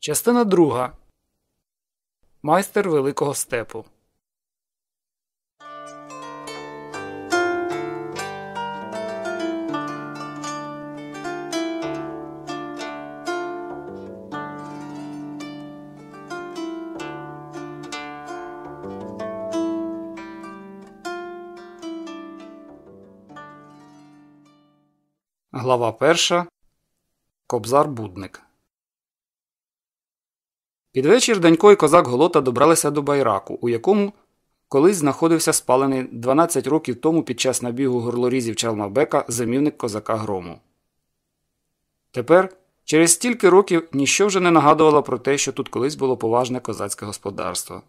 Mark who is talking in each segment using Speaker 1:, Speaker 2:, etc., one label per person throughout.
Speaker 1: Частина друга. Майстер Великого степу. Глава перша. Кобзар Будник. Під вечір Данько і козак Голота добралися до байраку, у якому колись знаходився спалений 12 років тому під час набігу горлорізів Чалмабека зимівник козака Грому. Тепер, через стільки років, ніщо вже не нагадувало про те, що тут колись було поважне козацьке господарство.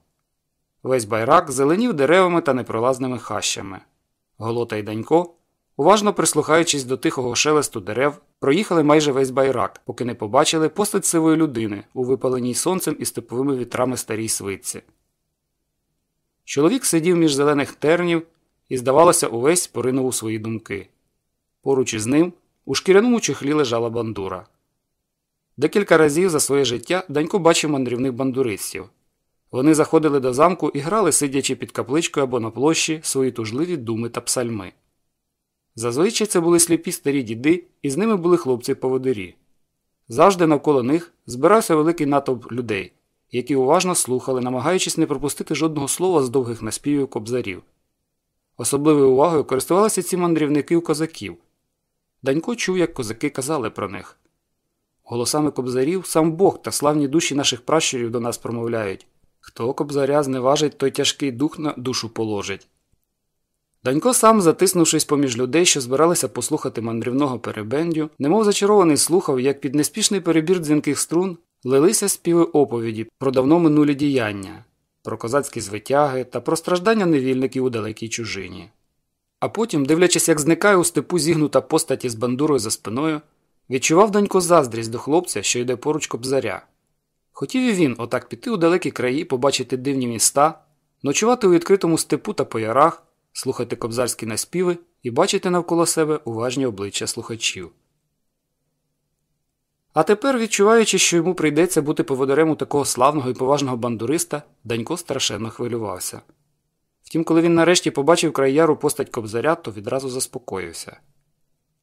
Speaker 1: Весь байрак зеленів деревами та непролазними хащами. Голота і Данько Уважно прислухаючись до тихого шелесту дерев, проїхали майже весь байрак, поки не побачили постать сивої людини у випаленій сонцем і степовими вітрами старій свитці. Чоловік сидів між зелених тернів і, здавалося, увесь поринув у свої думки. Поруч із ним у шкіряному чехлі лежала бандура. Декілька разів за своє життя Данько бачив мандрівних бандуристів. Вони заходили до замку і грали, сидячи під капличкою або на площі, свої тужливі думи та псальми. Зазвичай це були сліпі старі діди, і з ними були хлопці-поводирі. Завжди навколо них збирався великий натовп людей, які уважно слухали, намагаючись не пропустити жодного слова з довгих наспівів кобзарів. Особливою увагою користувалися ці мандрівники у козаків. Данько чув, як козаки казали про них. Голосами кобзарів сам Бог та славні душі наших пращурів до нас промовляють хто кобзаря зневажить, той тяжкий дух на душу положить. Данько сам, затиснувшись поміж людей, що збиралися послухати мандрівного перебендю, немов зачарований слухав, як під неспішний перебір дзвінких струн лилися співи оповіді про давно минулі діяння, про козацькі звитяги та про страждання невільників у далекій чужині. А потім, дивлячись, як зникає у степу зігнута постать із бандурою за спиною, відчував Данько заздрість до хлопця, що йде поруч кобзаря. Хотів і він отак піти у далекі краї, побачити дивні міста, ночувати у відкритому степу та по ярах слухати кобзарські наспіви і бачити навколо себе уважні обличчя слухачів. А тепер, відчуваючи, що йому прийдеться бути поводарем у такого славного і поважного бандуриста, Данько страшенно хвилювався. Втім, коли він нарешті побачив край постать кобзаря, то відразу заспокоївся.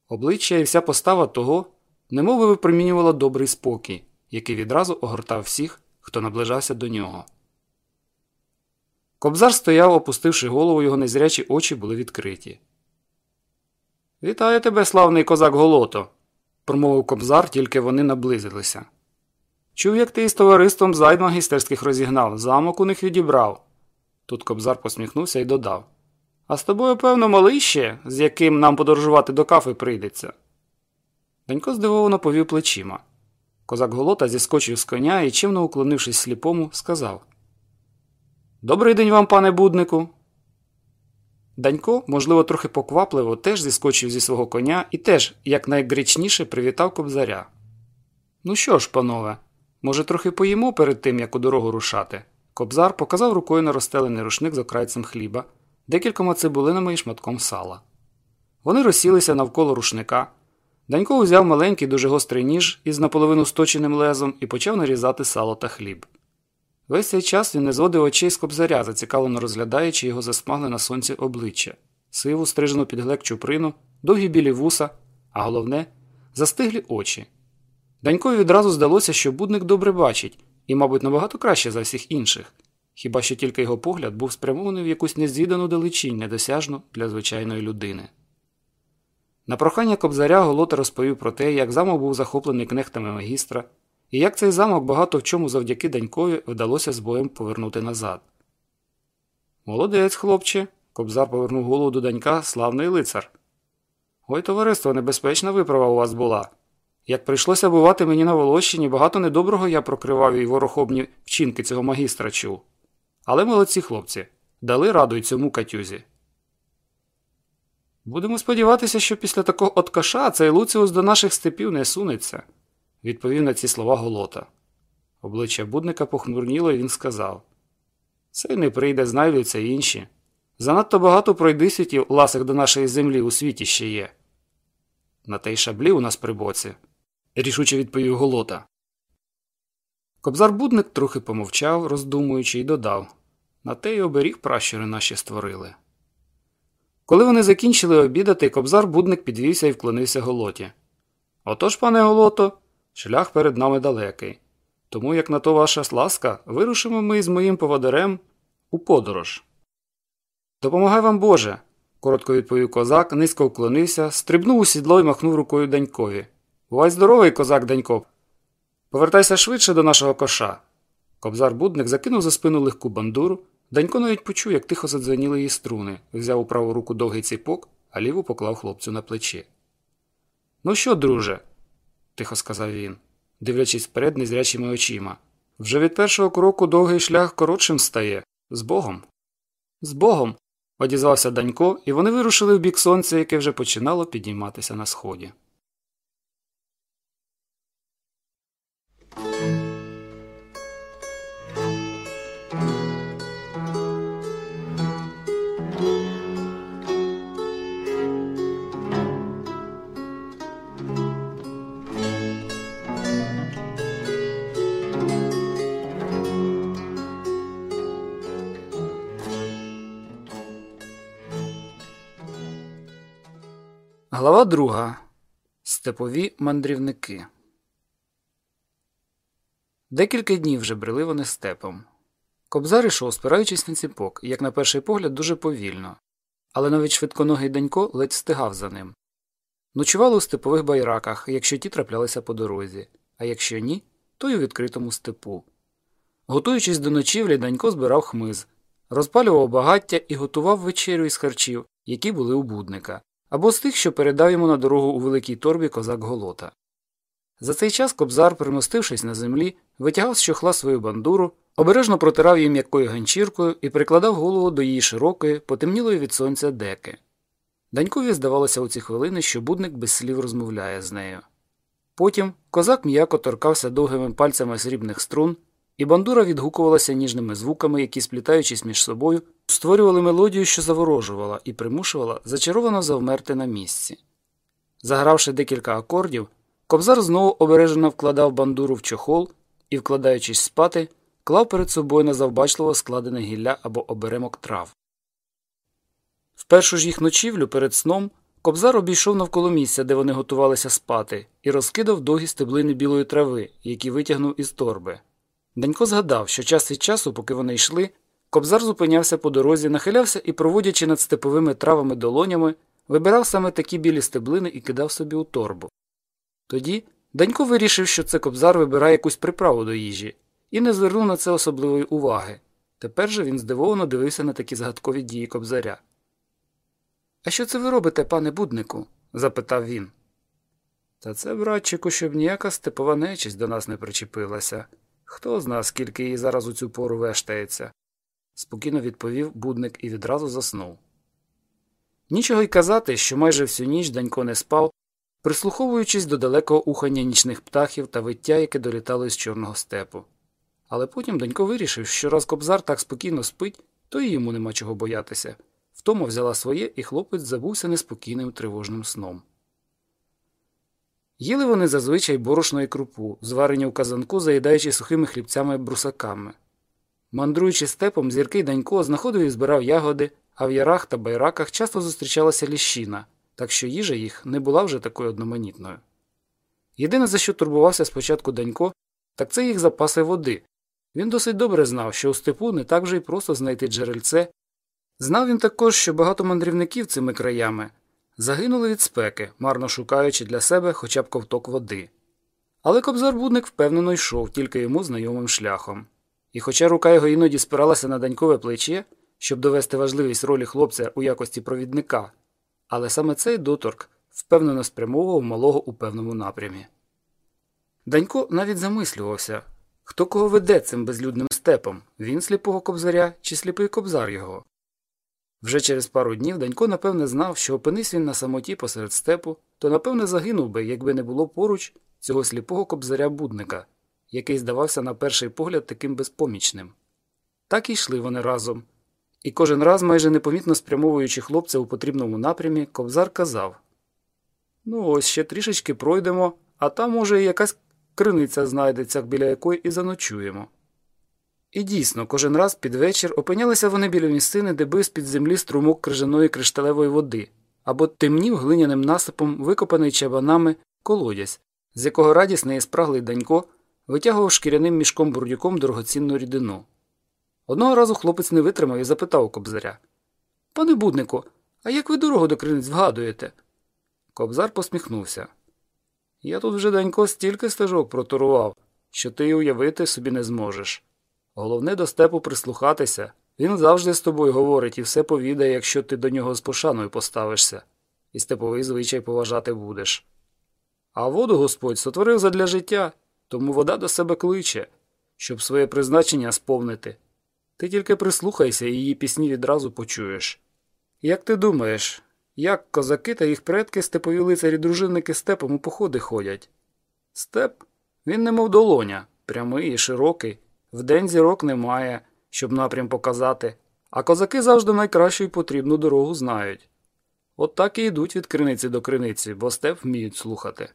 Speaker 1: Обличчя і вся постава того немов випромінювала добрий спокій, який відразу огортав всіх, хто наближався до нього. Кобзар стояв, опустивши голову, його незрячі очі були відкриті. Вітаю тебе, славний козак Голото, промовив кобзар, тільки вони наблизилися. Чув, як ти із товариством зайд магістерських розігнав, замок у них відібрав. Тут кобзар посміхнувся і додав. А з тобою, певно, малий ще, з яким нам подорожувати до кафи прийдеться. Данько здивовано повів плечима. Козак Голота зіскочив з коня і, чимно уклонившись сліпому, сказав Добрий день вам, пане буднику. Данько, можливо, трохи поквапливо, теж зіскочив зі свого коня і теж якнайгречніше привітав кобзаря. Ну що ж, панове, може, трохи поїмо перед тим, як у дорогу рушати? Кобзар показав рукою на розстелений рушник з окрайцем хліба, декількома цибулинами і шматком сала. Вони розсілися навколо рушника. Данько узяв маленький, дуже гострий ніж із наполовину сточеним лезом і почав нарізати сало та хліб. Весь цей час він не зводив очей з кобзаря, зацікавлено розглядаючи його засмагле на сонці обличчя, сиву, стрижену під глек чуприну, довгі білі вуса, а головне застиглі очі. Данькові відразу здалося, що будник добре бачить і, мабуть, набагато краще за всіх інших, хіба що тільки його погляд був спрямований в якусь незвідану далечінь, недосяжну для звичайної людини. На прохання кобзаря Голота розповів про те, як замок був захоплений кнехтами магістра. І як цей замок багато в чому завдяки Данькові вдалося з боєм повернути назад. Молодець, хлопче, кобзар повернув голову до Данька славний лицар. Ой, товариство, небезпечна виправа у вас була. Як прийшлося бувати мені на Волощині, багато недоброго я прокривав і ворохобні вчинки цього магістра чув. Але молодці хлопці, дали раду й цьому катюзі. Будемо сподіватися, що після такого откаша цей Луціус до наших степів не сунеться відповів на ці слова голота. Обличчя будника похмурніло, і він сказав Цей не прийде, знайдуться інші. Занадто багато пройдисвітів ласих до нашої землі у світі ще є. На те й шаблі у нас при боці, рішуче відповів голота. Кобзар будник трохи помовчав, роздумуючи, і додав на те й оберіг пращури наші створили. Коли вони закінчили обідати, кобзар будник підвівся і вклонився голоті. Отож, пане голото, шлях перед нами далекий. Тому, як на то ваша ласка, вирушимо ми з моїм поводарем у подорож. Допомагай вам Боже, коротко відповів козак, низько вклонився, стрибнув у сідло і махнув рукою Данькові. Бувай здоровий, козак Данько. Повертайся швидше до нашого коша. Кобзар будник закинув за спину легку бандуру. Данько навіть почув, як тихо задзвеніли її струни, взяв у праву руку довгий ціпок, а ліву поклав хлопцю на плечі. Ну що, друже? Тихо сказав він, дивлячись вперед незрячими очима. Вже від першого кроку довгий шлях коротшим стає. З Богом. З Богом. одізвався Данько, і вони вирушили в бік сонця, яке вже починало підійматися на сході. Глава друга. Степові мандрівники. Декілька днів вже брели вони степом. Кобзар ішов, спираючись на ціпок, як на перший погляд, дуже повільно, але навіть швидконогий Данько ледь встигав за ним. Ночували у степових байраках, якщо ті траплялися по дорозі, а якщо ні, то й у відкритому степу. Готуючись до ночівлі, Данько збирав хмиз, розпалював багаття і готував вечерю із харчів, які були у будника або з тих, що передав йому на дорогу у великій торбі козак голота. За цей час кобзар, примостившись на землі, витягав з чохла свою бандуру, обережно протирав її м'якою ганчіркою і прикладав голову до її широкої, потемнілої від сонця деки. Данькові здавалося у ці хвилини, що будник без слів розмовляє з нею. Потім козак м'яко торкався довгими пальцями срібних струн, і бандура відгукувалася ніжними звуками, які, сплітаючись між собою, створювали мелодію, що заворожувала, і примушувала зачаровано завмерти на місці. Загравши декілька акордів, кобзар знову обережено вкладав бандуру в чохол і, вкладаючись спати, клав перед собою на завбачливо складене гілля або оберемок трав. В першу ж їх ночівлю перед сном кобзар обійшов навколо місця, де вони готувалися спати, і розкидав довгі стеблини білої трави, які витягнув із торби. Данько згадав, що час від часу, поки вони йшли, кобзар зупинявся по дорозі, нахилявся і, проводячи над степовими травами долонями, вибирав саме такі білі стеблини і кидав собі у торбу. Тоді Данько вирішив, що це кобзар вибирає якусь приправу до їжі, і не звернув на це особливої уваги. Тепер же він здивовано дивився на такі згадкові дії кобзаря. А що це ви робите, пане буднику? запитав він. Та це, братчику, щоб ніяка степова нечість до нас не причепилася. Хто зна, скільки її зараз у цю пору вештається, спокійно відповів будник і відразу заснув. Нічого й казати, що майже всю ніч Данько не спав, прислуховуючись до далекого ухання нічних птахів та виття, яке долітало з чорного степу. Але потім Данько вирішив, що раз кобзар так спокійно спить, то й йому нема чого боятися. Втома взяла своє, і хлопець забувся неспокійним тривожним сном. Їли вони зазвичай борошно і крупу, зварені в казанку, заїдаючи сухими хлібцями брусаками. Мандруючи степом, зіркий Данько знаходив і збирав ягоди, а в ярах та байраках часто зустрічалася ліщина, так що їжа їх не була вже такою одноманітною. Єдине, за що турбувався спочатку Данько, так це їх запаси води. Він досить добре знав, що у степу не так вже й просто знайти джерельце. Знав він також, що багато мандрівників цими краями загинули від спеки, марно шукаючи для себе хоча б ковток води. Але кобзар-будник впевнено йшов тільки йому знайомим шляхом. І хоча рука його іноді спиралася на данькове плече, щоб довести важливість ролі хлопця у якості провідника, але саме цей доторк впевнено спрямовував малого у певному напрямі. Данько навіть замислювався, хто кого веде цим безлюдним степом він сліпого кобзаря чи сліпий кобзар його. Вже через пару днів Данько напевне знав, що опинись він на самоті посеред степу, то напевне загинув би, якби не було поруч цього сліпого кобзаря будника, який здавався на перший погляд таким безпомічним. Так і йшли вони разом. І кожен раз, майже непомітно спрямовуючи хлопця у потрібному напрямі, кобзар казав Ну, ось ще трішечки пройдемо, а там, може, якась криниця знайдеться, біля якої і заночуємо. І дійсно, кожен раз під вечір опинялися вони біля місцини, де бив з-під землі струмок крижаної кришталевої води, або темнів глиняним насипом, викопаний чабанами колодязь, з якого радісний і спраглий Данько витягував шкіряним мішком бурдюком дорогоцінну рідину. Одного разу хлопець не витримав і запитав кобзаря Пане буднику, а як ви дорогу до криниць вгадуєте? Кобзар посміхнувся. Я тут вже Данько стільки стежок протурував, що ти уявити собі не зможеш. Головне до степу прислухатися. Він завжди з тобою говорить і все повідає, якщо ти до нього з пошаною поставишся, і степовий звичай поважати будеш. А воду Господь сотворив задля життя, тому вода до себе кличе, щоб своє призначення сповнити. Ти тільки прислухайся і її пісні відразу почуєш. Як ти думаєш, як козаки та їх предки степові лицарі дружинники степом у походи ходять? Степ він немов долоня, прямий і широкий, вдень зірок немає, щоб напрям показати, а козаки завжди найкращу і потрібну дорогу знають. От так і йдуть від криниці до криниці, бо степ вміють слухати.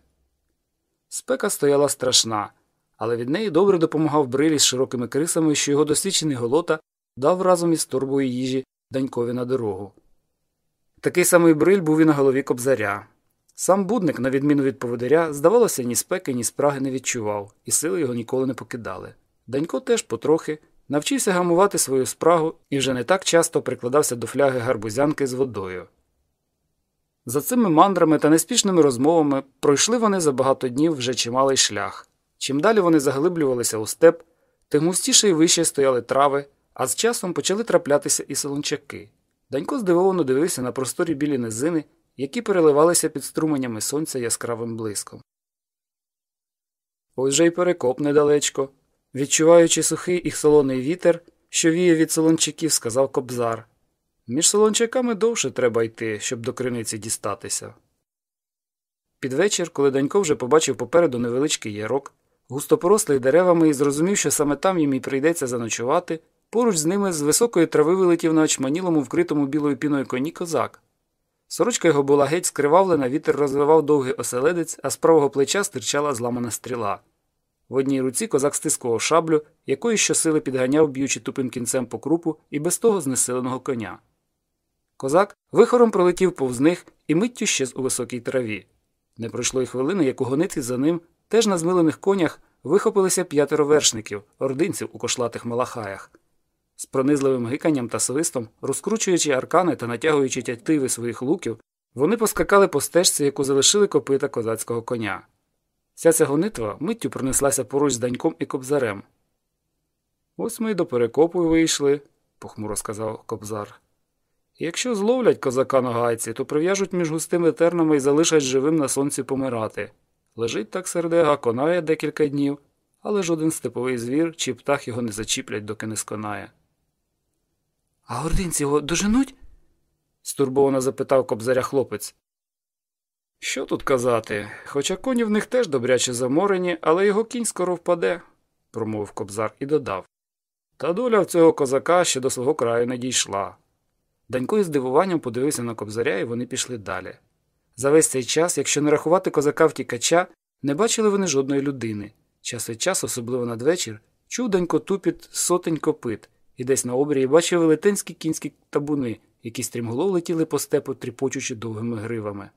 Speaker 1: Спека стояла страшна, але від неї добре допомагав брилі з широкими крисами, що його досвідчений голота дав разом із торбою їжі Данькові на дорогу. Такий самий бриль був і на голові кобзаря. Сам будник, на відміну від поводиря, здавалося, ні спеки, ні спраги не відчував, і сили його ніколи не покидали. Данько теж потрохи навчився гамувати свою спрагу і вже не так часто прикладався до фляги гарбузянки з водою. За цими мандрами та неспішними розмовами пройшли вони за багато днів вже чималий шлях. Чим далі вони заглиблювалися у степ, тим густіше і вище стояли трави, а з часом почали траплятися і солончаки. Данько здивовано дивився на просторі білі низини, які переливалися під струменями сонця яскравим блиском. Ось же й перекоп недалечко. Відчуваючи сухий і солоний вітер, що віє від солончаків, сказав кобзар. Між солончаками довше треба йти, щоб до криниці дістатися. Під вечір, коли Данько вже побачив попереду невеличкий ярок, густо порослий деревами і зрозумів, що саме там їм і прийдеться заночувати, поруч з ними з високої трави вилетів на очманілому, вкритому білою піною коні козак. Сорочка його була геть скривавлена, вітер розвивав довгий оселедець, а з правого плеча стирчала зламана стріла. В одній руці козак стискував шаблю, якою щосили підганяв, б'ючи тупим кінцем по крупу і без того знесиленого коня. Козак вихором пролетів повз них і миттю щез у високій траві. Не пройшло й хвилини, як у гониці за ним, теж на змилених конях, вихопилися п'ятеро вершників, ординців у кошлатих малахаях. З пронизливим гиканням та свистом, розкручуючи аркани та натягуючи тятиви своїх луків, вони поскакали по стежці, яку залишили копита козацького коня. Вся ця гонитва миттю пронеслася поруч з даньком і кобзарем. Ось ми й до перекопу вийшли, похмуро сказав кобзар. Якщо зловлять козака на гайці, то прив'яжуть між густими тернами і залишать живим на сонці помирати. Лежить так сердега, конає декілька днів, але жоден степовий звір чи птах його не зачіплять, доки не сконає. А гординці його доженуть? стурбовано запитав кобзаря хлопець. Що тут казати? Хоча коні в них теж добряче заморені, але його кінь скоро впаде, промовив кобзар і додав. Та доля в цього козака ще до свого краю не дійшла. Данько із здивуванням подивився на кобзаря, і вони пішли далі. За весь цей час, якщо не рахувати козака втікача, не бачили вони жодної людини. Час від часу, особливо надвечір, чув Данько тупіт сотень копит, і десь на обрії бачив велетенські кінські табуни, які стрімголов летіли по степу, тріпочучи довгими гривами.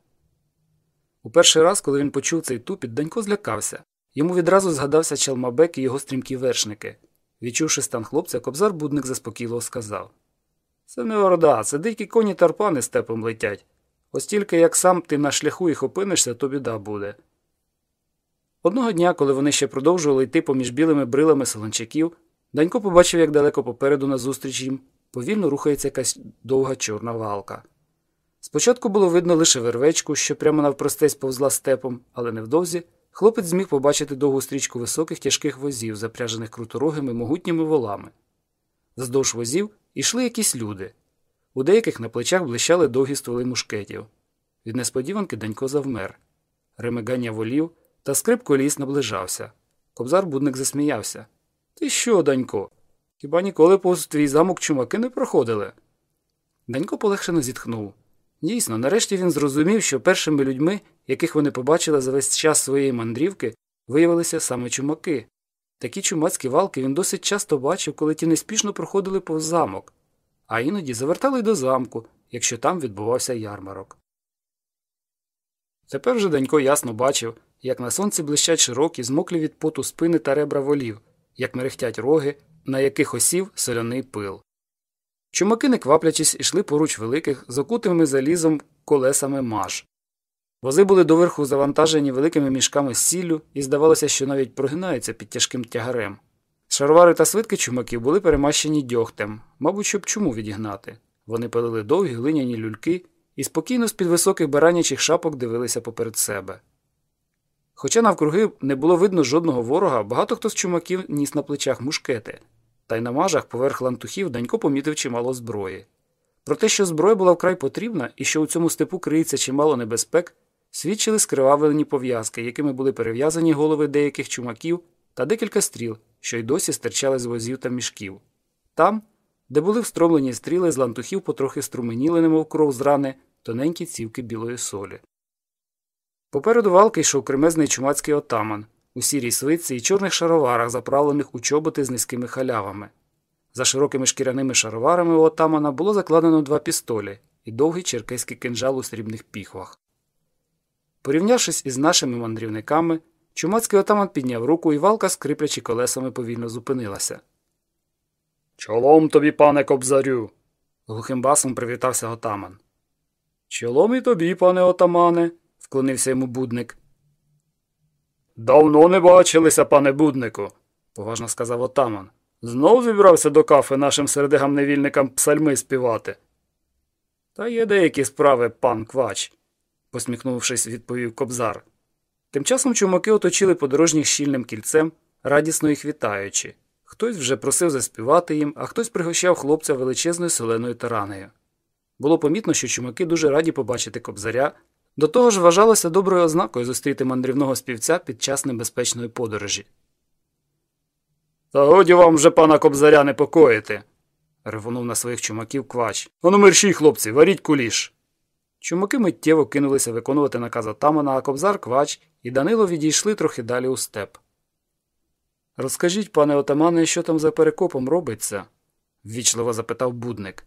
Speaker 1: У перший раз, коли він почув цей тупіт, Данько злякався. Йому відразу згадався Чалмабек і його стрімкі вершники. Відчувши стан хлопця, кобзар будник заспокійливо сказав Це не орда, це дикі коні тарпани степом летять. Ось тільки як сам ти на шляху їх опинишся, то біда буде. Одного дня, коли вони ще продовжували йти поміж білими брилами солончаків, Данько побачив, як далеко попереду назустріч їм повільно рухається якась довга чорна валка. Спочатку було видно лише вервечку, що прямо навпростець повзла степом, але невдовзі хлопець зміг побачити довгу стрічку високих тяжких возів, запряжених круторогими могутніми волами. Вздовж возів йшли якісь люди. У деяких на плечах блищали довгі стволи мушкетів. Від несподіванки Данько завмер. Ремигання волів та скрип коліс наближався. Кобзар будник засміявся. Ти що, Данько? Хіба ніколи повз твій замок чумаки не проходили? Данько полегшено зітхнув. Дійсно, нарешті він зрозумів, що першими людьми, яких вони побачили за весь час своєї мандрівки, виявилися саме чумаки. Такі чумацькі валки він досить часто бачив, коли ті неспішно проходили повз замок, а іноді завертали до замку, якщо там відбувався ярмарок. Тепер вже Данько ясно бачив, як на сонці блищать широкі, змоклі від поту спини та ребра волів, як мерехтять роги, на яких осів соляний пил. Чумаки, не кваплячись, ішли поруч великих, з окутими залізом колесами маж. Вози були доверху завантажені великими мішками сіллю і здавалося, що навіть прогинаються під тяжким тягарем. Шаровари та свитки чумаків були перемащені дьогтем, мабуть, щоб чуму відігнати. Вони пилили довгі глиняні люльки і спокійно з під високих баранячих шапок дивилися поперед себе. Хоча навкруги не було видно жодного ворога, багато хто з чумаків ніс на плечах мушкети, та й на мажах поверх лантухів Данько помітив чимало зброї. Про те, що зброя була вкрай потрібна і що у цьому степу криється чимало небезпек, свідчили скривавлені пов'язки, якими були перев'язані голови деяких чумаків та декілька стріл, що й досі стирчали з возів та мішків. Там, де були встромлені стріли з лантухів, потрохи струменіли, немов кров з рани, тоненькі цівки білої солі. Попереду валки йшов кремезний чумацький отаман у сірій свитці і чорних шароварах, заправлених у чоботи з низькими халявами. За широкими шкіряними шароварами у отамана було закладено два пістолі і довгий черкеський кинжал у срібних піхвах. Порівнявшись із нашими мандрівниками, чумацький отаман підняв руку і валка, скриплячи колесами, повільно зупинилася.
Speaker 2: Чолом тобі, пане кобзарю.
Speaker 1: глухим басом привітався отаман.
Speaker 2: Чолом і тобі, пане отамане,
Speaker 1: вклонився йому будник.
Speaker 2: Давно не бачилися, пане буднику,
Speaker 1: поважно сказав отаман.
Speaker 2: Знов зібрався до кафи нашим середигам невільникам псальми співати.
Speaker 1: Та є деякі справи, пан квач, посміхнувшись, відповів кобзар. Тим часом чумаки оточили подорожніх щільним кільцем, радісно їх вітаючи. Хтось вже просив заспівати їм, а хтось пригощав хлопця величезною соленою таранею. Було помітно, що чумаки дуже раді побачити кобзаря, до того ж вважалося доброю ознакою зустріти мандрівного співця під час небезпечної подорожі.
Speaker 2: Та годі вам вже пана кобзаря непокоїти,
Speaker 1: ревонув на своїх чумаків квач.
Speaker 2: Ану мерщій, хлопці, варіть куліш.
Speaker 1: Чумаки миттєво кинулися виконувати наказ отамана, а кобзар квач і Данило відійшли трохи далі у степ. Розкажіть, пане отамане, що там за перекопом робиться? ввічливо запитав будник.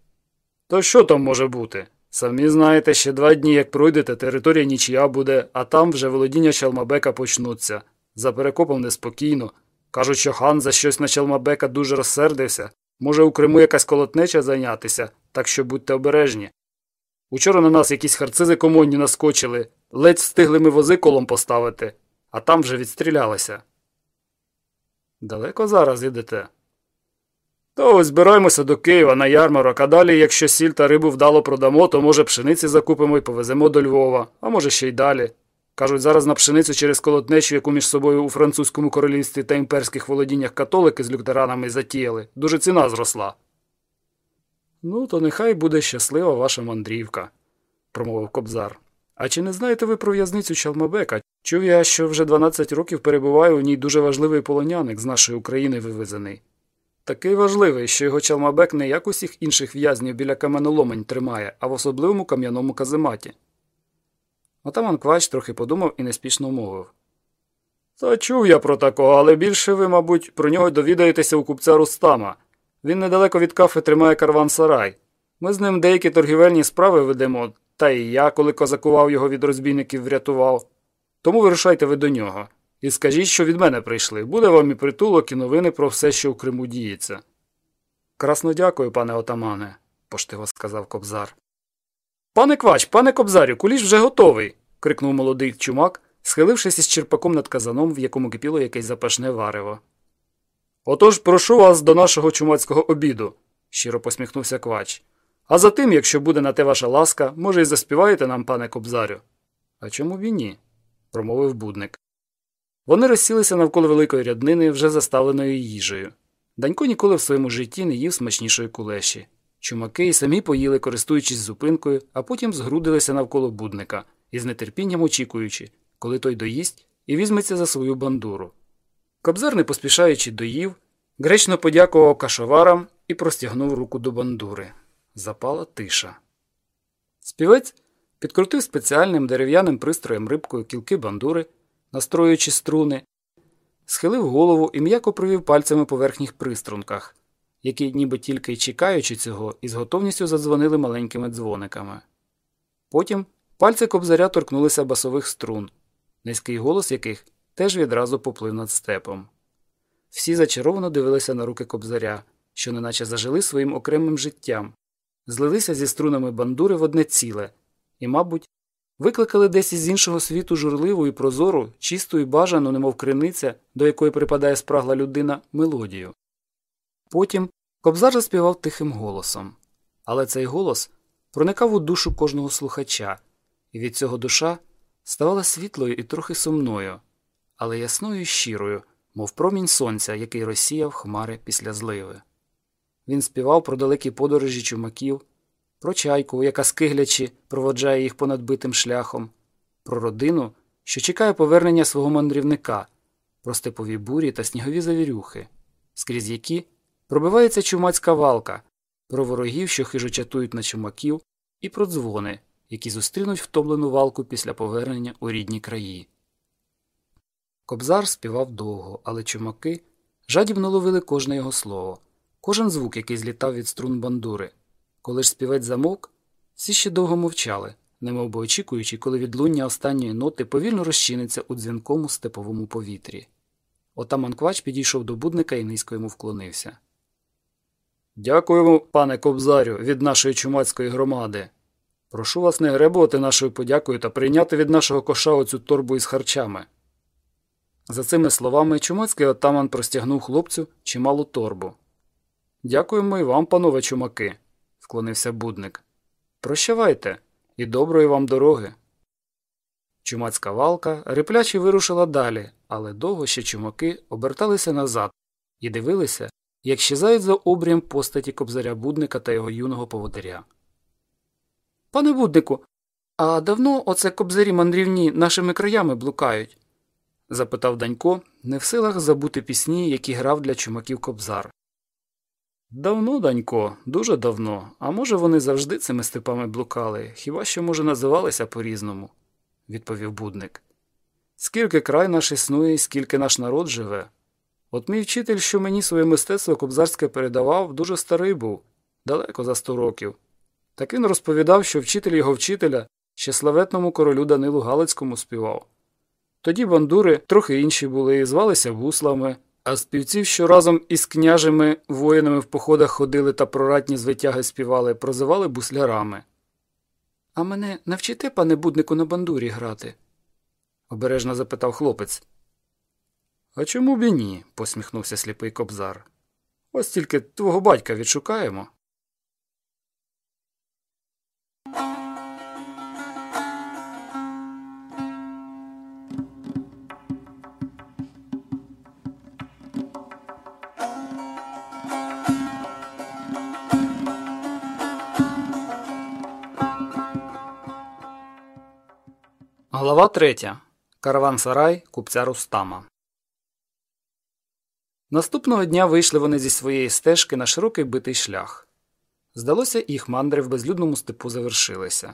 Speaker 2: То що там може бути? Самі знаєте, ще два дні, як пройдете, територія нічия буде, а там вже володіння Чалмабека почнуться. За перекопом неспокійно. Кажуть, що хан за щось на Чалмабека дуже розсердився. Може, у Криму якась колотнеча зайнятися, так що будьте обережні. Учора на нас якісь харцизи комонні наскочили, ледь встигли ми вози колом поставити, а там вже відстрілялися.
Speaker 1: Далеко зараз йдете?
Speaker 2: То ось збираємося до Києва на ярмарок, а далі, якщо сіль та рибу вдало продамо, то може пшениці закупимо і повеземо до Львова, а може ще й далі. Кажуть, зараз на пшеницю через колотнечу, яку між собою у французькому королівстві та імперських володіннях католики з люктеранами затіяли, дуже ціна зросла.
Speaker 1: Ну, то нехай буде щаслива ваша мандрівка, промовив кобзар. А чи не знаєте ви про в'язницю Чалмабека? Чув я, що вже 12 років перебуває у ній дуже важливий полоняник з нашої України вивезений. Такий важливий, що його Чалмабек не як усіх інших в'язнів біля каменоломень тримає, а в особливому кам'яному казематі. Отаман Квач трохи подумав і неспішно мовив.
Speaker 2: Та чув я про такого, але більше ви, мабуть, про нього довідаєтеся у купця Рустама. Він недалеко від кафи тримає карван сарай. Ми з ним деякі торгівельні справи ведемо, та і я, коли козакував його від розбійників, врятував. Тому вирушайте ви до нього. І скажіть, що від мене прийшли. Буде вам і притулок, і новини про все, що в Криму діється.
Speaker 1: Красно дякую, пане отамане, поштиво сказав кобзар.
Speaker 2: Пане квач, пане кобзарю, куліш вже готовий. крикнув молодий чумак, схилившись із черпаком над казаном, в якому кипіло якесь запашне варево. Отож прошу вас до нашого чумацького обіду, щиро посміхнувся квач. А за тим, якщо буде на те ваша ласка, може, і заспіваєте нам, пане кобзарю.
Speaker 1: А чому б і ні? промовив будник. Вони розсілися навколо великої ряднини, вже заставленої їжею. Данько ніколи в своєму житті не їв смачнішої кулеші. Чумаки й самі поїли, користуючись зупинкою, а потім згрудилися навколо будника, із нетерпінням очікуючи, коли той доїсть і візьметься за свою бандуру. Кобзар, не поспішаючи доїв, гречно подякував кашоварам і простягнув руку до бандури. Запала тиша. Співець підкрутив спеціальним дерев'яним пристроєм рибкою кілки бандури, настроюючи струни, схилив голову і м'яко провів пальцями по верхніх приструнках, які, ніби тільки чекаючи цього, із готовністю задзвонили маленькими дзвониками. Потім пальці кобзаря торкнулися басових струн, низький голос яких теж відразу поплив над степом. Всі зачаровано дивилися на руки кобзаря, що неначе зажили своїм окремим життям, злилися зі струнами бандури в одне ціле і, мабуть, викликали десь із іншого світу журливу і прозору, чисту і бажану, немов криниця, до якої припадає спрагла людина, мелодію. Потім кобзар заспівав тихим голосом, але цей голос проникав у душу кожного слухача, і від цього душа ставала світлою і трохи сумною, але ясною і щирою, мов промінь сонця, який розсіяв хмари після зливи. Він співав про далекі подорожі чумаків, про чайку, яка скиглячи проводжає їх понад битим шляхом, про родину, що чекає повернення свого мандрівника, про степові бурі та снігові завірюхи, скрізь які пробивається чумацька валка, про ворогів, що хижо чатують на чумаків, і про дзвони, які зустрінуть втомлену валку після повернення у рідні краї. Кобзар співав довго, але чумаки жадібно ловили кожне його слово, кожен звук, який злітав від струн бандури. Коли ж співець замовк, всі ще довго мовчали, немов би очікуючи, коли відлуння останньої ноти повільно розчиниться у дзвінкому степовому повітрі. Отаман Квач підійшов до будника і низько йому вклонився. Дякуємо, пане кобзарю, від нашої чумацької громади. Прошу вас не гребувати нашою подякою та прийняти від нашого коша оцю торбу із харчами. За цими словами чумацький отаман простягнув хлопцю чималу торбу. Дякуємо і вам, панове чумаки, вклонився будник. Прощавайте і доброї вам дороги. Чумацька валка рипляче вирушила далі, але довго ще чумаки оберталися назад і дивилися, як щезають за обрієм постаті кобзаря будника та його юного поводиря. Пане буднику, а давно оце кобзарі мандрівні нашими краями блукають? Запитав Данько, не в силах забути пісні, які грав для чумаків кобзар. Давно, Данько, дуже давно, а може, вони завжди цими степами блукали, хіба що, може, називалися по різному, відповів будник. Скільки край наш існує і скільки наш народ живе. От мій вчитель, що мені своє мистецтво кобзарське передавав, дуже старий був, далеко за сто років. Так він розповідав, що вчитель його вчителя ще славетному королю Данилу Галицькому співав. Тоді бандури трохи інші були і звалися буслами, а співців, що разом із княжими воїнами в походах ходили та проратні звитяги співали, прозивали буслярами. А мене навчите, пане буднику, на бандурі грати? обережно запитав хлопець. А чому б і ні? посміхнувся сліпий кобзар. Ось тільки твого батька відшукаємо. Глава третя. Караван-сарай купця Рустама. Наступного дня вийшли вони зі своєї стежки на широкий битий шлях. Здалося, їх мандри в безлюдному степу завершилися.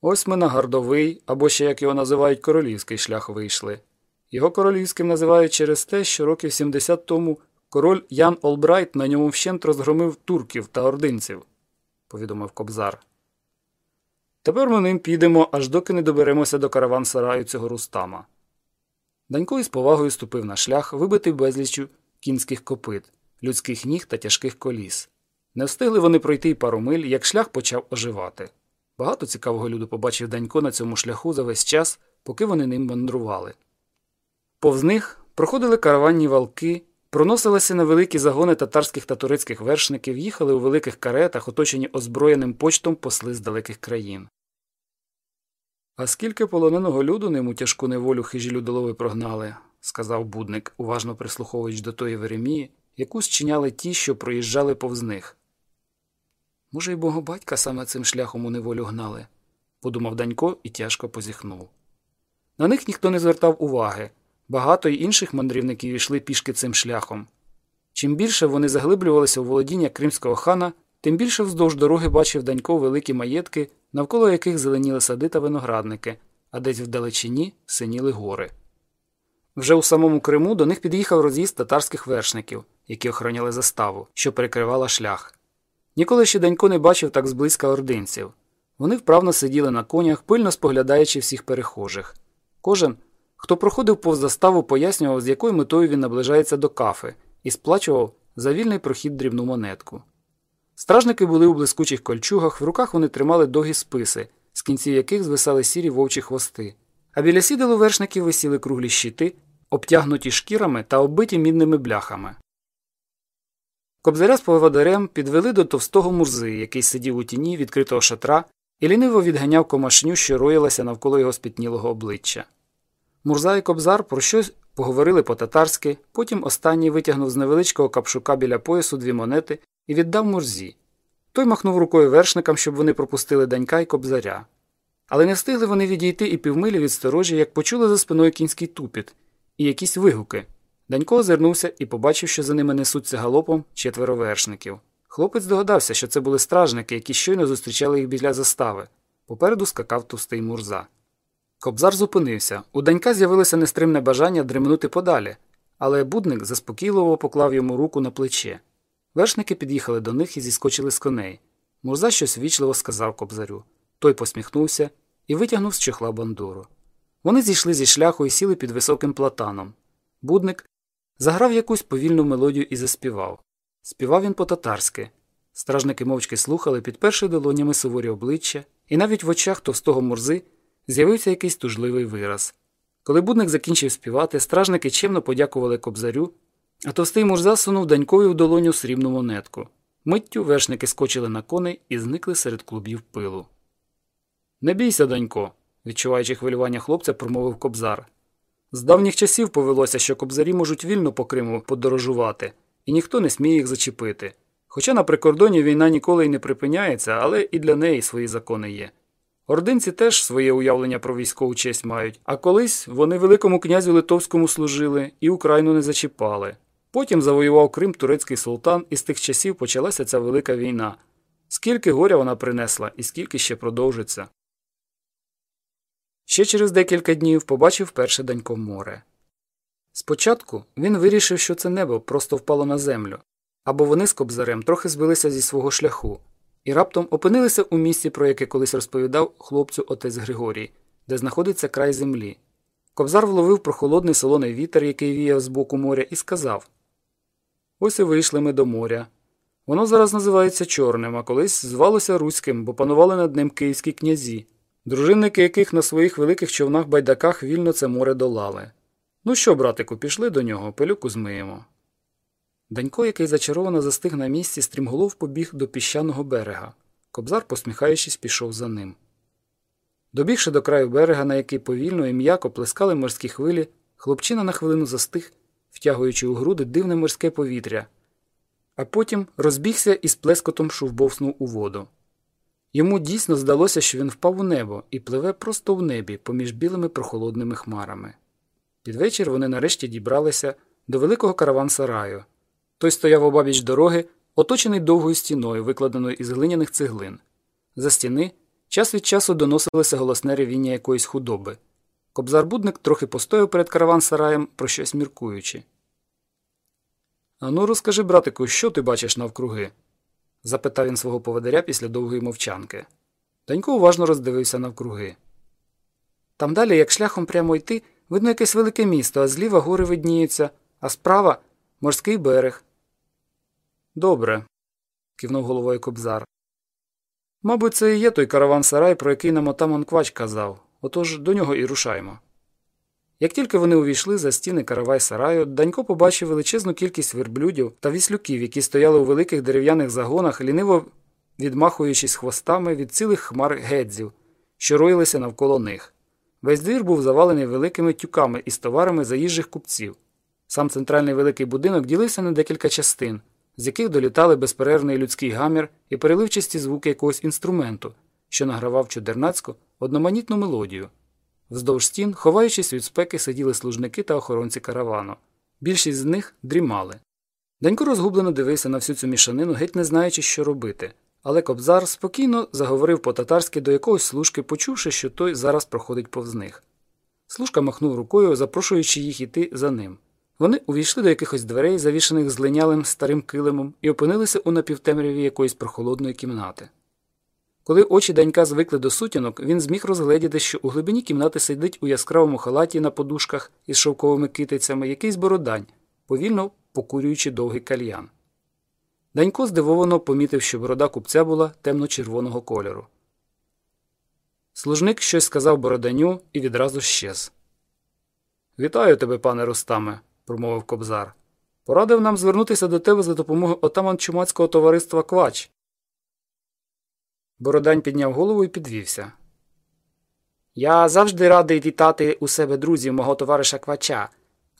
Speaker 1: Ось ми на гардовий, або ще як його називають королівський шлях вийшли. Його королівським називають через те, що років 70 тому король Ян Олбрайт на ньому вщент розгромив турків та ординців, повідомив Кобзар. Тепер ми ним підемо, аж доки не доберемося до караван-сараю цього Рустама. Данько із повагою ступив на шлях, вибитий безліччю кінських копит, людських ніг та тяжких коліс. Не встигли вони пройти й пару миль, як шлях почав оживати. Багато цікавого люду побачив Данько на цьому шляху за весь час, поки вони ним мандрували. Повз них проходили караванні валки, проносилися на великі загони татарських та турецьких вершників, їхали у великих каретах, оточені озброєним почтом посли з далеких країн. А скільки полоненого люду ним тяжку неволю хижі людолови прогнали, сказав будник, уважно прислуховуючи до тої Веремії, яку зчиняли ті, що проїжджали повз них. Може, й богобатька саме цим шляхом у неволю гнали, подумав Данько і тяжко позіхнув. На них ніхто не звертав уваги. Багато й інших мандрівників йшли пішки цим шляхом. Чим більше вони заглиблювалися у володіння кримського хана, тим більше вздовж дороги бачив Данько великі маєтки, навколо яких зеленіли сади та виноградники, а десь вдалечині синіли гори. Вже у самому Криму до них під'їхав роз'їзд татарських вершників, які охороняли заставу, що перекривала шлях. Ніколи ще Данько не бачив так зблизька ординців. Вони вправно сиділи на конях, пильно споглядаючи всіх перехожих. Кожен, хто проходив повз заставу, пояснював, з якою метою він наближається до кафи, і сплачував за вільний прохід дрібну монетку. Стражники були у блискучих кольчугах, в руках вони тримали довгі списи, з кінців яких звисали сірі вовчі хвости, а біля сіделу вершників висіли круглі щити, обтягнуті шкірами та оббиті мідними бляхами. Кобзаря з поводарем підвели до товстого мурзи, який сидів у тіні відкритого шатра і ліниво відганяв комашню, що роїлася навколо його спітнілого обличчя. Мурза і кобзар про щось поговорили по татарськи, потім останній витягнув з невеличкого капшука біля поясу дві монети і віддав мурзі. Той махнув рукою вершникам, щоб вони пропустили данька й кобзаря. Але не встигли вони відійти і півмилі від сторожі, як почули за спиною кінський тупіт і якісь вигуки. Данько озирнувся і побачив, що за ними несуться галопом четверо вершників. Хлопець догадався, що це були стражники, які щойно зустрічали їх біля застави. Попереду скакав товстий мурза. Кобзар зупинився. У Данька з'явилося нестримне бажання дремнути подалі, але будник заспокійливо поклав йому руку на плече. Вершники під'їхали до них і зіскочили з коней. Мурза щось вічливо сказав кобзарю. Той посміхнувся і витягнув з чохла бандуру. Вони зійшли зі шляху і сіли під високим платаном. Будник заграв якусь повільну мелодію і заспівав. Співав він по-татарськи. Стражники мовчки слухали, підперши долонями суворі обличчя, і навіть в очах товстого мурзи з'явився якийсь тужливий вираз. Коли будник закінчив співати, стражники чемно подякували кобзарю, а товстий мурза сунув данькові в долоню срібну монетку. Миттю вершники скочили на коней і зникли серед клубів пилу. Не бійся, Данько, відчуваючи хвилювання хлопця, промовив кобзар. З давніх часів повелося, що кобзарі можуть вільно по Криму подорожувати, і ніхто не сміє їх зачепити. Хоча на прикордоні війна ніколи й не припиняється, але і для неї свої закони є. Ординці теж своє уявлення про військову честь мають, а колись вони Великому князю Литовському служили і Україну не зачіпали. Потім завоював Крим турецький султан, і з тих часів почалася ця велика війна. Скільки горя вона принесла і скільки ще продовжиться. Ще через декілька днів побачив перше Данько море. Спочатку він вирішив, що це небо просто впало на землю, або вони з кобзарем трохи збилися зі свого шляху, і раптом опинилися у місці, про яке колись розповідав хлопцю отець Григорій, де знаходиться край землі. Кобзар вловив прохолодний солоний вітер, який віяв з боку моря, і сказав Ось і вийшли ми до моря. Воно зараз називається Чорним, а колись звалося Руським, бо панували над ним київські князі дружинники яких на своїх великих човнах байдаках вільно це море долали. Ну що, братику, пішли до нього, пилюку змиємо. Данько, який зачаровано застиг на місці, стрімголов побіг до піщаного берега. Кобзар, посміхаючись, пішов за ним. Добігши до краю берега, на який повільно і м'яко плескали морські хвилі, хлопчина на хвилину застиг, втягуючи у груди дивне морське повітря, а потім розбігся і з плескотом шувбовснув у воду. Йому дійсно здалося, що він впав у небо і пливе просто в небі поміж білими прохолодними хмарами. Під вечір вони нарешті дібралися до великого караван-сараю. Той стояв обабіч дороги, оточений довгою стіною, викладеною із глиняних цеглин. За стіни час від часу доносилося голосне ревіння якоїсь худоби. Кобзар-будник трохи постояв перед караван-сараєм, про щось міркуючи. Ану, розкажи, братику, що ти бачиш навкруги? запитав він свого поводаря після довгої мовчанки. Данько уважно роздивився навкруги. Там далі, як шляхом прямо йти, видно якесь велике місто, а зліва гори видніються, а справа морський берег. Добре, кивнув головою кобзар. Мабуть, це і є той караван сарай, про який нам отаман Квач казав, отож до нього і рушаймо. Як тільки вони увійшли за стіни каравай сараю, Данько побачив величезну кількість верблюдів та віслюків, які стояли у великих дерев'яних загонах, ліниво відмахуючись хвостами від цілих хмар гедзів, що роїлися навколо них. Весь двір був завалений великими тюками із товарами заїжджих купців. Сам центральний великий будинок ділився на декілька частин, з яких долітали безперервний людський гамір і переливчасті звуки якогось інструменту, що награвав чудернацьку одноманітну мелодію. Вздовж стін, ховаючись від спеки, сиділи служники та охоронці каравану. Більшість з них дрімали. Данько розгублено дивився на всю цю мішанину, геть не знаючи, що робити. Але кобзар спокійно заговорив по татарськи до якогось служки, почувши, що той зараз проходить повз них. Служка махнув рукою, запрошуючи їх іти за ним. Вони увійшли до якихось дверей, завішаних злинялим старим килимом, і опинилися у напівтемряві якоїсь прохолодної кімнати. Коли очі данька звикли до сутінок, він зміг розгледіти, що у глибині кімнати сидить у яскравому халаті на подушках із шовковими китицями якийсь бородань, повільно покурюючи довгий кальян. Данько здивовано помітив, що борода купця була темно-червоного кольору. Служник щось сказав бороданю і відразу щез. Вітаю тебе, пане Рустаме, промовив кобзар. Порадив нам звернутися до тебе за допомогою отаман чумацького товариства Квач. Бородань підняв голову і підвівся. Я завжди радий вітати у себе друзів мого товариша Квача,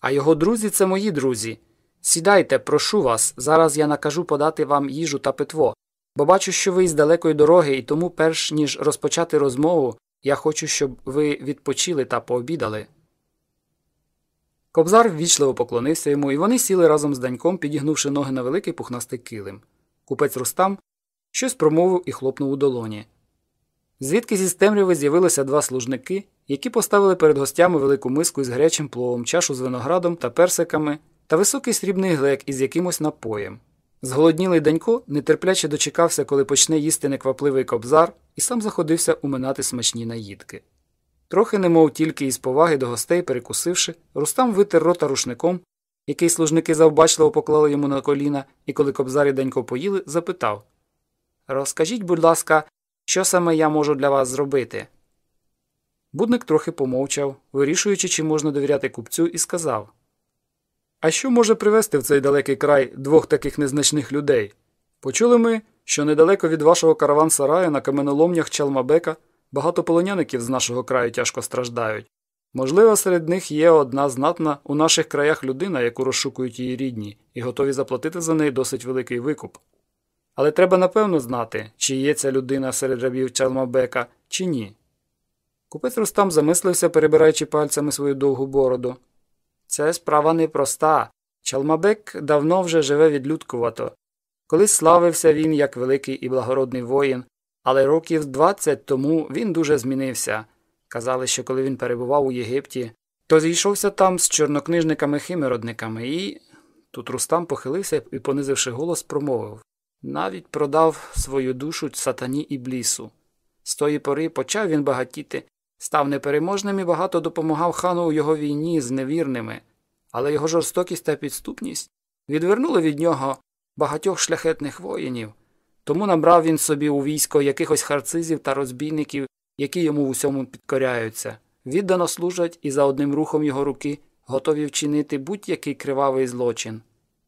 Speaker 1: а його друзі це мої друзі. Сідайте, прошу вас, зараз я накажу подати вам їжу та питво, бо бачу, що ви із далекої дороги, і тому, перш ніж розпочати розмову, я хочу, щоб ви відпочили та пообідали. Кобзар ввічливо поклонився йому, і вони сіли разом з даньком, підігнувши ноги на великий пухнастий килим. Купець Рустам щось промовив і хлопнув у долоні. Звідки зі темряви з'явилися два служники, які поставили перед гостями велику миску із гарячим пловом, чашу з виноградом та персиками та високий срібний глек із якимось напоєм. Зголоднілий Данько нетерпляче дочекався, коли почне їсти неквапливий кобзар, і сам заходився уминати смачні наїдки. Трохи немов тільки із поваги до гостей, перекусивши, Рустам витер рота рушником, який служники завбачливо поклали йому на коліна, і коли кобзар і Данько поїли, запитав Розкажіть, будь ласка, що саме я можу для вас зробити? Будник трохи помовчав, вирішуючи, чи можна довіряти купцю, і сказав А що може привести в цей далекий край двох таких незначних людей? Почули ми, що недалеко від вашого караван-сараю на каменоломнях Чалмабека багато полоняників з нашого краю тяжко страждають. Можливо, серед них є одна знатна у наших краях людина, яку розшукують її рідні, і готові заплатити за неї досить великий викуп. Але треба напевно знати, чи є ця людина серед рабів Чалмабека, чи ні. Купець Рустам замислився, перебираючи пальцями свою довгу бороду. Це справа непроста. Чалмабек давно вже живе відлюдкувато. Колись славився він як великий і благородний воїн, але років 20 тому він дуже змінився. Казали, що коли він перебував у Єгипті, то зійшовся там з чорнокнижниками-химеродниками і. Тут Рустам похилився і, понизивши голос, промовив навіть продав свою душу сатані і блісу. З тої пори почав він багатіти, став непереможним і багато допомагав хану у його війні з невірними, але його жорстокість та підступність відвернули від нього багатьох шляхетних воїнів. Тому набрав він собі у військо якихось харцизів та розбійників, які йому в усьому підкоряються, віддано служать і за одним рухом його руки готові вчинити будь-який кривавий злочин.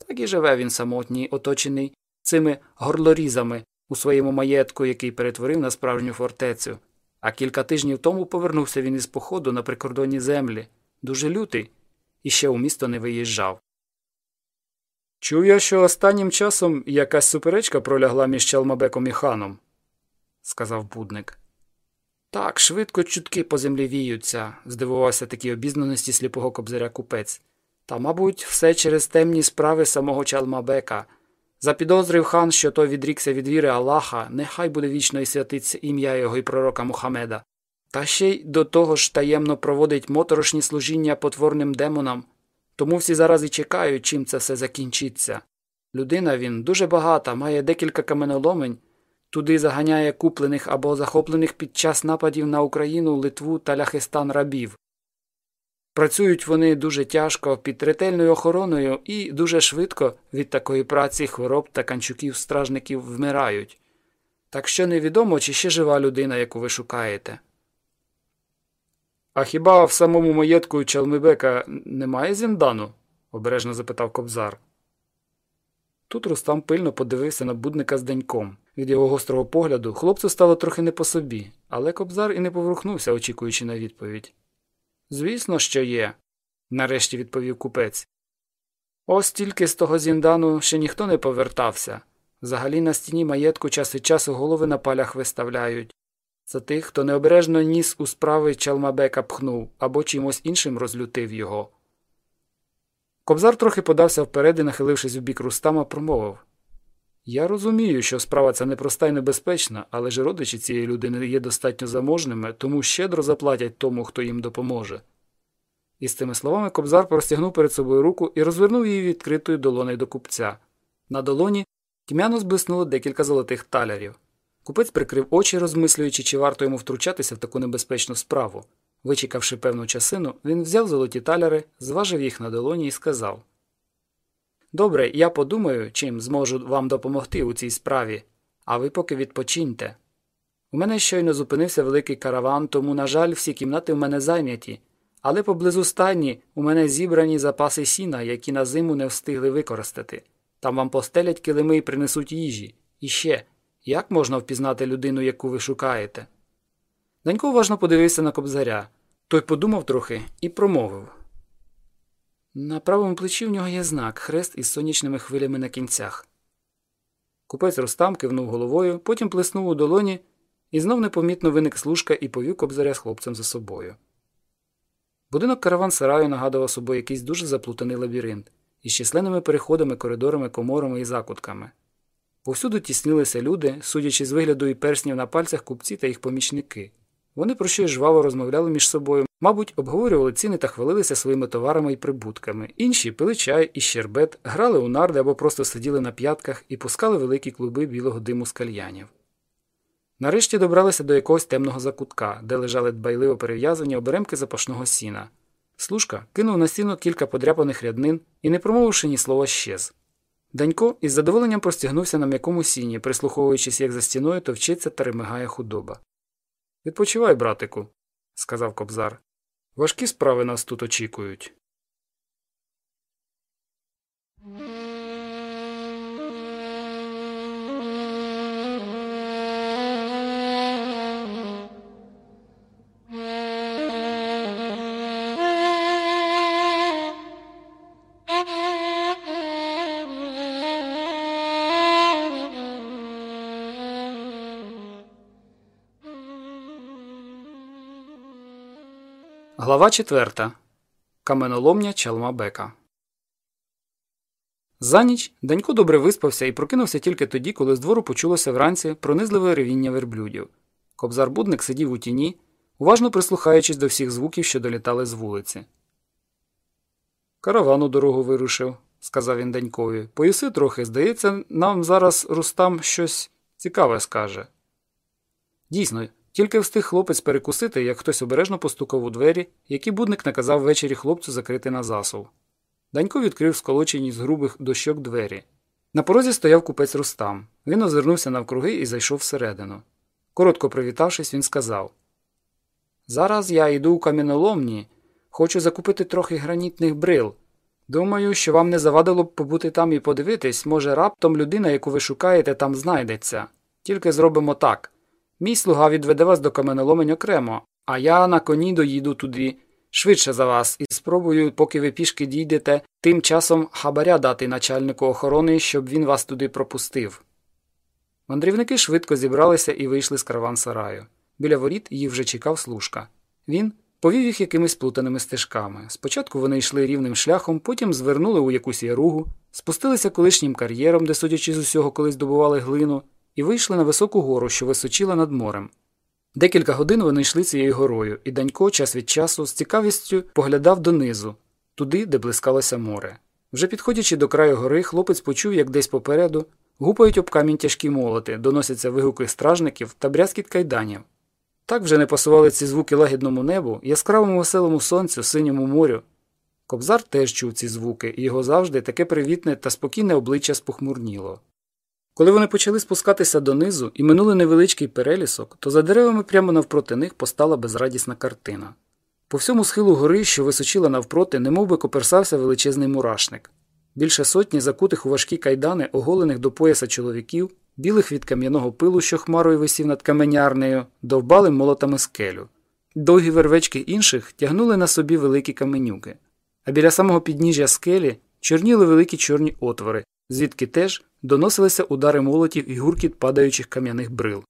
Speaker 1: Так і живе він самотній, оточений цими горлорізами у своєму маєтку, який перетворив на справжню фортецю. А кілька тижнів тому повернувся він із походу на прикордонні землі, дуже лютий, і ще у місто не виїжджав. Чув я, що останнім часом якась суперечка пролягла між Чалмабеком і ханом, сказав будник. Так, швидко чутки по землі віються, здивувався такій обізнаності сліпого кобзаря купець. Та, мабуть, все через темні справи самого Чалмабека. Запідозрив хан, що той відрікся від віри Аллаха, нехай буде вічно і святиться ім'я його і пророка Мухамеда. Та ще й до того ж таємно проводить моторошні служіння потворним демонам, тому всі зараз і чекають, чим це все закінчиться. Людина він дуже багата, має декілька каменоломень, туди заганяє куплених або захоплених під час нападів на Україну, Литву та Ляхистан рабів. Працюють вони дуже тяжко під ретельною охороною і дуже швидко від такої праці хвороб та канчуків стражників вмирають. Так що невідомо, чи ще жива людина, яку ви шукаєте. А хіба в самому маєтку Чалмибека немає зіндану? обережно запитав кобзар. Тут Рустам пильно подивився на будника з деньком. Від його гострого погляду хлопцю стало трохи не по собі, але кобзар і не поворухнувся, очікуючи на відповідь. Звісно, що є, нарешті відповів купець. Ось тільки з того зіндану ще ніхто не повертався. Взагалі на стіні маєтку час від часу голови на палях виставляють. За тих, хто необережно ніс у справи Чалмабека пхнув або чимось іншим розлютив його. Кобзар трохи подався вперед і, нахилившись у бік Рустама, промовив Я розумію, що справа ця непроста і небезпечна, але ж родичі цієї людини є достатньо заможними, тому щедро заплатять тому, хто їм допоможе. Із цими словами кобзар простягнув перед собою руку і розвернув її відкритою долонею до купця. На долоні тьмяно зблиснуло декілька золотих талярів. Купець прикрив очі, розмислюючи, чи варто йому втручатися в таку небезпечну справу. Вичекавши певну часину, він взяв золоті таляри, зважив їх на долоні і сказав Добре, я подумаю, чим зможу вам допомогти у цій справі, а ви поки відпочиньте. У мене щойно зупинився великий караван, тому, на жаль, всі кімнати в мене зайняті, але поблизу стайні у мене зібрані запаси сіна, які на зиму не встигли використати. Там вам постелять килими і принесуть їжі. І ще, як можна впізнати людину, яку ви шукаєте? Данько уважно подивився на кобзаря. Той подумав трохи і промовив. На правому плечі в нього є знак хрест із сонячними хвилями на кінцях. Купець Ростам кивнув головою, потім плеснув у долоні, і знов непомітно виник служка і повів кобзаря з хлопцем за собою. Будинок караван сараю нагадував собою якийсь дуже заплутаний лабіринт із численними переходами, коридорами, коморами і закутками. Повсюду тіснилися люди, судячи з вигляду і перснів на пальцях купці та їх помічники. Вони про щось жваво розмовляли між собою, мабуть, обговорювали ціни та хвалилися своїми товарами і прибутками. Інші пили чай і щербет, грали у нарди або просто сиділи на п'ятках і пускали великі клуби білого диму з кальянів. Нарешті добралися до якогось темного закутка, де лежали дбайливо перев'язані оберемки запашного сіна. Служка кинув на стіну кілька подряпаних ряднин і, не промовивши ні слова, щез. Данько із задоволенням простягнувся на м'якому сіні, прислуховуючись, як за стіною товчиться та ремигає худоба. Відпочивай, братику, сказав кобзар. Важкі справи нас тут очікують. Глава 4. Каменоломня Чалмабека. За ніч Данько добре виспався і прокинувся тільки тоді, коли з двору почулося вранці пронизливе ревіння верблюдів. Кобзар будник сидів у тіні, уважно прислухаючись до всіх звуків, що долітали з вулиці. Караван у дорогу вирушив, сказав він Данькові. Поїси трохи, здається, нам зараз Рустам щось цікаве скаже. Дійсно, тільки встиг хлопець перекусити, як хтось обережно постукав у двері, які будник наказав ввечері хлопцю закрити на засув. Данько відкрив сколочені з грубих дощок двері. На порозі стояв купець Рустам. Він озирнувся навкруги і зайшов всередину. Коротко привітавшись, він сказав Зараз я йду у кам'яноломні, хочу закупити трохи гранітних брил. Думаю, що вам не завадило б побути там і подивитись, може, раптом людина, яку ви шукаєте, там знайдеться. Тільки зробимо так. Мій слуга відведе вас до каменоломень окремо, а я на коні доїду туди швидше за вас і спробую, поки ви пішки дійдете, тим часом хабаря дати начальнику охорони, щоб він вас туди пропустив. Мандрівники швидко зібралися і вийшли з караван-сараю. Біля воріт їх вже чекав служка. Він повів їх якимись плутаними стежками. Спочатку вони йшли рівним шляхом, потім звернули у якусь яругу, спустилися колишнім кар'єром, де, судячи з усього, колись добували глину, і вийшли на високу гору, що височила над морем. Декілька годин вони йшли цією горою, і Данько час від часу з цікавістю поглядав донизу, туди, де блискалося море. Вже підходячи до краю гори, хлопець почув, як десь попереду гупають об камінь тяжкі молоти, доносяться вигуки стражників та брязкіт кайданів. Так вже не пасували ці звуки лагідному небу, яскравому веселому сонцю, синьому морю. Кобзар теж чув ці звуки, і його завжди таке привітне та спокійне обличчя спохмурніло. Коли вони почали спускатися донизу і минули невеличкий перелісок, то за деревами прямо навпроти них постала безрадісна картина. По всьому схилу гори, що височила навпроти, немов би коперсався величезний мурашник. Більше сотні закутих у важкі кайдани, оголених до пояса чоловіків, білих від кам'яного пилу, що хмарою висів над каменярнею, довбали молотами скелю. Довгі вервечки інших тягнули на собі великі каменюки, а біля самого підніжжя скелі чорніли великі чорні отвори, звідки теж доносилися удари молотів і гуркіт падаючих кам'яних брил.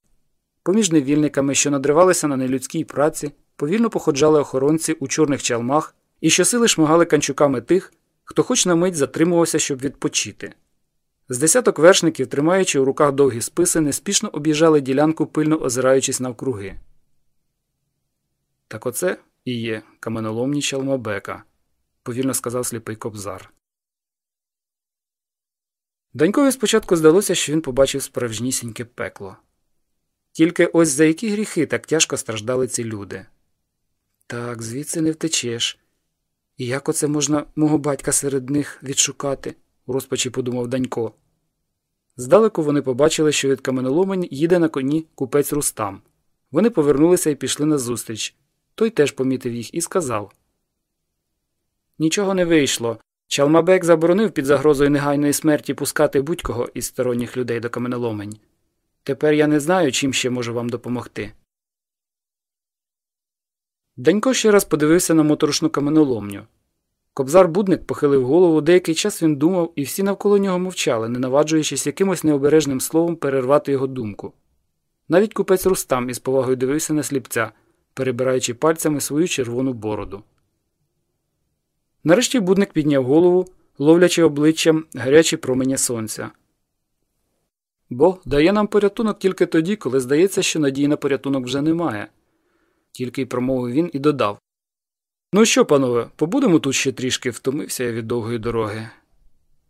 Speaker 1: Поміж невільниками, що надривалися на нелюдській праці, повільно походжали охоронці у чорних чалмах і щосили шмагали канчуками тих, хто хоч на мить затримувався, щоб відпочити. З десяток вершників, тримаючи у руках довгі списи, неспішно об'їжджали ділянку, пильно озираючись навкруги. Так оце і є каменоломні Чалмабека, повільно сказав сліпий кобзар. Данькові спочатку здалося, що він побачив справжнісіньке пекло. Тільки ось за які гріхи так тяжко страждали ці люди. Так, звідси не втечеш. І як оце можна мого батька серед них відшукати? у розпачі подумав Данько. Здалеку вони побачили, що від каменоломень їде на коні купець Рустам. Вони повернулися і пішли назустріч. Той теж помітив їх і сказав Нічого не вийшло. Чалмабек заборонив під загрозою негайної смерті пускати будь-кого із сторонніх людей до каменоломень. Тепер я не знаю, чим ще можу вам допомогти. Данько ще раз подивився на моторошну каменоломню. Кобзар будник похилив голову, деякий час він думав, і всі навколо нього мовчали, не наваджуючись якимось необережним словом перервати його думку. Навіть купець Рустам із повагою дивився на сліпця, перебираючи пальцями свою червону бороду. Нарешті будник підняв голову, ловлячи обличчям гарячі промені сонця. Бог дає нам порятунок тільки тоді, коли здається, що надії на порятунок вже немає. Тільки й промовив він і додав Ну що, панове, побудемо тут ще трішки, втомився я від довгої дороги.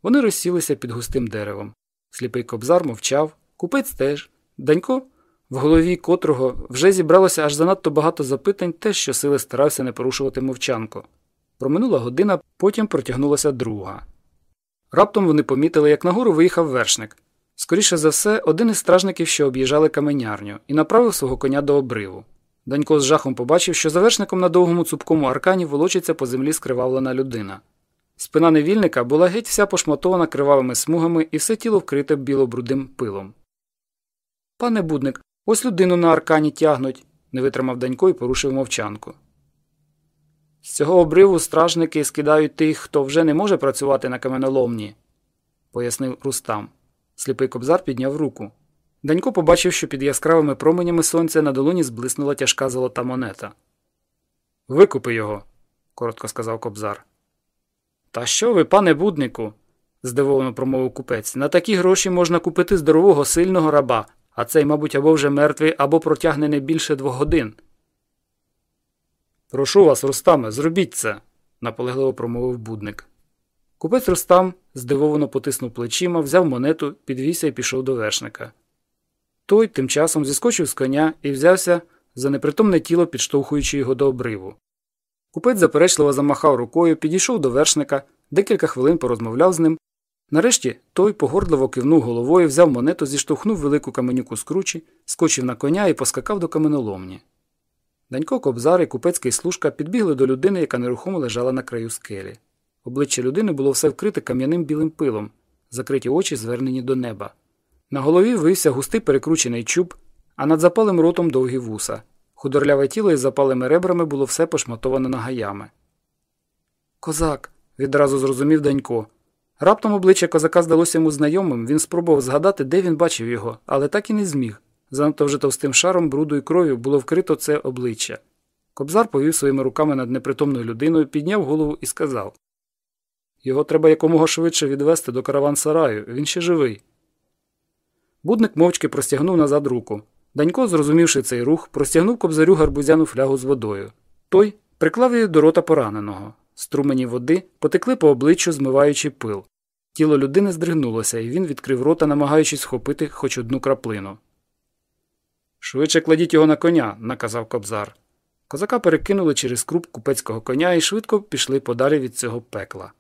Speaker 1: Вони розсілися під густим деревом. Сліпий кобзар мовчав, купець теж. Данько, в голові котрого вже зібралося аж занадто багато запитань, те, що сили старався не порушувати мовчанку. Проминула година, потім протягнулася друга. Раптом вони помітили, як нагору виїхав вершник. Скоріше за все, один із стражників, що об'їжджали каменярню, і направив свого коня до обриву. Данько з жахом побачив, що за вершником на довгому цупкому аркані волочиться по землі скривавлена людина. Спина невільника була геть вся пошматована кривавими смугами і все тіло вкрите білобрудим пилом. Пане будник, ось людину на аркані тягнуть, не витримав Данько і порушив мовчанку. З цього обриву стражники скидають тих, хто вже не може працювати на каменоломні, пояснив Рустам. Сліпий кобзар підняв руку. Данько побачив, що під яскравими променями сонця на долоні зблиснула тяжка золота монета. Викупи його, коротко сказав кобзар. Та що ви, пане буднику? здивовано промовив купець. На такі гроші можна купити здорового сильного раба, а цей, мабуть, або вже мертвий, або протягне не більше двох годин. Прошу вас, Рустаме, зробіть це, наполегливо промовив будник. Купець Рустам здивовано потиснув плечима, взяв монету, підвівся і пішов до вершника. Той тим часом зіскочив з коня і взявся за непритомне тіло, підштовхуючи його до обриву. Купець заперечливо замахав рукою, підійшов до вершника, декілька хвилин порозмовляв з ним. Нарешті той погордливо кивнув головою, взяв монету, зіштовхнув велику каменюку з кручі, скочив на коня і поскакав до каменоломні. Данько Кобзар і купецький служка підбігли до людини, яка нерухомо лежала на краю скелі. Обличчя людини було все вкрите кам'яним білим пилом, закриті очі звернені до неба. На голові вився густий перекручений чуб, а над запалим ротом довгі вуса. Худорляве тіло із запалими ребрами було все пошматоване нагаями. Козак. відразу зрозумів Данько. Раптом обличчя козака здалося йому знайомим, він спробував згадати, де він бачив його, але так і не зміг. Занадто вже товстим шаром бруду і кров'ю було вкрито це обличчя. Кобзар повів своїми руками над непритомною людиною, підняв голову і сказав Його треба якомога швидше відвести до караван-сараю, він ще живий. Будник мовчки простягнув назад руку. Данько, зрозумівши цей рух, простягнув кобзарю гарбузяну флягу з водою. Той приклав її до рота пораненого. Струмені води потекли по обличчю, змиваючи пил. Тіло людини здригнулося, і він відкрив рота, намагаючись схопити хоч одну краплину. Швидше кладіть його на коня, наказав кобзар. Козака перекинули через круп купецького коня і швидко пішли подалі від цього пекла.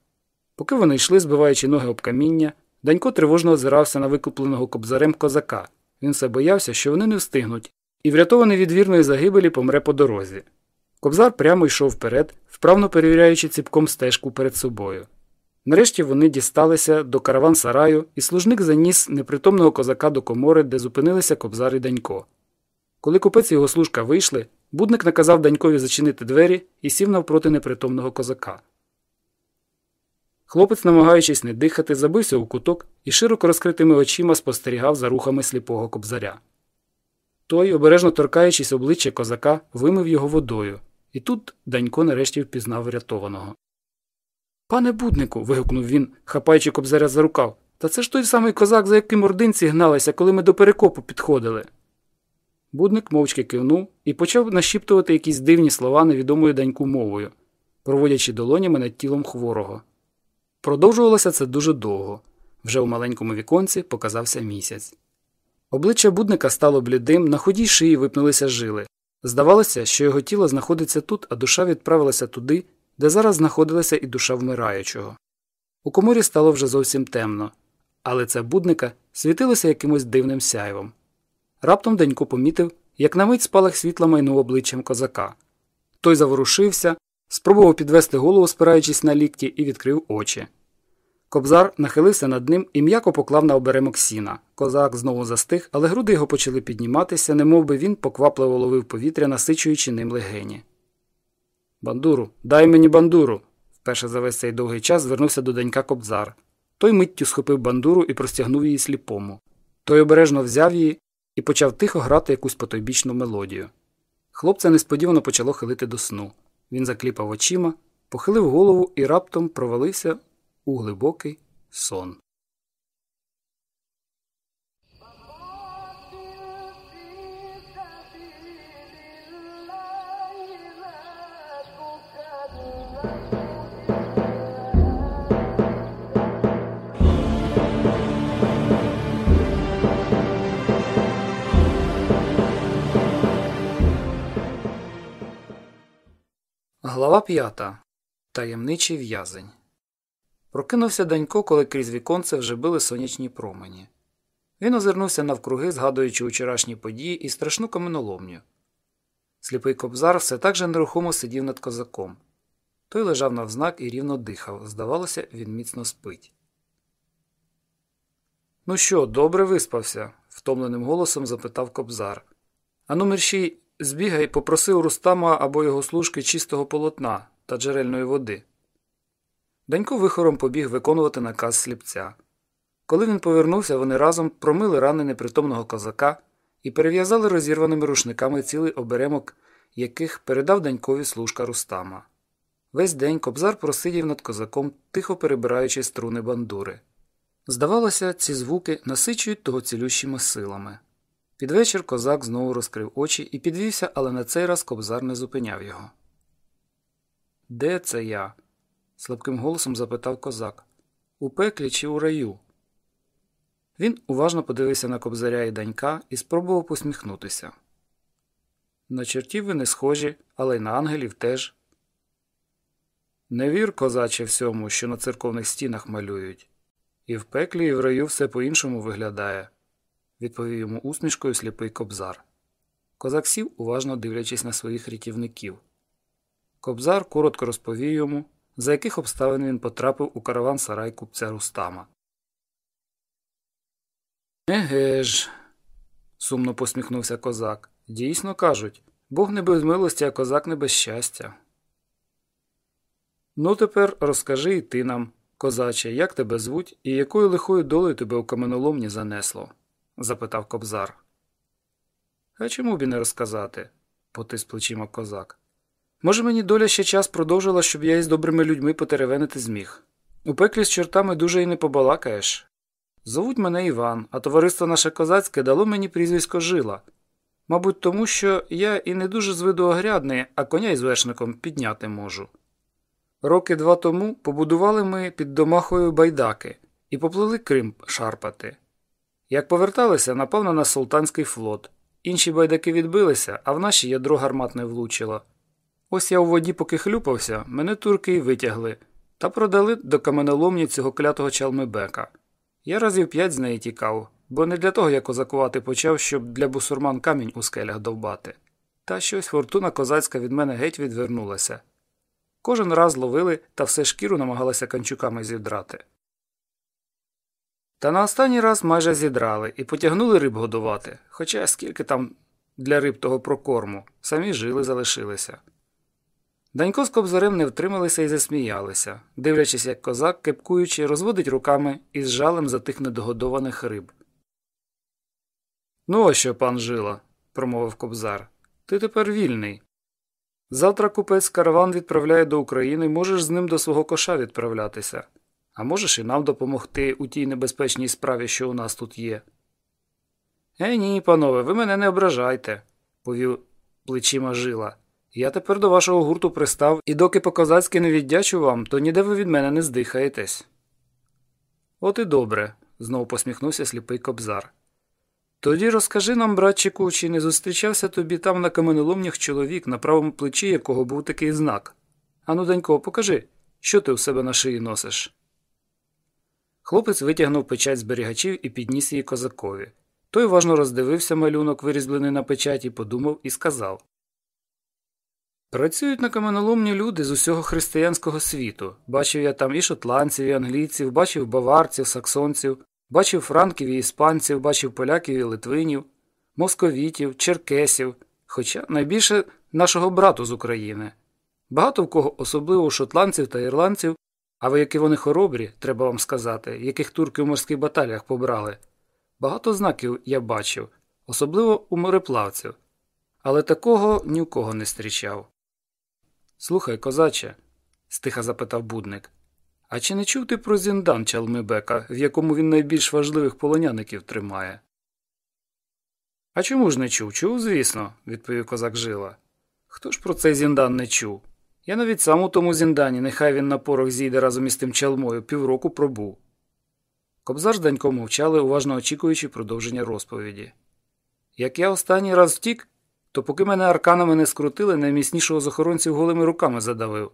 Speaker 1: Поки вони йшли, збиваючи ноги об каміння, Данько тривожно озирався на викупленого кобзарем козака. Він все боявся, що вони не встигнуть, і, врятований від вірної загибелі, помре по дорозі. Кобзар прямо йшов вперед, вправно перевіряючи ціпком стежку перед собою. Нарешті вони дісталися до караван сараю, і служник заніс непритомного козака до комори, де зупинилися кобзар і Данько. Коли купець і його служка вийшли, будник наказав Данькові зачинити двері і сів навпроти непритомного козака. Хлопець, намагаючись не дихати, забився у куток і широко розкритими очима спостерігав за рухами сліпого кобзаря. Той, обережно торкаючись обличчя козака, вимив його водою, і тут Данько нарешті впізнав врятованого. Пане буднику. вигукнув він, хапаючи кобзаря за рукав. Та це ж той самий козак, за яким ординці гналися, коли ми до перекопу підходили. Будник мовчки кивнув і почав нашіптувати якісь дивні слова невідомою даньку мовою, проводячи долонями над тілом хворого. Продовжувалося це дуже довго. Вже у маленькому віконці показався місяць. Обличчя будника стало блідим, на худій шиї випнулися жили. Здавалося, що його тіло знаходиться тут, а душа відправилася туди, де зараз знаходилася і душа вмираючого. У коморі стало вже зовсім темно, але це будника світилося якимось дивним сяйвом. Раптом Денько помітив, як на мить спалах світла майнув обличчям козака. Той заворушився, спробував підвести голову, спираючись на лікті, і відкрив очі. Кобзар нахилився над ним і м'яко поклав на оберемок сіна. Козак знову застиг, але груди його почали підніматися, немов би він поквапливо ловив повітря, насичуючи ним легені. Бандуру, дай мені бандуру. Вперше за весь цей довгий час звернувся до донька Кобзар. Той миттю схопив бандуру і простягнув її сліпому. Той обережно взяв її і почав тихо грати якусь потойбічну мелодію. Хлопця несподівано почало хилити до сну. Він закліпав очима, похилив голову і раптом провалився у глибокий сон. Глава п'ята. Таємничий в'язень. Прокинувся Данько, коли крізь віконце вже били сонячні промені. Він озирнувся навкруги, згадуючи вчорашні події і страшну каменоломню. Сліпий кобзар все так же нерухомо сидів над козаком. Той лежав навзнак і рівно дихав. Здавалося, він міцно спить. Ну що, добре виспався? втомленим голосом запитав кобзар. Ану, мерщій, збігай, попросив Рустама або його служки чистого полотна та джерельної води. Данько вихором побіг виконувати наказ сліпця. Коли він повернувся, вони разом промили рани непритомного козака і перев'язали розірваними рушниками цілий оберемок, яких передав Данькові служка Рустама. Весь день кобзар просидів над козаком, тихо перебираючи струни бандури. Здавалося, ці звуки насичують того цілющими силами. Під вечір козак знову розкрив очі і підвівся, але на цей раз кобзар не зупиняв його. Де це я? слабким голосом запитав козак. У пеклі чи у раю? Він уважно подивився на кобзаря і данька і спробував посміхнутися. На чертів ви не схожі, але й на ангелів теж. Не вір, козаче, всьому, що на церковних стінах малюють. І в пеклі, і в раю все по-іншому виглядає, відповів йому усмішкою сліпий кобзар. Козак сів, уважно дивлячись на своїх рятівників. Кобзар коротко розповів йому, за яких обставин він потрапив у караван сарай купця Рустама. Еге ж, сумно посміхнувся козак. Дійсно кажуть Бог не без милості, а козак не без щастя. Ну, тепер розкажи і ти нам, козаче, як тебе звуть і якою лихою долею тебе у каменоломні занесло? Запитав кобзар. А чому б і не розказати? потис плечима козак. Може, мені доля ще час продовжила, щоб я із добрими людьми потеревенити зміг. У пеклі з чортами дуже й не побалакаєш. Зовуть мене Іван, а товариство наше козацьке дало мені прізвисько жила. Мабуть, тому що я і не дуже з виду огрядний, а коня із вершником підняти можу. Роки два тому побудували ми під домахою байдаки і поплили Крим шарпати. Як поверталися, напав на султанський флот. Інші байдаки відбилися, а в наші ядро гармат не влучило. Ось я у воді, поки хлюпався, мене турки й витягли та продали до каменоломні цього клятого чалмебека. Я разів п'ять з неї тікав, бо не для того я козакувати почав, щоб для бусурман камінь у скелях довбати. Та щось фортуна козацька від мене геть відвернулася. Кожен раз ловили та все шкіру намагалася канчуками зідрати. Та на останній раз майже зідрали і потягнули риб годувати, хоча скільки там для риб того прокорму, самі жили залишилися. Данько з кобзарем не втрималися і засміялися, дивлячись, як козак, кепкуючи, розводить руками із жалем за тих недогодованих риб. Ну, ось що, пан жила, промовив кобзар. Ти тепер вільний. Завтра купець караван відправляє до України, можеш з ним до свого коша відправлятися, а можеш і нам допомогти у тій небезпечній справі, що у нас тут є. Е, ні, панове, ви мене не ображайте, повів плечима жила. Я тепер до вашого гурту пристав, і доки по козацьки не віддячу вам, то ніде ви від мене не здихаєтесь. От і добре, знову посміхнувся сліпий кобзар. Тоді розкажи нам, братчику, чи не зустрічався тобі там на каменоломнях чоловік, на правому плечі якого був такий знак. Ану, Данько, покажи, що ти у себе на шиї носиш. Хлопець витягнув печать зберігачів і підніс її козакові. Той уважно роздивився малюнок, вирізблений на печаті, подумав і сказав Працюють на каменоломні люди з усього християнського світу. Бачив я там і шотландців, і англійців, бачив баварців, саксонців, бачив франків і іспанців, бачив поляків і литвинів, московітів, черкесів, хоча найбільше нашого брату з України. Багато в кого, особливо у шотландців та ірландців, а ви які вони хоробрі, треба вам сказати, яких турки в морських баталіях побрали. Багато знаків я бачив, особливо у мореплавців, але такого ні в кого не зустрічав. Слухай, козаче, стиха запитав будник, а чи не чув ти про зіндан Чалмибека, в якому він найбільш важливих полоняників тримає? А чому ж не чув? Чув, звісно, відповів козак Жила. Хто ж про цей зіндан не чув? Я навіть сам у тому зіндані, нехай він на порох зійде разом із тим чалмою, півроку пробув. Кобзар з Данько мовчали, уважно очікуючи продовження розповіді. Як я останній раз втік, то поки мене арканами не скрутили, найміснішого з охоронців голими руками задавив.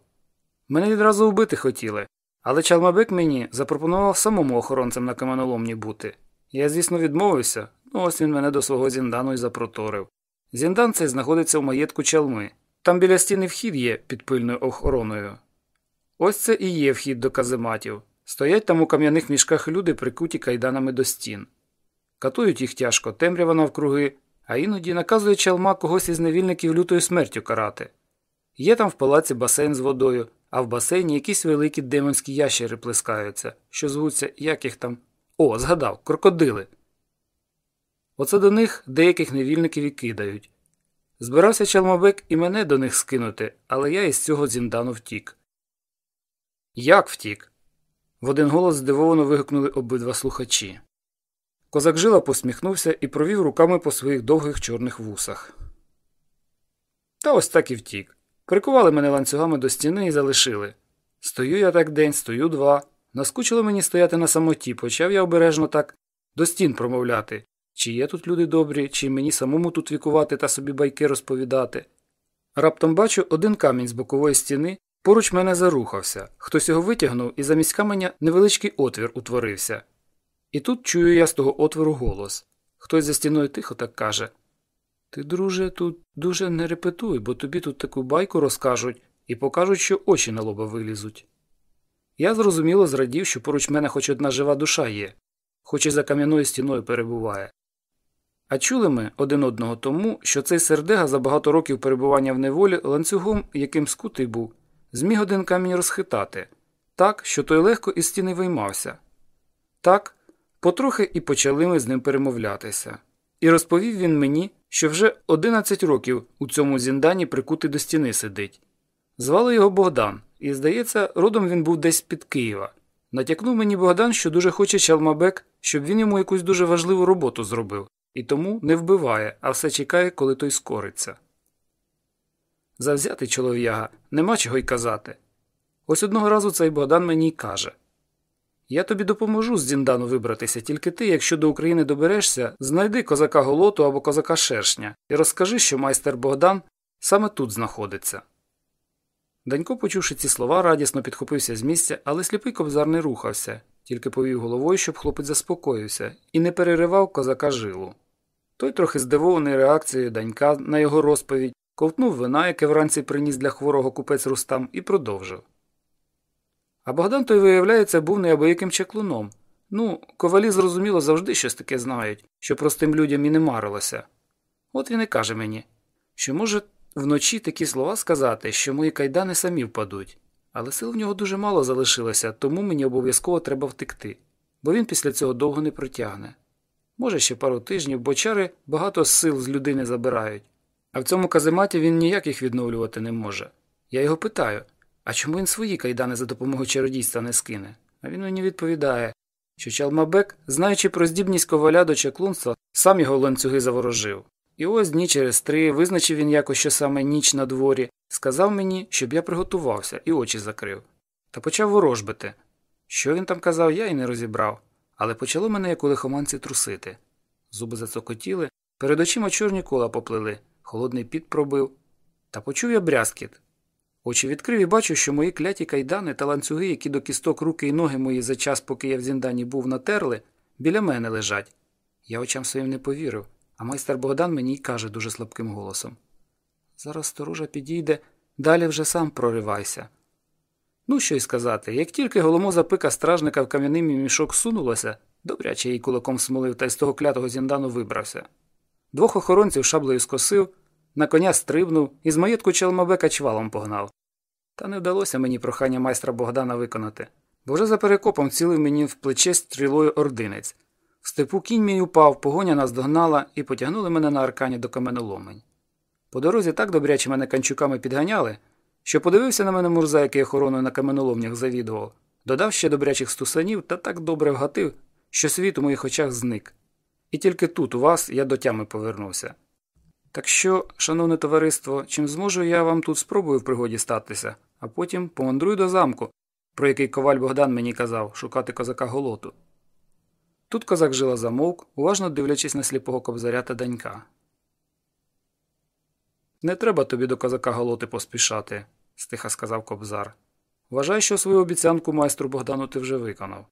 Speaker 1: Мене відразу вбити хотіли, але Чалмабек мені запропонував самому охоронцем на каменоломні бути. Я, звісно, відмовився, ну ось він мене до свого зіндану і запроторив. Зіндан цей знаходиться в маєтку чалми. Там біля стіни вхід є під пильною охороною. Ось це і є вхід до казематів. Стоять там у кам'яних мішках люди, прикуті кайданами до стін. Катують їх тяжко, темрява навкруги, а іноді наказує чалма когось із невільників лютою смертю карати. Є там в палаці басейн з водою, а в басейні якісь великі демонські ящери плескаються, що звуться, як їх там. О, згадав, крокодили. Оце до них деяких невільників і кидають. Збирався Чалмабек і мене до них скинути, але я із цього зіндану втік. Як втік? В один голос здивовано вигукнули обидва слухачі. Козак жила посміхнувся і провів руками по своїх довгих чорних вусах. Та ось так і втік. Прикували мене ланцюгами до стіни і залишили. Стою я так день, стою два. Наскучило мені стояти на самоті, почав я обережно так до стін промовляти, чи є тут люди добрі, чи мені самому тут вікувати та собі байки розповідати. Раптом бачу один камінь з бокової стіни, поруч мене зарухався. Хтось його витягнув, і замість каменя невеличкий отвір утворився. І тут чую я з того отвору голос. Хтось за стіною тихо так каже Ти, друже, тут дуже не репетуй, бо тобі тут таку байку розкажуть і покажуть, що очі на лоба вилізуть. Я зрозуміло зрадів, що поруч мене хоч одна жива душа є, хоч і за кам'яною стіною перебуває. А чули ми один одного тому, що цей сердега за багато років перебування в неволі ланцюгом, яким скутий був, зміг один камінь розхитати, так, що той легко із стіни виймався. Так, потрохи і почали ми з ним перемовлятися. І розповів він мені, що вже 11 років у цьому зіндані прикутий до стіни сидить. Звали його Богдан, і, здається, родом він був десь під Києва. Натякнув мені Богдан, що дуже хоче Чалмабек, щоб він йому якусь дуже важливу роботу зробив, і тому не вбиває, а все чекає, коли той скориться. Завзятий чолов'яга, нема чого й казати. Ось одного разу цей Богдан мені й каже Я тобі допоможу з Зіндану вибратися, тільки ти, якщо до України доберешся, знайди козака голоту або козака шершня і розкажи, що майстер Богдан саме тут знаходиться. Данько, почувши ці слова, радісно підхопився з місця, але сліпий кобзар не рухався, тільки повів головою, щоб хлопець заспокоївся, і не переривав козака жилу. Той, трохи здивований реакцією Данька на його розповідь, ковтнув вина, яке вранці приніс для хворого купець Рустам, і продовжив. А Богдан той, виявляється, був неабияким чаклуном. Ну, ковалі, зрозуміло, завжди щось таке знають, що простим людям і не марилося. От він і каже мені, що, може, вночі такі слова сказати, що мої кайдани самі впадуть, але сил в нього дуже мало залишилося, тому мені обов'язково треба втекти, бо він після цього довго не протягне. Може, ще пару тижнів, бо чари багато сил з людини забирають. А в цьому казематі він ніяк їх відновлювати не може. Я його питаю а чому він свої кайдани за допомогою чародійства не скине? А він мені відповідає що Чалмабек, знаючи про здібність коваля до чаклунства, сам його ланцюги заворожив. І ось дні через три визначив він якось, що саме ніч на дворі, сказав мені, щоб я приготувався і очі закрив. Та почав ворожбити. Що він там казав, я й не розібрав, але почало мене як у лихоманці трусити. Зуби зацокотіли, перед очима чорні кола поплили, холодний піт пробив. Та почув я брязкіт. Очі відкрив і бачу, що мої кляті кайдани та ланцюги, які до кісток руки і ноги мої за час, поки я в зіндані був натерли, біля мене лежать. Я очам своїм не повірив, а майстер Богдан мені й каже дуже слабким голосом Зараз сторожа підійде, далі вже сам проривайся. Ну, що й сказати, як тільки голомоза пика стражника в кам'яний мішок сунулося, добряче їй кулаком смолив та й з того клятого зіндану вибрався. Двох охоронців шаблею скосив, на коня стрибнув і з маєтку Челмабека чвалом погнав. Та не вдалося мені прохання майстра Богдана виконати, бо вже за перекопом цілив мені в плече стрілою ординець. В степу кінь мій упав, погоня нас догнала і потягнули мене на аркані до каменоломень. По дорозі так добряче мене канчуками підганяли, що подивився на мене мурза, який охороною на каменоломнях завідував, додав ще добрячих стусанів та так добре вгатив, що світ у моїх очах зник. І тільки тут, у вас, я до тями повернувся. Так що, шановне товариство, чим зможу я вам тут спробую в пригоді статися, а потім помандрую до замку, про який коваль Богдан мені казав шукати козака голоту. Тут козак жила замовк, уважно дивлячись на сліпого кобзаря та данька. Не треба тобі до козака голоти поспішати, стиха сказав кобзар. Вважай, що свою обіцянку майстру Богдану ти вже виконав.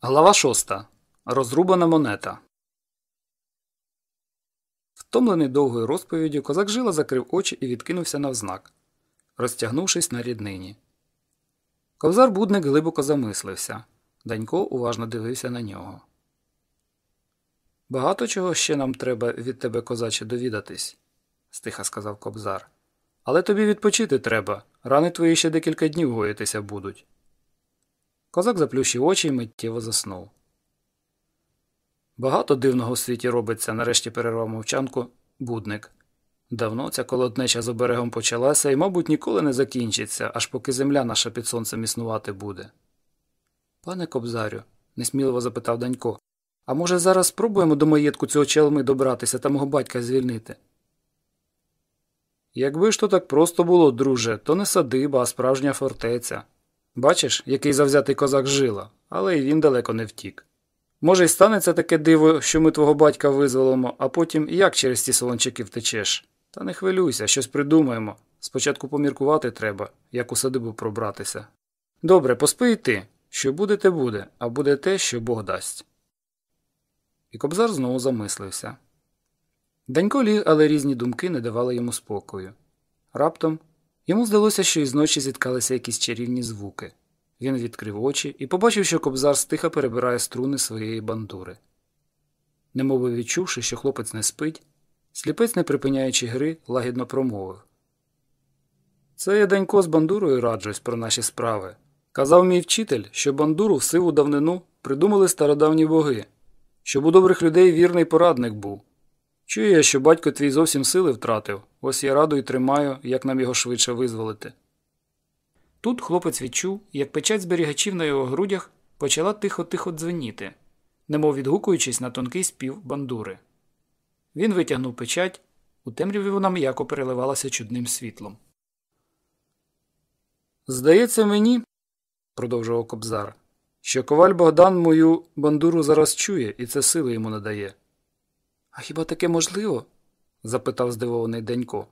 Speaker 1: Глава шоста. Розрубана монета. Втомлений довгою розповіддю, козак жила закрив очі і відкинувся навзнак, розтягнувшись на ріднині. Ковзар будник глибоко замислився. Данько уважно дивився на нього. Багато чого ще нам треба від тебе, козаче, довідатись, стиха сказав кобзар. Але тобі відпочити треба. Рани твої ще декілька днів гоїтися будуть. Козак заплющив очі і миттєво заснув. Багато дивного у світі робиться, нарешті перервав мовчанку будник. Давно ця колоднеча з оберегом почалася і, мабуть, ніколи не закінчиться, аж поки земля наша під сонцем існувати буде. Пане кобзарю, несміливо запитав Данько, а може, зараз спробуємо до маєтку цього челми добратися та мого батька звільнити? Якби ж то так просто було, друже, то не садиба, а справжня фортеця. Бачиш, який завзятий козак жила, але й він далеко не втік. Може, й станеться таке диво, що ми твого батька визволимо, а потім як через ці солончики втечеш. Та не хвилюйся, щось придумаємо. Спочатку поміркувати треба, як у садибу пробратися. Добре, поспи й ти. Що буде, те буде, а буде те, що Бог дасть. І кобзар знову замислився. Данько ліг, але різні думки не давали йому спокою. Раптом йому здалося, що із ночі зіткалися якісь чарівні звуки. Він відкрив очі і побачив, що кобзар стиха перебирає струни своєї бандури. Немови відчувши, що хлопець не спить, сліпець, не припиняючи гри, лагідно промовив. Це я Данько з бандурою раджусь про наші справи. Казав мій вчитель, що бандуру в сиву давнину придумали стародавні боги, щоб у добрих людей вірний порадник був. Чую я, що батько твій зовсім сили втратив, ось я раду й тримаю, як нам його швидше визволити. Тут хлопець відчув, як печать зберігачів на його грудях почала тихо-тихо дзвеніти, немов відгукуючись на тонкий спів бандури. Він витягнув печать, у темряві вона м'яко переливалася чудним світлом. Здається мені, продовжував кобзар, що коваль Богдан мою бандуру зараз чує і це сили йому надає. А хіба таке можливо? запитав здивований Денько.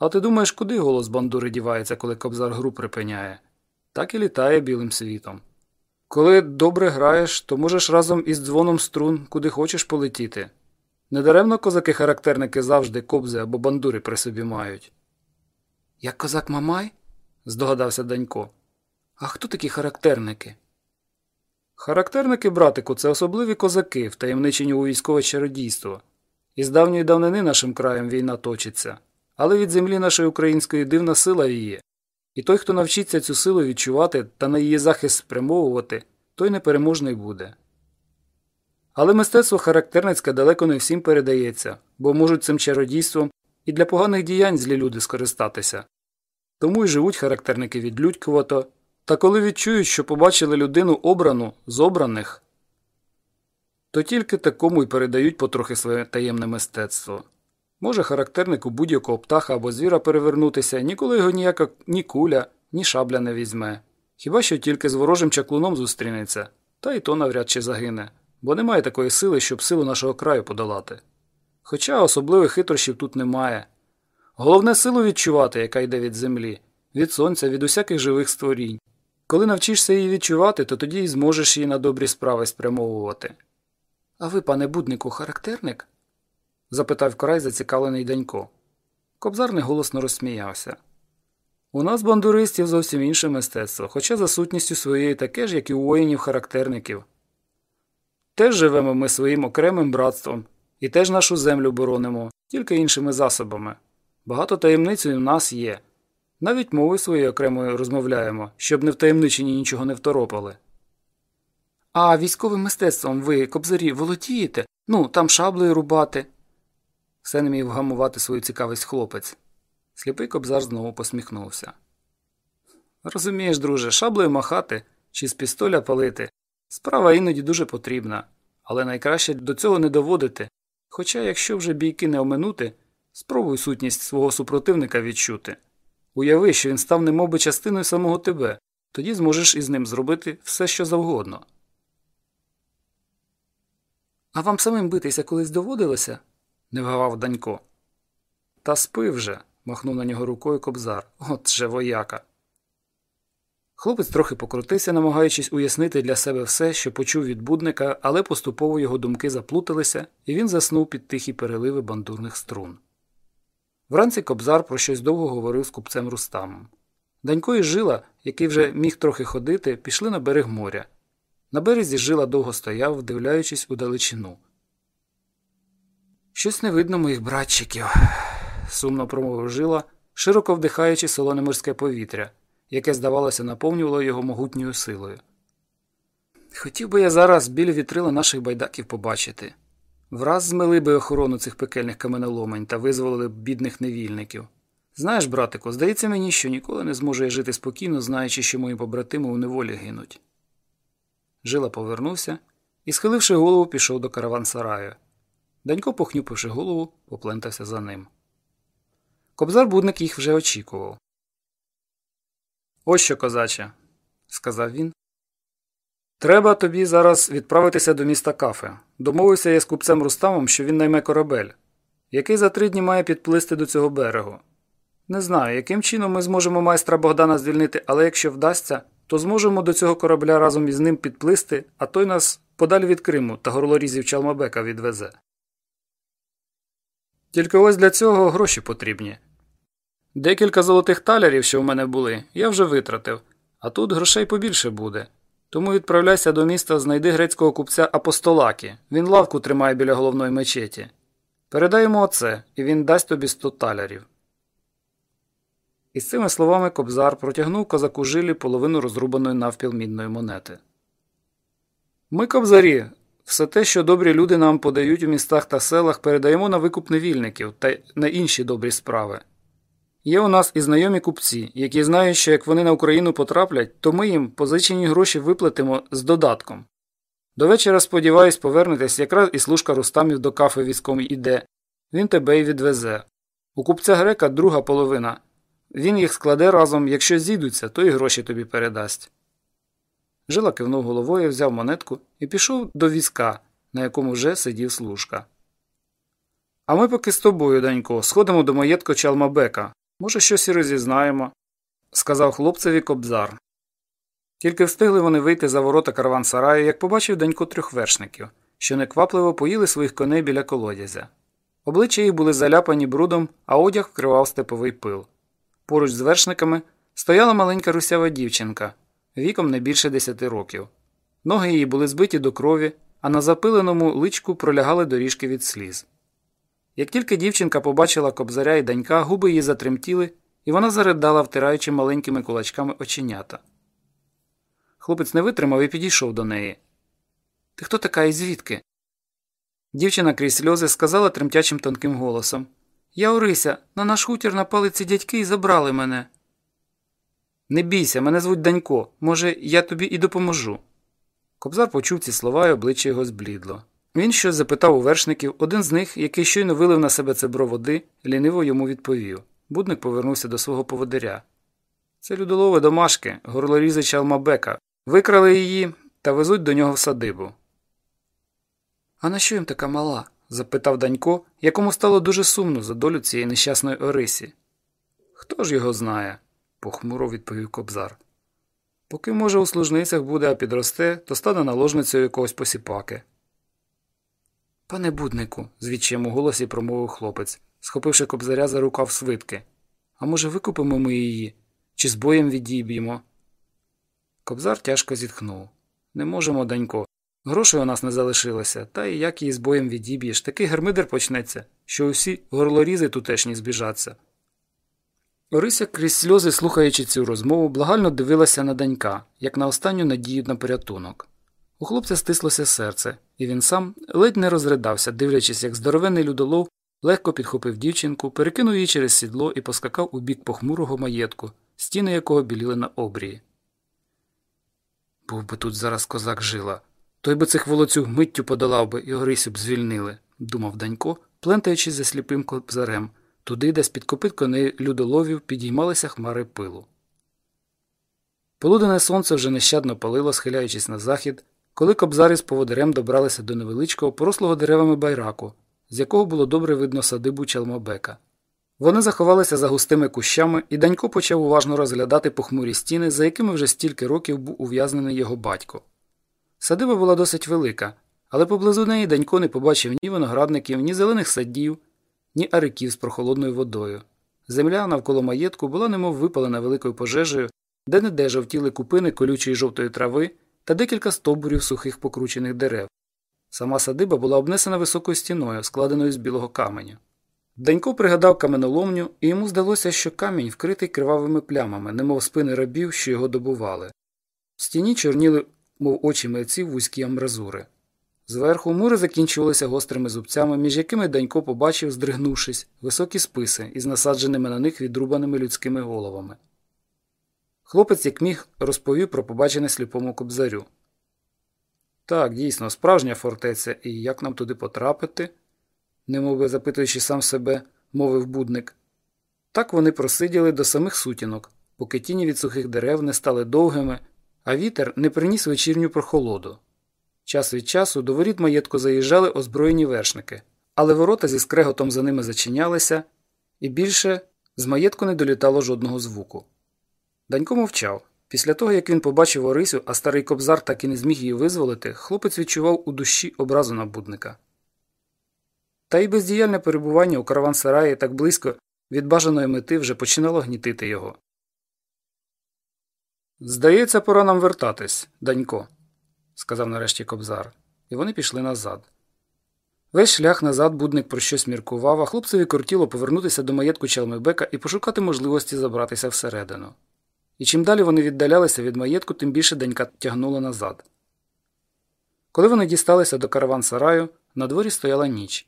Speaker 1: А ти думаєш, куди голос бандури дівається, коли кобзар гру припиняє? Так і літає білим світом. Коли добре граєш, то можеш разом із дзвоном струн куди хочеш полетіти. Недаремно козаки-характерники завжди кобзи або бандури при собі мають. Як козак Мамай? здогадався Данько. А хто такі характерники? Характерники, братику, це особливі козаки, втаємничені у військове чародійство. Із давньої давнини нашим краєм війна точиться, але від землі нашої української дивна сила її. І той, хто навчиться цю силу відчувати та на її захист спрямовувати, той непереможний буде. Але мистецтво характерницьке далеко не всім передається, бо можуть цим чародійством і для поганих діянь злі люди скористатися. Тому й живуть характерники відлюдькувато, та коли відчують, що побачили людину обрану з обраних, то тільки такому й передають потрохи своє таємне мистецтво. Може характерник у будь-якого птаха або звіра перевернутися, ніколи його ніяка ні куля, ні шабля не візьме. Хіба що тільки з ворожим чаклуном зустрінеться, та й то навряд чи загине, бо немає такої сили, щоб силу нашого краю подолати. Хоча особливих хитрощів тут немає. Головне силу відчувати, яка йде від землі, від сонця, від усяких живих створінь. Коли навчишся її відчувати, то тоді й зможеш її на добрі справи спрямовувати. А ви, пане буднику, характерник? Запитав край зацікавлений Данько. Кобзар неголосно розсміявся. У нас, бандуристів, зовсім інше мистецтво, хоча за сутністю своєю таке ж, як і у воїнів-характерників. Теж живемо ми своїм окремим братством і теж нашу землю боронимо, тільки іншими засобами. Багато таємниць у нас є. Навіть мови своєю окремою розмовляємо, щоб не втаємничені нічого не второпали. А військовим мистецтвом ви, кобзарі, володієте? Ну, там шаблею рубати. Все не міг вгамувати свою цікавість хлопець. Сліпий кобзар знову посміхнувся. Розумієш, друже, шаблею махати чи з пістоля палити. Справа іноді дуже потрібна, але найкраще до цього не доводити. Хоча, якщо вже бійки не оминути, спробуй сутність свого супротивника відчути. Уяви, що він став немовби частиною самого тебе, тоді зможеш із ним зробити все, що завгодно. А вам самим битися колись доводилося? Не вгавав Данько. Та спи вже, махнув на нього рукою кобзар. От же вояка. Хлопець трохи покрутився, намагаючись уяснити для себе все, що почув від будника, але поступово його думки заплуталися, і він заснув під тихі переливи бандурних струн. Вранці кобзар про щось довго говорив з купцем Рустамом. Данько і жила, який вже міг трохи ходити, пішли на берег моря. На березі жила довго стояв, вдивляючись у далечину. Щось не видно моїх братчиків, сумно промовив жила, широко вдихаючи солоне морське повітря, яке, здавалося, наповнювало його могутньою силою. Хотів би я зараз біль вітрила наших байдаків побачити. Враз змили би охорону цих пекельних каменоломень та визволили б бідних невільників. Знаєш, братику, здається мені, що ніколи не зможу я жити спокійно, знаючи, що мої побратими у неволі гинуть. Жила повернувся і, схиливши голову, пішов до караван-сараю. Данько, похнюпивши голову, поплентався за ним. Кобзар будник їх вже очікував. Ось що, козаче, сказав він. Треба тобі зараз відправитися до міста Кафе. Домовився я з купцем Рустамом, що він найме корабель, який за три дні має підплисти до цього берегу. Не знаю, яким чином ми зможемо майстра Богдана звільнити, але якщо вдасться, то зможемо до цього корабля разом із ним підплисти, а той нас подалі від Криму та горлорізів Чалмабека відвезе. Тільки ось для цього гроші потрібні. Декілька золотих талярів, що в мене були, я вже витратив, а тут грошей побільше буде. Тому відправляйся до міста, знайди грецького купця Апостолакі. Він лавку тримає біля головної мечеті. Передай йому оце, і він дасть тобі сто талярів. Із цими словами кобзар протягнув козаку жилі половину розрубаної навпіл мідної монети. Ми, кобзарі, все те, що добрі люди нам подають у містах та селах, передаємо на викуп невільників та на інші добрі справи. Є у нас і знайомі купці, які знають, що як вони на Україну потраплять, то ми їм позичені гроші виплатимо з додатком. До вечора, сподіваюсь, повернетесь, якраз і служка Рустамів до кафе військом іде. Він тебе й відвезе. У купця грека друга половина. Він їх складе разом, якщо зійдуться, то і гроші тобі передасть. Жила кивнув головою, взяв монетку і пішов до візка, на якому вже сидів служка. А ми поки з тобою, Данько, сходимо до маєтку Чалмабека. Може, щось і розізнаємо, сказав хлопцеві кобзар. Тільки встигли вони вийти за ворота караван-сараю, як побачив Данько трьох вершників, що неквапливо поїли своїх коней біля колодязя. Обличчя їх були заляпані брудом, а одяг вкривав степовий пил. Поруч з вершниками стояла маленька русява дівчинка, віком не більше десяти років. Ноги її були збиті до крові, а на запиленому личку пролягали доріжки від сліз. Як тільки дівчинка побачила кобзаря і данька, губи її затремтіли, і вона заридала, втираючи маленькими кулачками оченята. Хлопець не витримав і підійшов до неї. Ти хто така і звідки? Дівчина крізь сльози сказала тремтячим тонким голосом Я Орися, на наш хутір напали ці дядьки і забрали мене. Не бійся, мене звуть Данько. Може, я тобі і допоможу. Кобзар почув ці слова і обличчя його зблідло. Він щось запитав у вершників, один з них, який щойно вилив на себе цебро води, ліниво йому відповів. Будник повернувся до свого поводиря. Це людолови домашки, горлорізича Алмабека. Викрали її та везуть до нього в садибу. А на що їм така мала? запитав Данько, якому стало дуже сумно за долю цієї нещасної Орисі. Хто ж його знає? Похмуро відповів кобзар. Поки, може, у служницях буде, а підросте, то стане наложницею якогось посіпаки. Пане буднику, з відчаєм у голосі промовив хлопець, схопивши кобзаря за рукав свитки. А може, викупимо ми її, чи з боєм відіб'ємо? Кобзар тяжко зітхнув. Не можемо, Данько. Грошей у нас не залишилося, та і як її з боєм відіб'єш, такий гермидер почнеться, що усі горлорізи тутешні збіжаться. Орися крізь сльози, слухаючи цю розмову, благально дивилася на Данька, як на останню надію на порятунок. У хлопця стислося серце, і він сам ледь не розридався, дивлячись, як здоровенний людолов легко підхопив дівчинку, перекинув її через сідло і поскакав у бік похмурого маєтку, стіни якого біліли на обрії. Був би тут зараз козак жила, той би цих волоцюг миттю подолав би і Орисю б звільнили, думав Данько, плентаючись за сліпим кобзарем, туди, де з-під копит коней людоловів підіймалися хмари пилу. Полудене сонце вже нещадно палило, схиляючись на захід, коли кобзари з поводирем добралися до невеличкого, порослого деревами байраку, з якого було добре видно садибу Чалмабека. Вони заховалися за густими кущами, і Данько почав уважно розглядати похмурі стіни, за якими вже стільки років був ув'язнений його батько. Садиба була досить велика, але поблизу неї Данько не побачив ні виноградників, ні зелених садів, ні ариків з прохолодною водою. Земля навколо маєтку була немов випалена великою пожежею, де не де жовтіли купини колючої жовтої трави та декілька стовбурів сухих покручених дерев. Сама садиба була обнесена високою стіною, складеною з білого каменю. Данько пригадав каменоломню, і йому здалося, що камінь вкритий кривавими плямами, немов спини рабів, що його добували. В стіні чорніли, мов очі митців, вузькі амбразури. Зверху мури закінчувалися гострими зубцями, між якими Данько побачив, здригнувшись, високі списи із насадженими на них відрубаними людськими головами. Хлопець, як міг, розповів про побачене сліпому кобзарю. Так, дійсно, справжня фортеця, і як нам туди потрапити? немовби запитуючи сам себе, мовив будник. Так вони просиділи до самих сутінок, поки тіні від сухих дерев не стали довгими, а вітер не приніс вечірню прохолоду. Час від часу до воріт маєтку заїжджали озброєні вершники, але ворота зі скреготом за ними зачинялися, і більше з маєтку не долітало жодного звуку. Данько мовчав. Після того, як він побачив Орисю, а старий кобзар так і не зміг її визволити, хлопець відчував у душі образу на будника. Та й бездіяльне перебування у караван-сараї так близько від бажаної мети вже починало гнітити його. Здається, пора нам вертатись, Данько, сказав нарешті кобзар, і вони пішли назад. Весь шлях назад будник про щось міркував, а хлопцеві кортіло повернутися до маєтку Чалмебека і пошукати можливості забратися всередину. І чим далі вони віддалялися від маєтку, тим більше Данька тягнула назад. Коли вони дісталися до караван сараю, на дворі стояла ніч.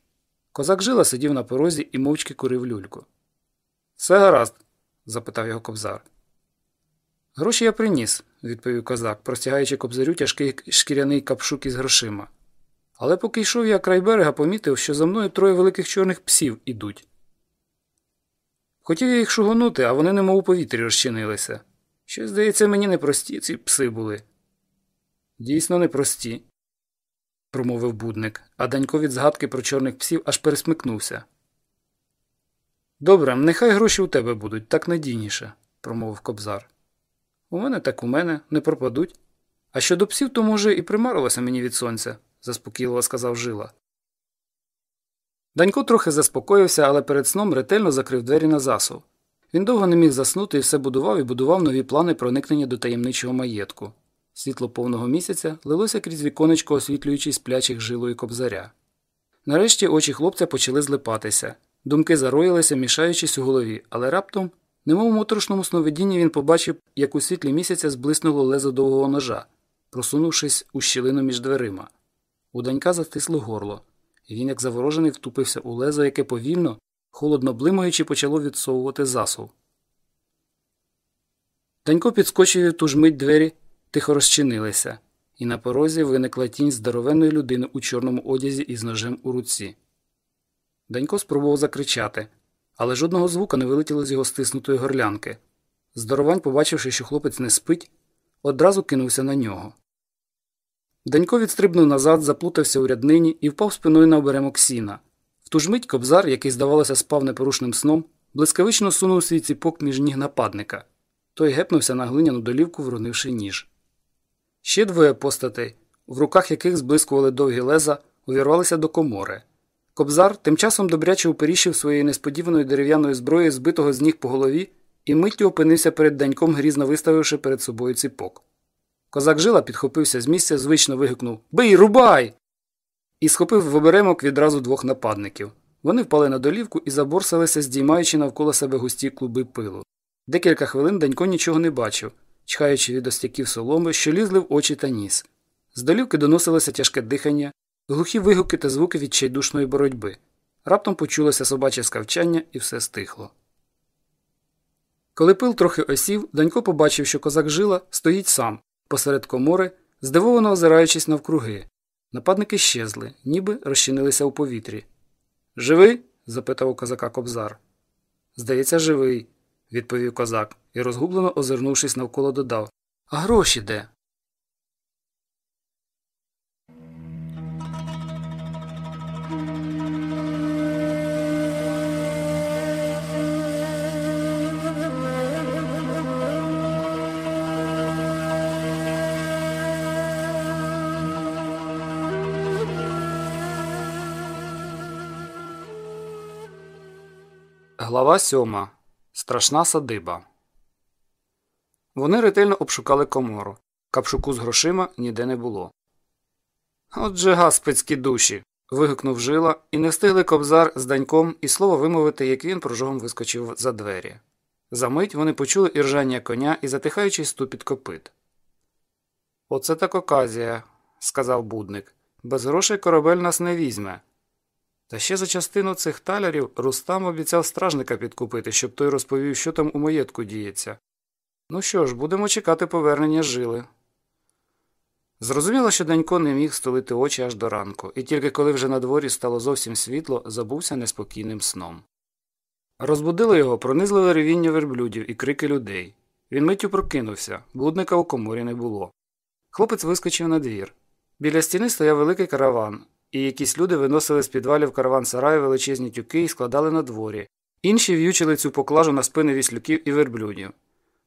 Speaker 1: Козак жила сидів на порозі і мовчки курив люльку. Все гаразд? запитав його кобзар. Гроші я приніс, відповів козак, простягаючи кобзарю тяжкий шкіряний капшук із грошима. Але поки йшов я край берега, помітив, що за мною троє великих чорних псів ідуть. Хотів я їх шугонути, а вони немов у повітрі розчинилися. Що, здається, мені непрості ці пси були. Дійсно, непрості, промовив будник, а Данько від згадки про чорних псів аж пересмикнувся. Добре, нехай гроші у тебе будуть, так надійніше, промовив кобзар. У мене так у мене, не пропадуть. А щодо псів, то, може, і примарилося мені від сонця, заспокійливо сказав жила. Данько трохи заспокоївся, але перед сном ретельно закрив двері на засув. Він довго не міг заснути і все будував і будував нові плани проникнення до таємничого маєтку. Світло повного місяця лилося крізь віконечко, освітлюючи сплячих жилою кобзаря. Нарешті очі хлопця почали злипатися. Думки зароїлися, мішаючись у голові, але раптом Немов у моторошному сновидінні він побачив, як у світлі місяця зблиснуло лезо довгого ножа, просунувшись у щілину між дверима. У Данька затисло горло, і він, як заворожений, втупився у лезо, яке повільно, холодно блимаючи, почало відсовувати засув. Данько підскочив і ту ж мить двері тихо розчинилися, і на порозі виникла тінь здоровенної людини у чорному одязі із ножем у руці. Данько спробував закричати, але жодного звука не вилетіло з його стиснутої горлянки. Здоровань, побачивши, що хлопець не спить, одразу кинувся на нього. Данько відстрибнув назад, заплутався у ряднині і впав спиною на оберемок сіна. В ту ж мить кобзар, який, здавалося, спав непорушним сном, блискавично сунув свій ціпок між ніг нападника. Той гепнувся на глиняну долівку, вронивши ніж. Ще двоє постатей, в руках яких зблискували довгі леза, увірвалися до комори. Кобзар тим часом добряче уперіщив своєї несподіваної дерев'яної зброї, збитого з ніг по голові, і миттю опинився перед даньком, грізно виставивши перед собою ціпок. Козак жила підхопився з місця, звично вигукнув Бий, рубай! І схопив в оберемок відразу двох нападників. Вони впали на долівку і заборсалися, здіймаючи навколо себе густі клуби пилу. Декілька хвилин Данько нічого не бачив, чхаючи від остяків соломи, що лізли в очі та ніс. З долівки доносилося тяжке дихання, глухі вигуки та звуки відчайдушної боротьби. Раптом почулося собаче скавчання і все стихло. Коли пил трохи осів, Данько побачив, що козак жила стоїть сам, посеред комори, здивовано озираючись навкруги. Нападники щезли, ніби розчинилися у повітрі. Живий? запитав у козака кобзар. Здається, живий, відповів козак і, розгублено озирнувшись навколо, додав А гроші де? Глава сьома. Страшна садиба. Вони ретельно обшукали комору. Капшуку з грошима ніде не було. Отже гаспецькі душі. вигукнув жила, і не встигли кобзар з даньком і слово вимовити, як він прожогом вискочив за двері. Замить вони почули іржання коня і затихаючий ступіт копит. Оце так оказія, сказав будник. Без грошей корабель нас не візьме. Та ще за частину цих талярів Рустам обіцяв стражника підкупити, щоб той розповів, що там у маєтку діється. Ну що ж, будемо чекати повернення жили. Зрозуміло, що Данько не міг столити очі аж до ранку, і тільки коли вже на дворі стало зовсім світло, забувся неспокійним сном. Розбудило його пронизливе ревіння верблюдів і крики людей. Він миттю прокинувся, блудника у коморі не було. Хлопець вискочив на двір. Біля стіни стояв великий караван, і якісь люди виносили з підвалів караван сараю величезні тюки і складали на дворі. Інші в'ючили цю поклажу на спини віслюків і верблюдів.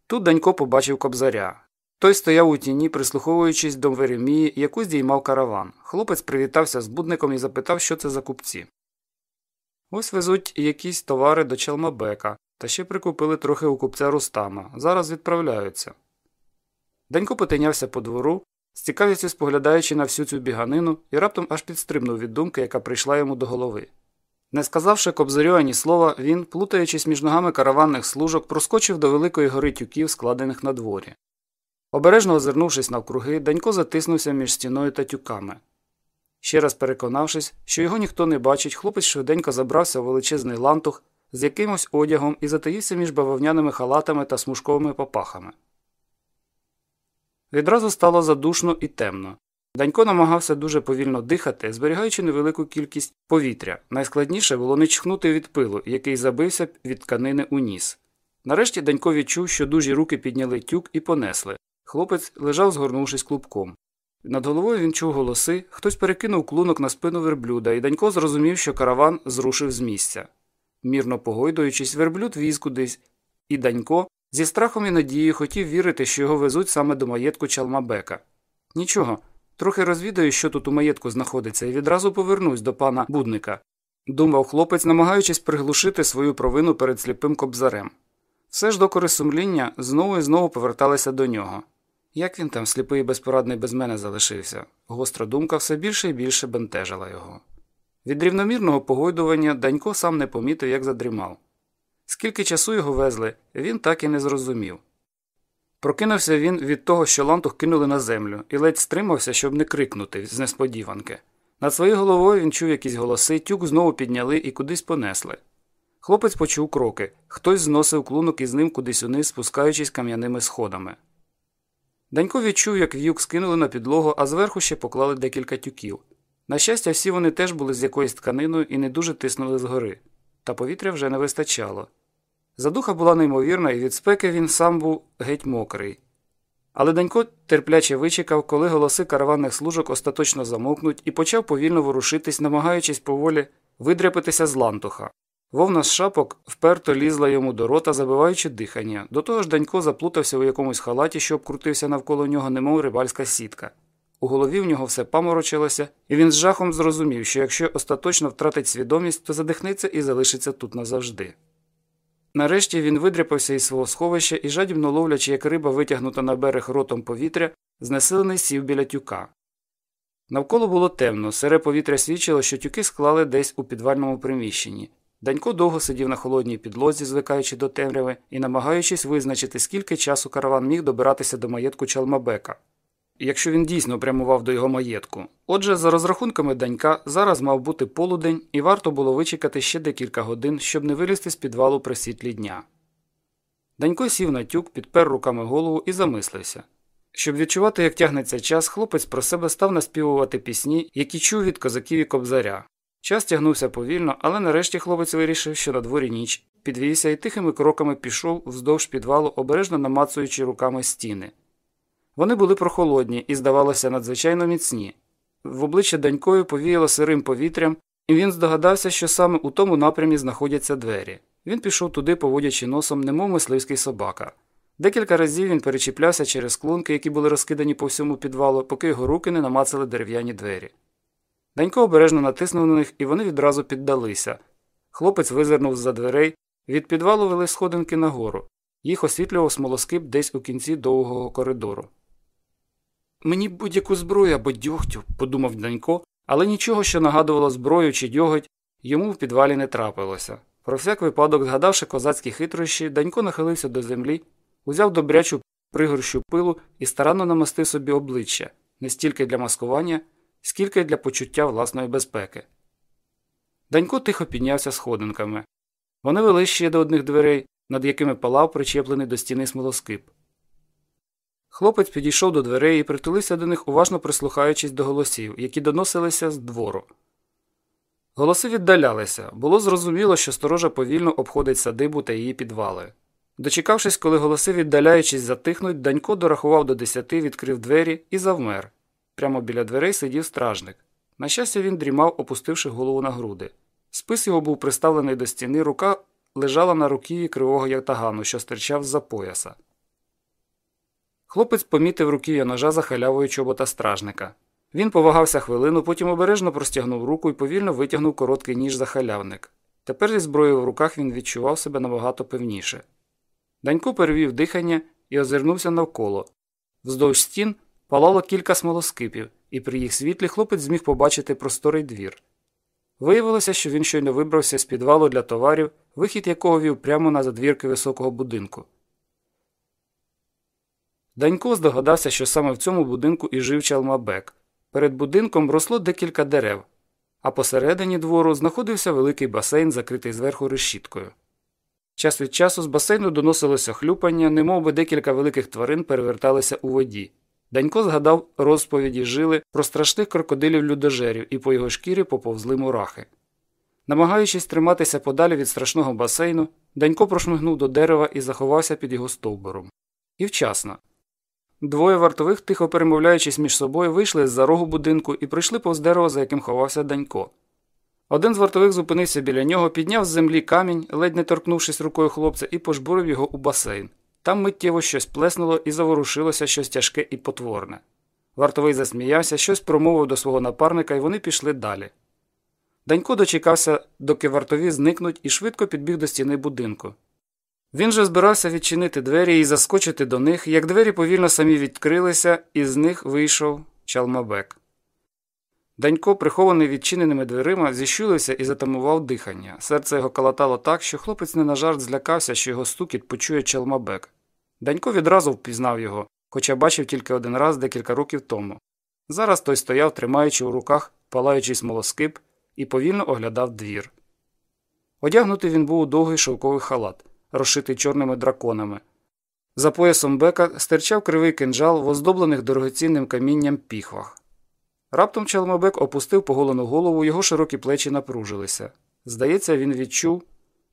Speaker 1: Тут Данько побачив кобзаря. Той стояв у тіні, прислуховуючись до Веремії, яку здіймав караван. Хлопець привітався з будником і запитав, що це за купці. Ось везуть якісь товари до Челмабека, та ще прикупили трохи у купця Рустама. Зараз відправляються. Данько потинявся по двору, з цікавістю споглядаючи на всю цю біганину, і раптом аж підстрибнув від думки, яка прийшла йому до голови. Не сказавши кобзарю ані слова, він, плутаючись між ногами караванних служок, проскочив до великої гори тюків, складених на дворі. Обережно озирнувшись навкруги, Данько затиснувся між стіною та тюками. Ще раз переконавшись, що його ніхто не бачить, хлопець швиденько забрався в величезний лантух з якимось одягом і затаївся між бавовняними халатами та смужковими попахами. Відразу стало задушно і темно. Данько намагався дуже повільно дихати, зберігаючи невелику кількість повітря. Найскладніше було не чхнути від пилу, який забився від тканини у ніс. Нарешті Данько відчув, що дужі руки підняли тюк і понесли. Хлопець лежав, згорнувшись клубком. Над головою він чув голоси, хтось перекинув клунок на спину верблюда, і Данько зрозумів, що караван зрушив з місця. Мірно погойдуючись, верблюд віз кудись, і Данько зі страхом і надією хотів вірити, що його везуть саме до маєтку Чалмабека. Нічого, трохи розвідаю, що тут у маєтку знаходиться, і відразу повернусь до пана будника, думав хлопець, намагаючись приглушити свою провину перед сліпим кобзарем. Все ж докори сумління знову і знову поверталися до нього. Як він там, сліпий і безпорадний без мене залишився, гостра думка все більше і більше бентежила його. Від рівномірного погойдування Данько сам не помітив, як задрімав. Скільки часу його везли, він так і не зрозумів. Прокинувся він від того, що лантух кинули на землю, і ледь стримався, щоб не крикнути з несподіванки. Над своєю головою він чув якісь голоси, тюк знову підняли і кудись понесли. Хлопець почув кроки, хтось зносив клунок із ним кудись униз, спускаючись кам'яними сходами. Данько відчув, як в'юк скинули на підлогу, а зверху ще поклали декілька тюків. На щастя, всі вони теж були з якоюсь тканиною і не дуже тиснули згори, та повітря вже не вистачало. Задуха була неймовірна, і від спеки він сам був геть мокрий. Але Данько терпляче вичекав, коли голоси караванних служок остаточно замовкнуть, і почав повільно ворушитись, намагаючись поволі видряпитися з лантуха. Вовна з шапок вперто лізла йому до рота, забиваючи дихання. До того ж Данько заплутався у якомусь халаті, що обкрутився навколо нього, немов рибальська сітка. У голові в нього все паморочилося, і він з жахом зрозумів, що якщо остаточно втратить свідомість, то задихнеться і залишиться тут назавжди. Нарешті він видряпався із свого сховища і, жадібно ловлячи, як риба витягнута на берег ротом повітря, знесилений сів біля тюка. Навколо було темно, сере повітря свідчило, що тюки склали десь у підвальному приміщенні. Данько довго сидів на холодній підлозі, звикаючи до темряви, і намагаючись визначити, скільки часу караван міг добиратися до маєтку Чалмабека якщо він дійсно прямував до його маєтку. Отже, за розрахунками Данька, зараз мав бути полудень, і варто було вичекати ще декілька годин, щоб не вилізти з підвалу при світлі дня. Данько сів на тюк, підпер руками голову і замислився. Щоб відчувати, як тягнеться час, хлопець про себе став наспівувати пісні, які чув від козаків і кобзаря. Час тягнувся повільно, але нарешті хлопець вирішив, що на дворі ніч, підвівся і тихими кроками пішов вздовж підвалу, обережно намацуючи руками стіни. Вони були прохолодні і, здавалося, надзвичайно міцні. В обличчя Данькою повіяло сирим повітрям, і він здогадався, що саме у тому напрямі знаходяться двері. Він пішов туди, поводячи носом, немов мисливський собака. Декілька разів він перечіплявся через клунки, які були розкидані по всьому підвалу, поки його руки не намацали дерев'яні двері. Данько обережно натиснув на них, і вони відразу піддалися. Хлопець визирнув з за дверей, від підвалу вели сходинки нагору. Їх освітлював смолоскип десь у кінці довгого коридору. Мені будь-яку зброю або дьогтю, подумав Данько, але нічого, що нагадувало зброю чи дьоготь, йому в підвалі не трапилося. Про всяк випадок, згадавши козацькі хитрощі, Данько нахилився до землі, узяв добрячу пригорщу пилу і старанно намастив собі обличчя не стільки для маскування, скільки для почуття власної безпеки. Данько тихо піднявся сходинками. Вони вели ще до одних дверей, над якими палав причеплений до стіни смолоскип. Хлопець підійшов до дверей і притулився до них, уважно прислухаючись до голосів, які доносилися з двору. Голоси віддалялися. Було зрозуміло, що сторожа повільно обходить садибу та її підвали. Дочекавшись, коли голоси, віддаляючись, затихнуть, Данько дорахував до десяти, відкрив двері і завмер. Прямо біля дверей сидів стражник. На щастя, він дрімав, опустивши голову на груди. Спис його був приставлений до стіни, рука лежала на руків'ї кривого ятагану, що стирчав з за пояса. Хлопець помітив руків'я ножа за халявою чобота стражника. Він повагався хвилину, потім обережно простягнув руку і повільно витягнув короткий ніж за халявник. Тепер зі зброєю в руках він відчував себе набагато певніше. Данько перевів дихання і озирнувся навколо. Вздовж стін палало кілька смолоскипів, і при їх світлі хлопець зміг побачити просторий двір. Виявилося, що він щойно вибрався з підвалу для товарів, вихід якого вів прямо на задвірки високого будинку. Данько здогадався, що саме в цьому будинку і жив Чалмабек. Перед будинком росло декілька дерев, а посередині двору знаходився великий басейн, закритий зверху решіткою. Час від часу з басейну доносилося хлюпання, немов би декілька великих тварин переверталися у воді. Данько згадав розповіді жили про страшних крокодилів людожерів і по його шкірі поповзли мурахи. Намагаючись триматися подалі від страшного басейну, Данько прошмигнув до дерева і заховався під його стовбуром. І вчасно. Двоє вартових, тихо перемовляючись між собою, вийшли з за рогу будинку і прийшли повз дерево, за яким ховався Данько. Один з вартових зупинився біля нього, підняв з землі камінь, ледь не торкнувшись рукою хлопця, і пожбурив його у басейн. Там миттєво щось плеснуло і заворушилося щось тяжке і потворне. Вартовий засміявся, щось промовив до свого напарника, і вони пішли далі. Данько дочекався, доки вартові зникнуть, і швидко підбіг до стіни будинку. Він же збирався відчинити двері і заскочити до них, як двері повільно самі відкрилися, і з них вийшов Чалмабек. Данько, прихований відчиненими дверима, зіщулився і затамував дихання. Серце його калатало так, що хлопець не на жарт злякався, що його стукіт почує Челмабек. Данько відразу впізнав його, хоча бачив тільки один раз декілька років тому. Зараз той стояв, тримаючи у руках палаючий смолоскип, і повільно оглядав двір. Одягнутий він був у довгий шовковий халат, розшитий чорними драконами. За поясом бека стирчав кривий кинджал в оздоблених дорогоцінним камінням піхвах. Раптом Челмабек опустив поголену голову, його широкі плечі напружилися. Здається, він відчув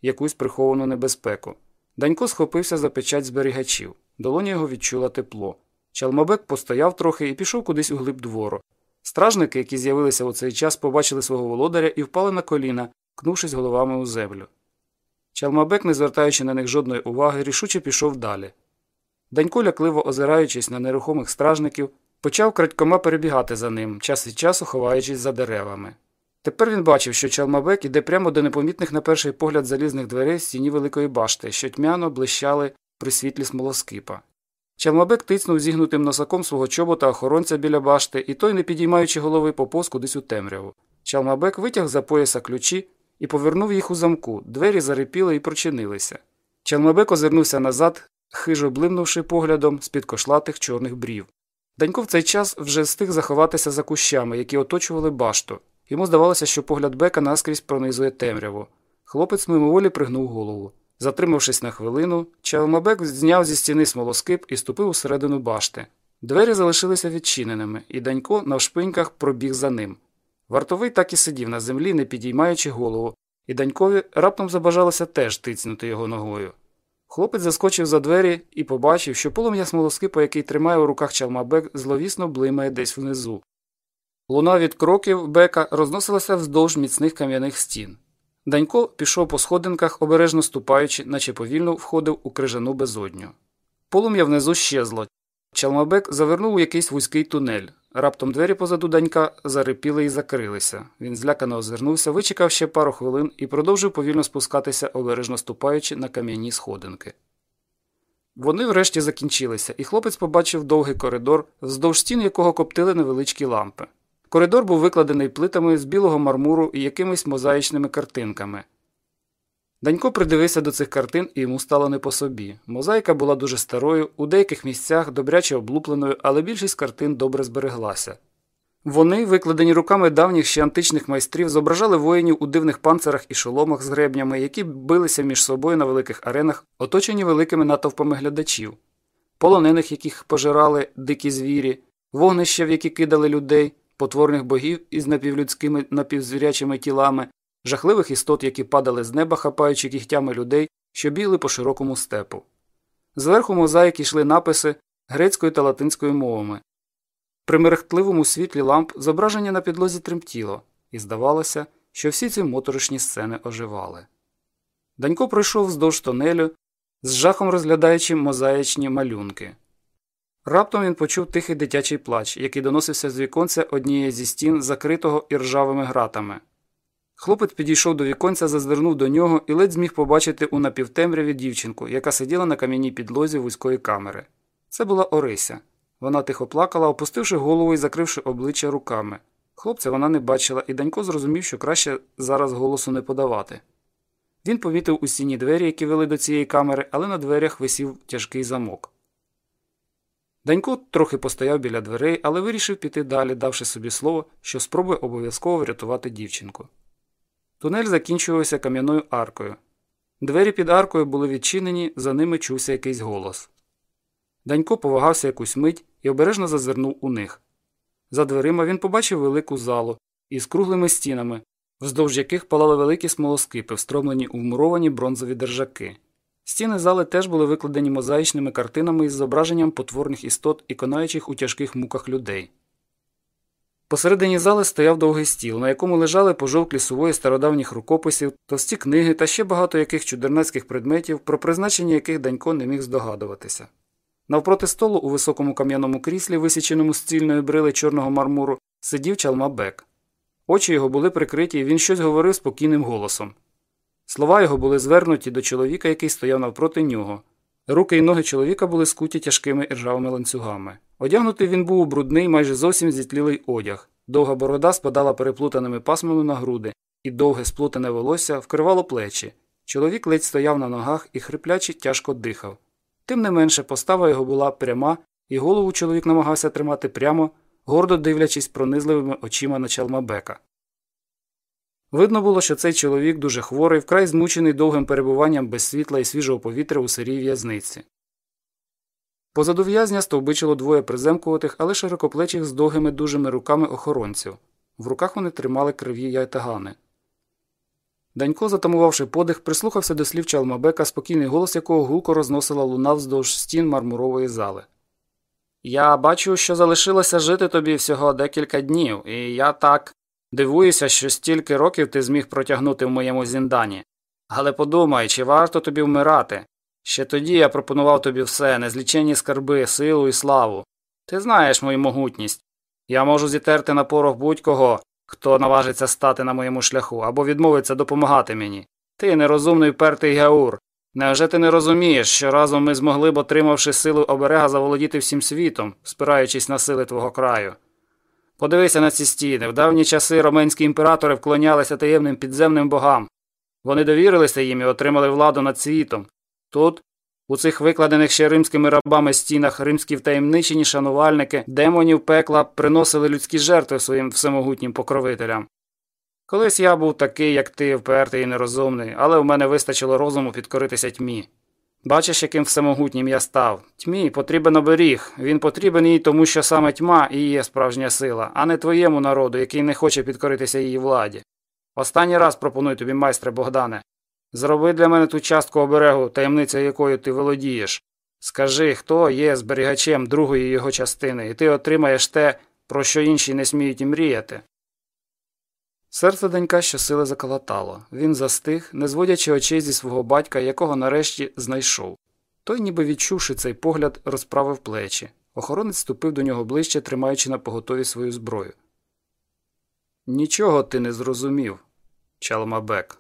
Speaker 1: якусь приховану небезпеку. Данько схопився за печать зберігачів. Долоня його відчула тепло. Чалмабек постояв трохи і пішов кудись у глиб двору. Стражники, які з'явилися у цей час, побачили свого володаря і впали на коліна, ткнувшись головами у землю. Чалмабек, не звертаючи на них жодної уваги, рішуче пішов далі. Данько, лякливо озираючись на нерухомих стражників, почав крадькома перебігати за ним, час від часу ховаючись за деревами. Тепер він бачив, що Чалмабек іде прямо до непомітних на перший погляд залізних дверей стіні великої башти, що тьмяно блищали при світлі смолоскипа. Чалмабек тицнув зігнутим носаком свого чобота охоронця біля башти, і той, не підіймаючи голови, поповз кудись у темряву. Чалмабек витяг за пояса ключі і повернув їх у замку. Двері зарипіли і прочинилися. Чалмабек озирнувся назад, хижо блимнувши поглядом з під кошлатих чорних брів. Данько в цей час вже встиг заховатися за кущами, які оточували башту. Йому здавалося, що погляд бека наскрізь пронизує темряву. Хлопець мимоволі пригнув голову. Затримавшись на хвилину, Чалмабек зняв зі стіни смолоскип і ступив усередину башти. Двері залишилися відчиненими, і Данько на вшпиньках пробіг за ним. Вартовий так і сидів на землі, не підіймаючи голову, і Данькові раптом забажалося теж тицнути його ногою. Хлопець заскочив за двері і побачив, що полум'я смолоскипа, який тримає у руках Чалмабек, зловісно блимає десь внизу. Луна від кроків бека розносилася вздовж міцних кам'яних стін. Данько пішов по сходинках, обережно ступаючи, наче повільно входив у крижану безодню. Полум'я внизу щезло. Чалмабек завернув у якийсь вузький тунель. Раптом двері позаду данька зарипіли і закрилися. Він злякано озирнувся, вичекав ще пару хвилин і продовжив повільно спускатися, обережно ступаючи на кам'яні сходинки. Вони врешті закінчилися, і хлопець побачив довгий коридор, вздовж стін якого коптили невеличкі лампи. Коридор був викладений плитами з білого мармуру і якимись мозаїчними картинками. Данько придивився до цих картин і йому стало не по собі. Мозаїка була дуже старою, у деяких місцях добряче облупленою, але більшість картин добре збереглася. Вони, викладені руками давніх ще античних майстрів, зображали воїнів у дивних панцирах і шоломах з гребнями, які билися між собою на великих аренах, оточені великими натовпами глядачів, полонених, яких пожирали дикі звірі, вогнища, в які кидали людей потворних богів із напівлюдськими напівзвірячими тілами, жахливих істот, які падали з неба, хапаючи кігтями людей, що бігли по широкому степу. Зверху мозаїки йшли написи грецькою та латинською мовами. При мерехтливому світлі ламп зображення на підлозі тремтіло, і здавалося, що всі ці моторошні сцени оживали. Данько пройшов вздовж тонелю, з жахом розглядаючи мозаїчні малюнки. Раптом він почув тихий дитячий плач, який доносився з віконця однієї зі стін, закритого іржавими гратами. Хлопець підійшов до віконця, зазирнув до нього і ледь зміг побачити у напівтемряві дівчинку, яка сиділа на кам'яній підлозі вузької камери. Це була Орися. Вона тихо плакала, опустивши голову і закривши обличчя руками. Хлопця вона не бачила, і Данько зрозумів, що краще зараз голосу не подавати. Він помітив у стіні двері, які вели до цієї камери, але на дверях висів тяжкий замок. Данько трохи постояв біля дверей, але вирішив піти далі, давши собі слово, що спробує обов'язково врятувати дівчинку. Тунель закінчувався кам'яною аркою. Двері під аркою були відчинені, за ними чувся якийсь голос. Данько повагався якусь мить і обережно зазирнув у них. За дверима він побачив велику залу із круглими стінами, вздовж яких палали великі смолоскипи, встромлені у вмуровані бронзові держаки. Стіни зали теж були викладені мозаїчними картинами із зображенням потворних істот і конаючих у тяжких муках людей. Посередині зали стояв довгий стіл, на якому лежали пожовклі сувої стародавніх рукописів, товсті книги та ще багато яких чудернацьких предметів, про призначення яких Данько не міг здогадуватися. Навпроти столу у високому кам'яному кріслі, висіченому з цільної брили чорного мармуру, сидів чалмабек. Очі його були прикриті, і він щось говорив спокійним голосом. Слова його були звернуті до чоловіка, який стояв навпроти нього. Руки й ноги чоловіка були скуті тяжкими іржавими ланцюгами. Одягнутий він був у брудний, майже зовсім зітлілий одяг. Довга борода спадала переплутаними пасмами на груди, і довге сплутане волосся вкривало плечі. Чоловік ледь стояв на ногах і хрипляче тяжко дихав. Тим не менше, постава його була пряма, і голову чоловік намагався тримати прямо, гордо дивлячись пронизливими очима на Чалмабека. Видно було, що цей чоловік дуже хворий, вкрай змучений довгим перебуванням без світла і свіжого повітря у сирій в'язниці. Позаду в'язня стовбичило двоє приземкуватих, але широкоплечих з довгими дужими руками охоронців. В руках вони тримали криві яйтагани. Данько, затамувавши подих, прислухався до слів Чалмабека, спокійний голос якого гулко розносила луна вздовж стін мармурової зали. Я бачу, що залишилося жити тобі всього декілька днів, і я так дивуюся, що стільки років ти зміг протягнути в моєму зіндані. Але подумай, чи варто тобі вмирати? Ще тоді я пропонував тобі все, незліченні скарби, силу і славу. Ти знаєш мою могутність. Я можу зітерти на порох будь-кого, хто наважиться стати на моєму шляху або відмовиться допомагати мені. Ти нерозумний пертий Геур. Невже ти не розумієш, що разом ми змогли б, отримавши силу оберега, заволодіти всім світом, спираючись на сили твого краю? Подивися на ці стіни. В давні часи роменські імператори вклонялися таємним підземним богам. Вони довірилися їм і отримали владу над світом. Тут, у цих викладених ще римськими рабами стінах римські втаємничені шанувальники демонів пекла приносили людські жертви своїм всемогутнім покровителям. Колись я був такий, як ти, впертий і нерозумний, але в мене вистачило розуму підкоритися тьмі. Бачиш, яким всемогутнім я став. Тьмі потрібен оберіг. Він потрібен їй, тому що саме тьма і є справжня сила, а не твоєму народу, який не хоче підкоритися її владі. Останній раз пропоную тобі, майстре Богдане, зроби для мене ту частку оберегу, таємниця якою ти володієш. Скажи, хто є зберігачем другої його частини, і ти отримаєш те, про що інші не сміють і мріяти. Серце донька щосили заколотало. Він застиг, не зводячи очей зі свого батька, якого нарешті знайшов. Той, ніби відчувши цей погляд, розправив плечі. Охоронець ступив до нього ближче, тримаючи на поготові свою зброю. Нічого ти не зрозумів, Чалмабек.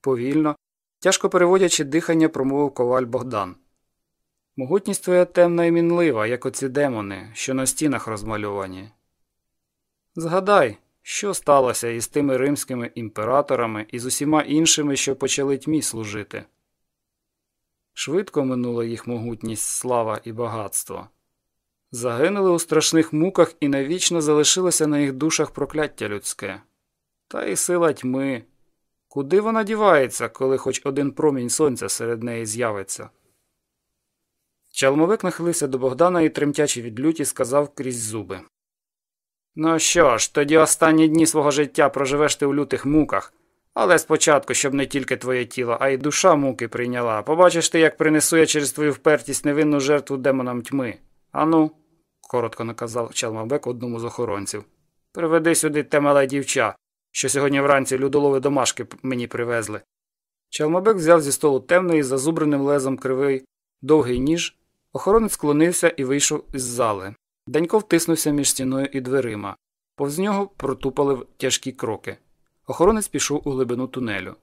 Speaker 1: Повільно, тяжко переводячи дихання, промовив коваль Богдан. Могутність твоя темна і мінлива, як оці демони, що на стінах розмальовані. Згадай, що сталося із тими римськими імператорами і з усіма іншими, що почали тьмі служити? Швидко минула їх могутність, слава і багатство. Загинули у страшних муках і навічно залишилося на їх душах прокляття людське. Та й сила тьми. Куди вона дівається, коли хоч один промінь сонця серед неї з'явиться? Чалмовик нахилився до Богдана і, тремтячи від люті, сказав крізь зуби Ну що ж, тоді останні дні свого життя проживеш ти у лютих муках, але спочатку, щоб не тільки твоє тіло, а й душа муки прийняла. Побачиш ти, як принесу я через твою впертість невинну жертву демонам тьми. Ану, коротко наказав Чалмабек одному з охоронців. Приведи сюди те мале дівча, що сьогодні вранці людолови домашки мені привезли. Чалмабек взяв зі столу темний, зазубреним лезом кривий, довгий ніж. Охоронець склонився і вийшов із зали. Данько втиснувся між стіною і дверима. Повз нього протупали тяжкі кроки. Охоронець пішов у глибину тунелю.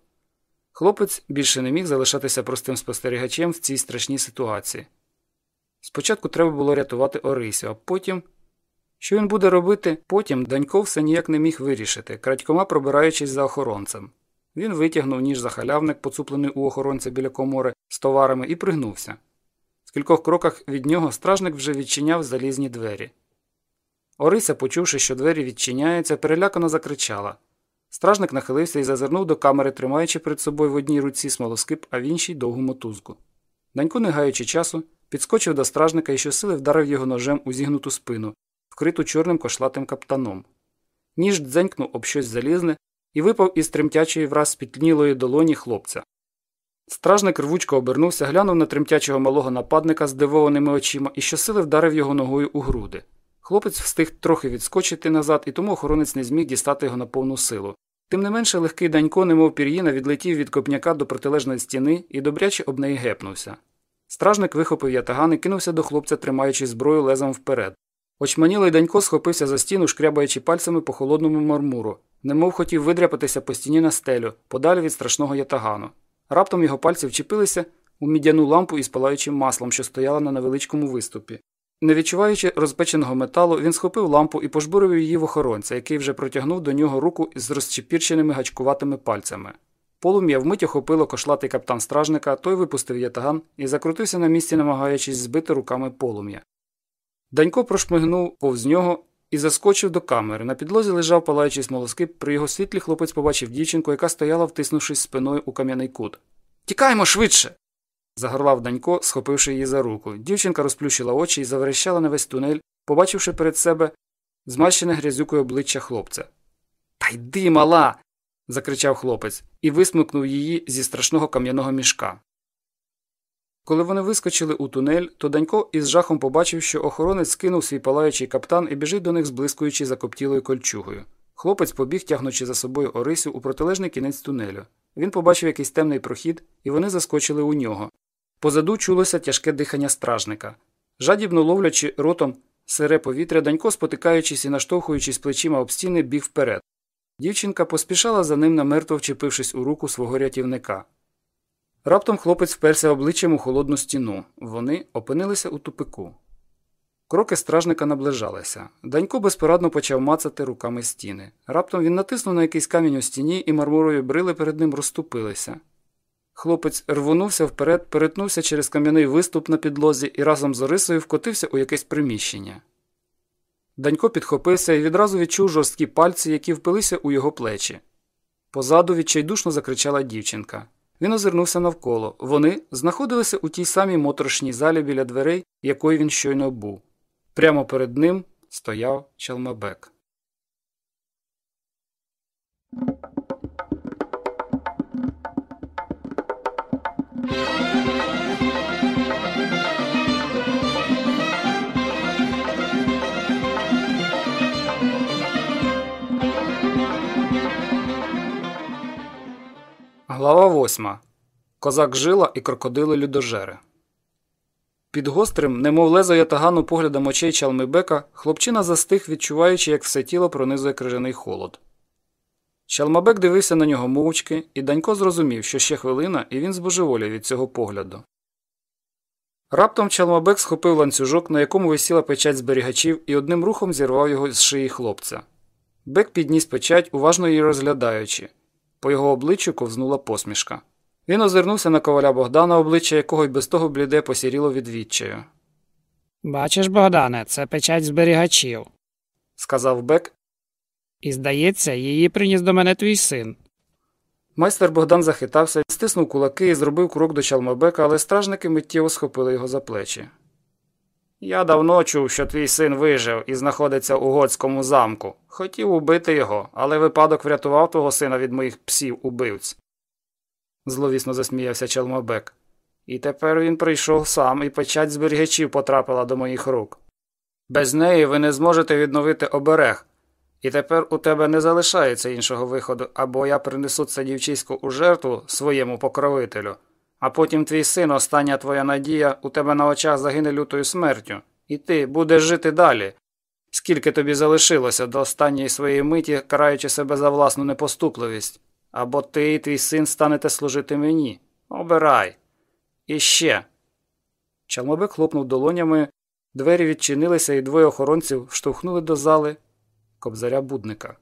Speaker 1: Хлопець більше не міг залишатися простим спостерігачем в цій страшній ситуації. Спочатку треба було рятувати Орисю, а потім. Що він буде робити, потім Данько все ніяк не міг вирішити, крадькома пробираючись за охоронцем. Він витягнув ніж за халявник, поцуплений у охоронця біля комори, з товарами, і пригнувся кількох кроках від нього стражник вже відчиняв залізні двері. Орися, почувши, що двері відчиняються, перелякано закричала. Стражник нахилився і зазирнув до камери, тримаючи перед собою в одній руці смолоскип, а в іншій довгу мотузку. Данько, не гаючи часу, підскочив до стражника і щосили вдарив його ножем у зігнуту спину, вкриту чорним кошлатим каптаном. Ніж дзенькнув об щось залізне і випав із тремтячої враз спітнілої долоні хлопця. Стражник рвучко обернувся, глянув на тремтячого малого нападника здивованими очима і щосили вдарив його ногою у груди. Хлопець встиг трохи відскочити назад, і тому охоронець не зміг дістати його на повну силу. Тим не менше легкий данько, немов пір'їна, відлетів від копняка до протилежної стіни і добряче об неї гепнувся. Стражник вихопив ятаган і кинувся до хлопця, тримаючи зброю лезом вперед. Очманілий данько схопився за стіну, шкрябаючи пальцями по холодному мармуру, немов хотів видряпатися по стіні на стелю, подалі від страшного ятагану. Раптом його пальці вчепилися у мідяну лампу із палаючим маслом, що стояла на невеличкому виступі. Не відчуваючи розпеченого металу, він схопив лампу і пожбурив її в охоронця, який вже протягнув до нього руку з розчепірченими гачкуватими пальцями. Полум'я вмить охопило кошлатий каптан стражника, той випустив ятаган і закрутився на місці, намагаючись збити руками полум'я. Данько прошмигнув повз нього і заскочив до камери. На підлозі лежав палаючий смолоскип, при його світлі хлопець побачив дівчинку, яка стояла, втиснувшись спиною у кам'яний кут. Тікаємо швидше. загорлав Данько, схопивши її за руку. Дівчинка розплющила очі і заверещала на весь тунель, побачивши перед себе змащене грязюкою обличчя хлопця. Та йди, мала. закричав хлопець і висмикнув її зі страшного кам'яного мішка. Коли вони вискочили у тунель, то Данько із жахом побачив, що охоронець скинув свій палаючий каптан і біжить до них, зблискуючи закоптілою кольчугою. Хлопець побіг, тягнучи за собою Орисю у протилежний кінець тунелю. Він побачив якийсь темний прохід, і вони заскочили у нього. Позаду чулося тяжке дихання стражника. Жадібно ловлячи ротом сире повітря, Данько, спотикаючись і наштовхуючись плечима об стіни, біг вперед. Дівчинка поспішала за ним намертво вчепившись у руку свого рятівника. Раптом хлопець вперся обличчям у холодну стіну. Вони опинилися у тупику. Кроки стражника наближалися. Данько безпорадно почав мацати руками стіни. Раптом він натиснув на якийсь камінь у стіні, і мармурові брили перед ним розступилися. Хлопець рвонувся вперед, перетнувся через кам'яний виступ на підлозі і разом з Орисою вкотився у якесь приміщення. Данько підхопився і відразу відчув жорсткі пальці, які впилися у його плечі. Позаду відчайдушно закричала дівчинка. Він озирнувся навколо. Вони знаходилися у тій самій моторошній залі біля дверей, якої він щойно був. Прямо перед ним стояв Чалмабек. Глава восьма. Козак жила і крокодили людожери. Під гострим, немов лезо ятагану поглядом очей Чалмибека, хлопчина застиг, відчуваючи, як все тіло пронизує крижаний холод. Чалмабек дивився на нього мовчки, і Данько зрозумів, що ще хвилина, і він збожеволів від цього погляду. Раптом Чалмабек схопив ланцюжок, на якому висіла печать зберігачів, і одним рухом зірвав його з шиї хлопця. Бек підніс печать, уважно її розглядаючи. По його обличчю ковзнула посмішка. Він озирнувся на коваля Богдана, обличчя якого й без того бліде посіріло від відчаю.
Speaker 3: Бачиш, Богдане, це печать зберігачів.
Speaker 1: Сказав Бек.
Speaker 3: І здається, її приніс до мене твій син.
Speaker 1: Майстер Богдан захитався, стиснув кулаки і зробив крок до Чалмабека, але стражники миттєво схопили його за плечі. Я давно чув, що твій син вижив і знаходиться у готському замку. Хотів убити його, але випадок врятував твого сина від моїх псів убивць зловісно засміявся Челмобек. І тепер він прийшов сам, і печать зберігачів потрапила до моїх рук. Без неї ви не зможете відновити оберег, і тепер у тебе не залишається іншого виходу, або я принесу це дівчисько у жертву своєму покровителю, а потім твій син, остання твоя надія, у тебе на очах загине лютою смертю, і ти будеш жити далі. Скільки тобі залишилося до останньої своєї миті, караючи себе за власну непоступливість. Або ти і твій син станете служити мені. Обирай. І ще. Чалмобик хлопнув долонями, двері відчинилися, і двоє охоронців штовхнули до зали кобзаря будника.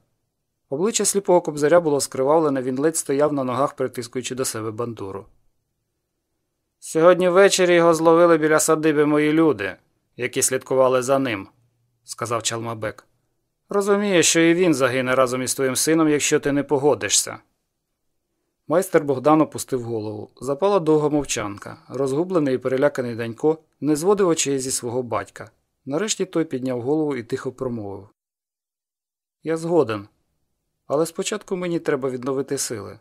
Speaker 1: Обличчя сліпого кобзаря було скривавлене, він ледь стояв на ногах, притискуючи до себе бандуру. Сьогодні ввечері його зловили біля садиби мої люди, які слідкували за ним, сказав Чалмабек. Розуміє, що і він загине разом із твоїм сином, якщо ти не погодишся. Майстер Богдан опустив голову. Запала довга мовчанка. Розгублений і переляканий Данько не зводив очей зі свого батька. Нарешті той підняв голову і тихо промовив. Я згоден. Але спочатку мені треба відновити сили.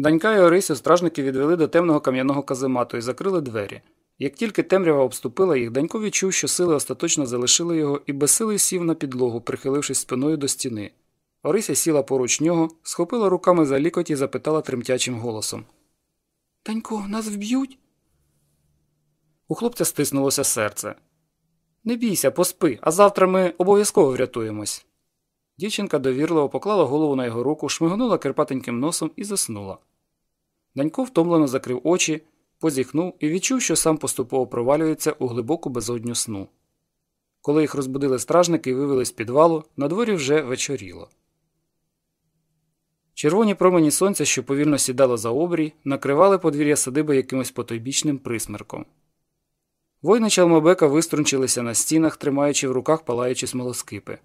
Speaker 1: Данька і Орисю стражники відвели до темного кам'яного каземату і закрили двері. Як тільки темрява обступила їх, Данько відчув, що сили остаточно залишили його і безсилий сів на підлогу, прихилившись спиною до стіни. Орися сіла поруч нього, схопила руками за лікоть і запитала тремтячим голосом Танько, нас вб'ють? У хлопця стиснулося серце. Не бійся, поспи, а завтра ми обов'язково врятуємось. Дівчинка довірливо поклала голову на його руку, шмигнула кирпатеньким носом і заснула. Данько втомлено закрив очі позіхнув і відчув, що сам поступово провалюється у глибоку безодню сну. Коли їх розбудили стражники і вивели з підвалу, на дворі вже вечоріло. Червоні промені сонця, що повільно сідало за обрій, накривали подвір'я садиби якимось потойбічним присмерком. Воїни Чалмабека виструнчилися на стінах, тримаючи в руках палаючі смолоскипи.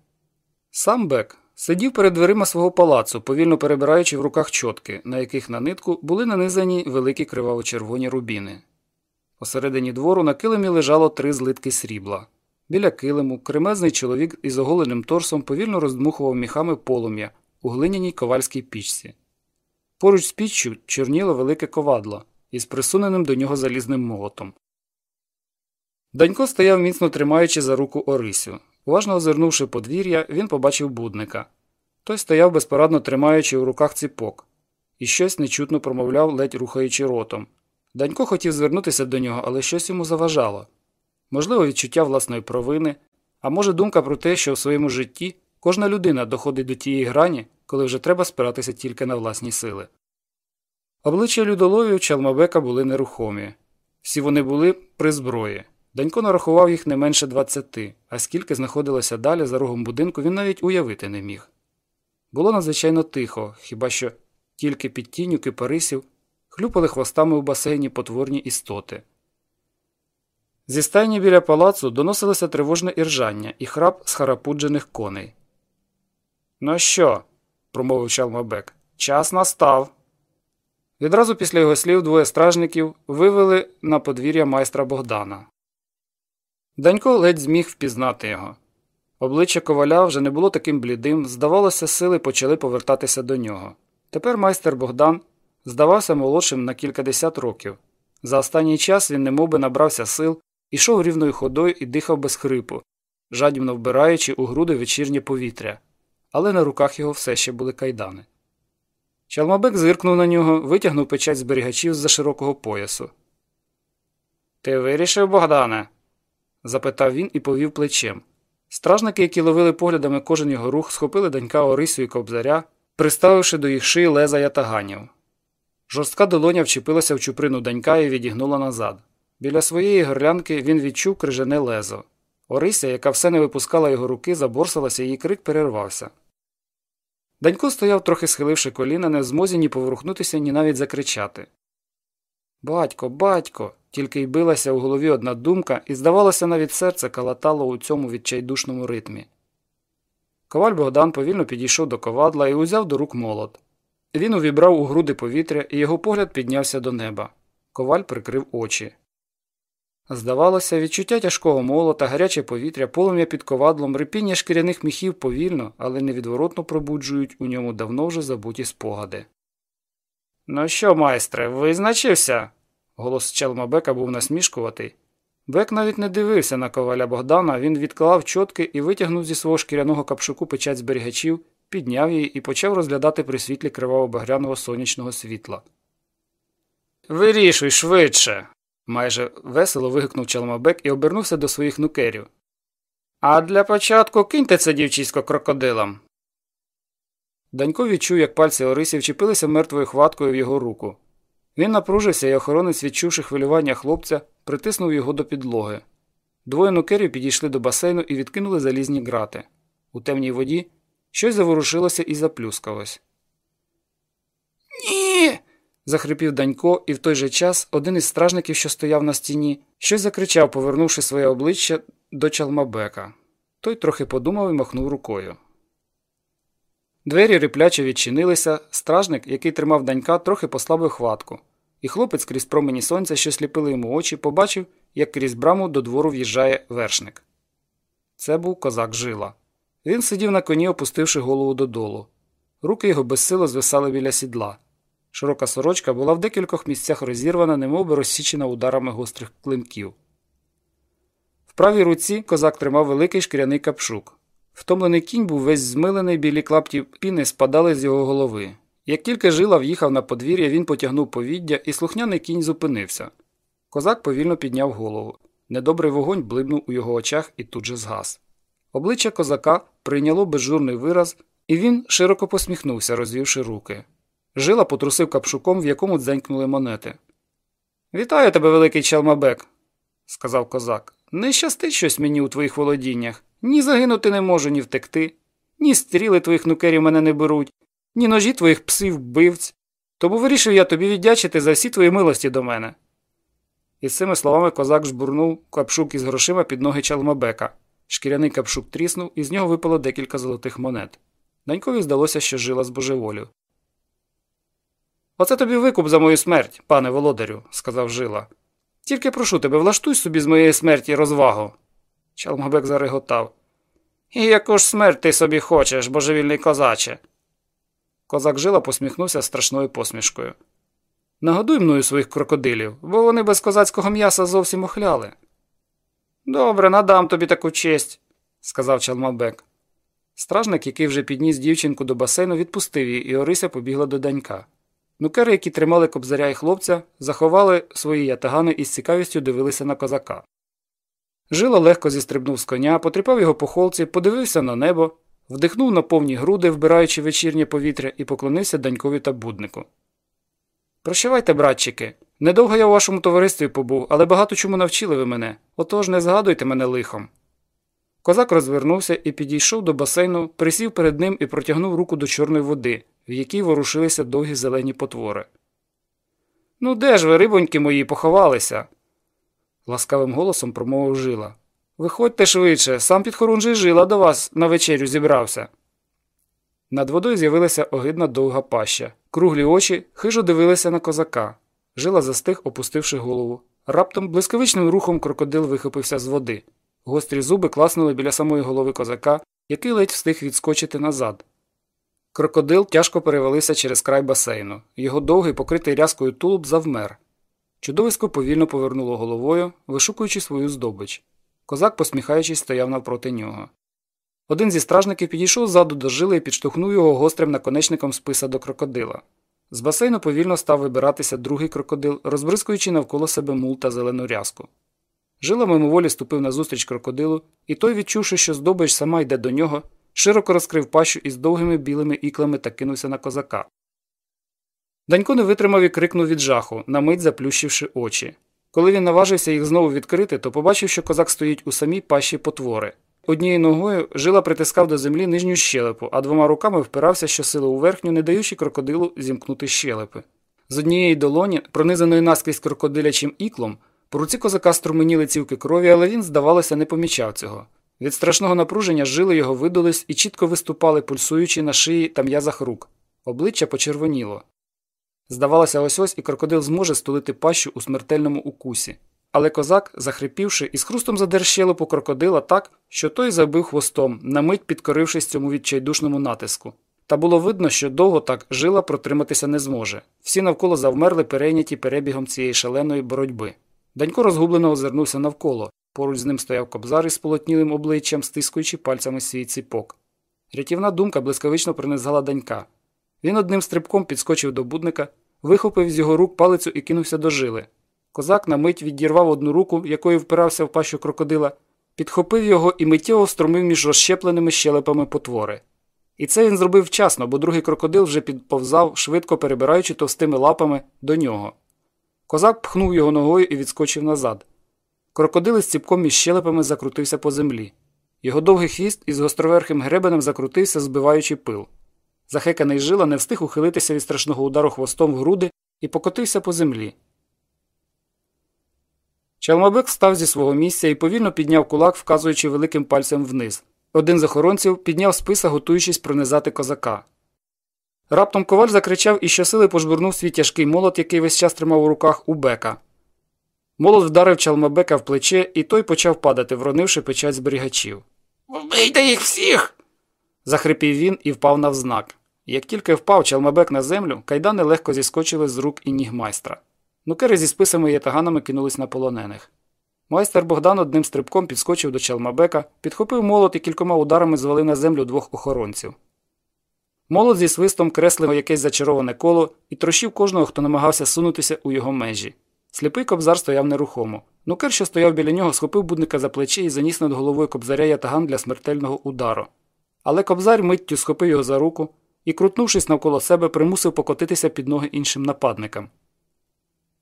Speaker 1: Сам Бек сидів перед дверима свого палацу, повільно перебираючи в руках чотки, на яких на нитку були нанизані великі криваво-червоні рубіни. Посередині двору на килимі лежало три злитки срібла. Біля килиму кремезний чоловік із оголеним торсом повільно роздмухував міхами полум'я у глиняній ковальській пічці. Поруч з піччю чорніло велике ковадло із присуненим до нього залізним молотом. Данько стояв міцно тримаючи за руку Орисю. Уважно озирнувши подвір'я, він побачив будника. Той стояв безпорадно тримаючи у руках ціпок, і щось нечутно промовляв, ледь рухаючи ротом. Данько хотів звернутися до нього, але щось йому заважало. Можливо, відчуття власної провини, а може думка про те, що в своєму житті кожна людина доходить до тієї грані, коли вже треба спиратися тільки на власні сили. Обличчя людоловів Чалмабека були нерухомі. Всі вони були при зброї. Данько нарахував їх не менше двадцяти, а скільки знаходилося далі за рогом будинку, він навіть уявити не міг. Було надзвичайно тихо, хіба що тільки під тінню кипарисів хлюпали хвостами у басейні потворні істоти. Зі стайні біля палацу доносилося тривожне іржання і храп схарапуджених коней. Ну що? промовив Чалмабек. Час настав. Відразу після його слів двоє стражників вивели на подвір'я майстра Богдана. Данько ледь зміг впізнати його. Обличчя коваля вже не було таким блідим, здавалося, сили почали повертатися до нього. Тепер майстер Богдан здавався молодшим на кількадесят років. За останній час він немовби набрався сил, ішов рівною ходою і дихав без хрипу, жадібно вбираючи у груди вечірнє повітря, але на руках його все ще були кайдани. Чалмабек зиркнув на нього, витягнув печать зберігачів з за широкого поясу. Ти вирішив, Богдане? Запитав він і повів плечем. Стражники, які ловили поглядами кожен його рух, схопили донька Орисю і кобзаря, приставивши до їх шиї леза ятаганів. Жорстка долоня вчепилася в чуприну донька і відігнула назад. Біля своєї горлянки він відчув крижане лезо. Орися, яка все не випускала його руки, заборсалася, її крик перервався. Данько стояв, трохи схиливши коліна, не в змозі ні поворухнутися, ні навіть закричати. Батько, батько. Тільки й билася у голові одна думка, і, здавалося, навіть серце калатало у цьому відчайдушному ритмі. Коваль Богдан повільно підійшов до ковадла і узяв до рук молот. Він увібрав у груди повітря, і його погляд піднявся до неба. Коваль прикрив очі. Здавалося, відчуття тяжкого молота, гаряче повітря, полум'я під ковадлом, рипіння шкіряних міхів повільно, але невідворотно пробуджують у ньому давно вже забуті спогади. Ну що, майстре, визначився? Голос Челмабека був насмішкуватий. Бек навіть не дивився на коваля Богдана, він відклав чотки і витягнув зі свого шкіряного капшуку печать зберігачів, підняв її і почав розглядати при світлі криваво-багряного сонячного світла. Вирішуй швидше. майже весело вигукнув Челмабек і обернувся до своїх нукерів. А для початку киньте це дівчисько крокодилам. Данько відчув, як пальці Орисі вчепилися мертвою хваткою в його руку. Він напружився і охоронець, відчувши хвилювання хлопця, притиснув його до підлоги. Двоє нукерів підійшли до басейну і відкинули залізні грати. У темній воді щось заворушилося і заплюскалось. Ні. захрипів Данько, і в той же час один із стражників, що стояв на стіні, щось закричав, повернувши своє обличчя до Чалмабека. Той трохи подумав і махнув рукою. Двері рипляче відчинилися, стражник, який тримав данька, трохи послабив хватку, і хлопець крізь промені сонця, що сліпили йому очі, побачив, як крізь браму до двору в'їжджає вершник. Це був козак жила. Він сидів на коні, опустивши голову додолу. Руки його безсило звисали біля сідла. Широка сорочка була в декількох місцях розірвана, немовби розсічена ударами гострих клинків. В правій руці козак тримав великий шкіряний капшук. Втомлений кінь був весь змилений, білі клапті піни спадали з його голови. Як тільки жила в'їхав на подвір'я, він потягнув повіддя, і слухняний кінь зупинився. Козак повільно підняв голову. Недобрий вогонь блимнув у його очах і тут же згас. Обличчя козака прийняло безжурний вираз, і він широко посміхнувся, розвівши руки. Жила потрусив капшуком, в якому дзенькнули монети. Вітаю тебе, великий Чалмабек, сказав козак. Не щастить щось мені у твоїх володіннях. Ні загинути не можу, ні втекти, ні стріли твоїх нукерів мене не беруть, ні ножі твоїх псів вбивць. Тому вирішив я тобі віддячити за всі твої милості до мене. І з цими словами козак жбурнув капшук із грошима під ноги Чалмабека. Шкіряний капшук тріснув, і з нього випало декілька золотих монет. Данькові здалося, що жила з божеволю. Оце тобі викуп за мою смерть, пане володарю, сказав жила. Тільки прошу тебе, влаштуй собі з моєї смерті розвагу. Чалмабек зареготав. І яку ж смерть ти собі хочеш, божевільний козаче? Козак жила посміхнувся страшною посмішкою. Нагодуй мною своїх крокодилів, бо вони без козацького м'яса зовсім охляли. Добре, надам тобі таку честь, сказав Чалмабек. Стражник, який вже підніс дівчинку до басейну, відпустив її, і Орися побігла до данька. Нукери, які тримали кобзаря і хлопця, заховали свої ятагани і з цікавістю дивилися на козака. Жило легко зістрибнув з коня, потріпав його по холці, подивився на небо, вдихнув на повні груди, вбираючи вечірнє повітря, і поклонився данькові та буднику. Прощавайте, братчики. Недовго я у вашому товаристві побув, але багато чому навчили ви мене, отож не згадуйте мене лихом. Козак розвернувся і підійшов до басейну, присів перед ним і протягнув руку до чорної води, в якій ворушилися довгі зелені потвори. Ну, де ж ви, рибоньки мої, поховалися? ласкавим голосом промовив жила. Виходьте швидше, сам підхорунжий жила до вас на вечерю зібрався. Над водою з'явилася огидна довга паща. Круглі очі хижо дивилися на козака. Жила застиг, опустивши голову. Раптом блискавичним рухом крокодил вихопився з води. Гострі зуби класнули біля самої голови козака, який ледь встиг відскочити назад. Крокодил тяжко перевалився через край басейну. Його довгий, покритий рязкою тулуб завмер. Чудовисько повільно повернуло головою, вишукуючи свою здобич. Козак, посміхаючись, стояв навпроти нього. Один зі стражників підійшов ззаду до жили і підштовхнув його гострим наконечником списа до крокодила. З басейну повільно став вибиратися другий крокодил, розбризкуючи навколо себе мул та зелену рязку. Жила мимоволі ступив назустріч крокодилу, і той, відчувши, що здобич сама йде до нього, широко розкрив пащу із довгими білими іклами та кинувся на козака. Данько не витримав і крикнув від жаху, на мить заплющивши очі. Коли він наважився їх знову відкрити, то побачив, що козак стоїть у самій пащі потвори. Однією ногою жила притискав до землі нижню щелепу, а двома руками впирався щосили у верхню, не даючи крокодилу зімкнути щелепи. З однієї долоні, пронизаної наскрізь крокодилячим іклом, по руці козака струменіли цівки крові, але він, здавалося, не помічав цього. Від страшного напруження жили його видулись і чітко виступали, пульсуючи на шиї та м'язах рук. Обличчя почервоніло. Здавалося, ось ось і крокодил зможе стулити пащу у смертельному укусі. Але козак, захрипівши, із хрустом задер щелепу крокодила так, що той забив хвостом, на мить підкорившись цьому відчайдушному натиску. Та було видно, що довго так жила протриматися не зможе. Всі навколо завмерли перейняті перебігом цієї шаленої боротьби. Данько розгублено озирнувся навколо. Поруч з ним стояв кобзар із полотнілим обличчям, стискуючи пальцями свій ціпок. Рятівна думка блискавично принизала данька. Він одним стрибком підскочив до будника, вихопив з його рук палицю і кинувся до жили. Козак на мить відірвав одну руку, якою впирався в пащу крокодила, підхопив його і миттєво встромив між розщепленими щелепами потвори. І це він зробив вчасно, бо другий крокодил вже підповзав, швидко перебираючи товстими лапами до нього. Козак пхнув його ногою і відскочив назад. Крокодил із ціпком між щелепами закрутився по землі. Його довгий хвіст із гостроверхим гребенем закрутився, збиваючи пил. Захеканий жила не встиг ухилитися від страшного удару хвостом в груди і покотився по землі. Чалмабек встав зі свого місця і повільно підняв кулак, вказуючи великим пальцем вниз. Один з охоронців підняв списа, готуючись пронизати козака. Раптом коваль закричав і щосили пожбурнув свій тяжкий молот, який весь час тримав у руках у бека. Молот вдарив Чалмабека в плече, і той почав падати, вронивши печать зберігачів. Вбийте їх всіх. Захрипів він і впав навзнак. Як тільки впав Чалмабек на землю, кайдани легко зіскочили з рук і ніг майстра. Нукери зі списами і ятаганами кинулись на полонених. Майстер Богдан одним стрибком підскочив до Чалмабека, підхопив молот і кількома ударами звалив на землю двох охоронців. Молот зі свистом креслив якесь зачароване коло і трощив кожного, хто намагався сунутися у його межі. Сліпий кобзар стояв нерухомо. Нукер, що стояв біля нього, схопив будника за плече і заніс над головою кобзаря ятаган для смертельного удару. Але кобзар миттю схопив його за руку і, крутнувшись навколо себе, примусив покотитися під ноги іншим нападникам.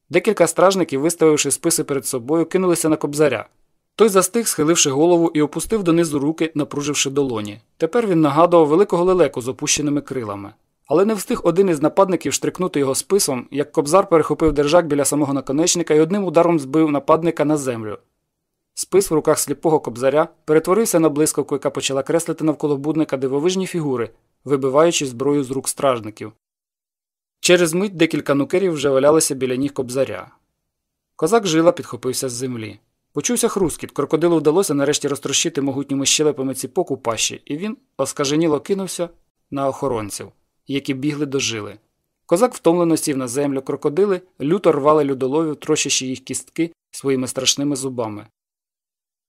Speaker 1: Декілька стражників, виставивши списи перед собою, кинулися на кобзаря. Той застиг, схиливши голову і опустив донизу руки, напруживши долоні. Тепер він нагадував великого лелеку з опущеними крилами. Але не встиг один із нападників штрикнути його списом, як кобзар перехопив держак біля самого наконечника і одним ударом збив нападника на землю. Спис в руках сліпого кобзаря перетворився на блискавку, яка почала креслити навколо будника дивовижні фігури, вибиваючи зброю з рук стражників. Через мить декілька нукерів вже валялися біля ніг кобзаря. Козак жила підхопився з землі. Почувся хрускіт, крокодилу вдалося нарешті розтрощити могутніми щелепами ціпок у пащі, і він оскаженіло кинувся на охоронців, які бігли до жили. Козак втомлено сів на землю, крокодили люто рвали людоловів, трощачи їх кістки своїми страшними зубами.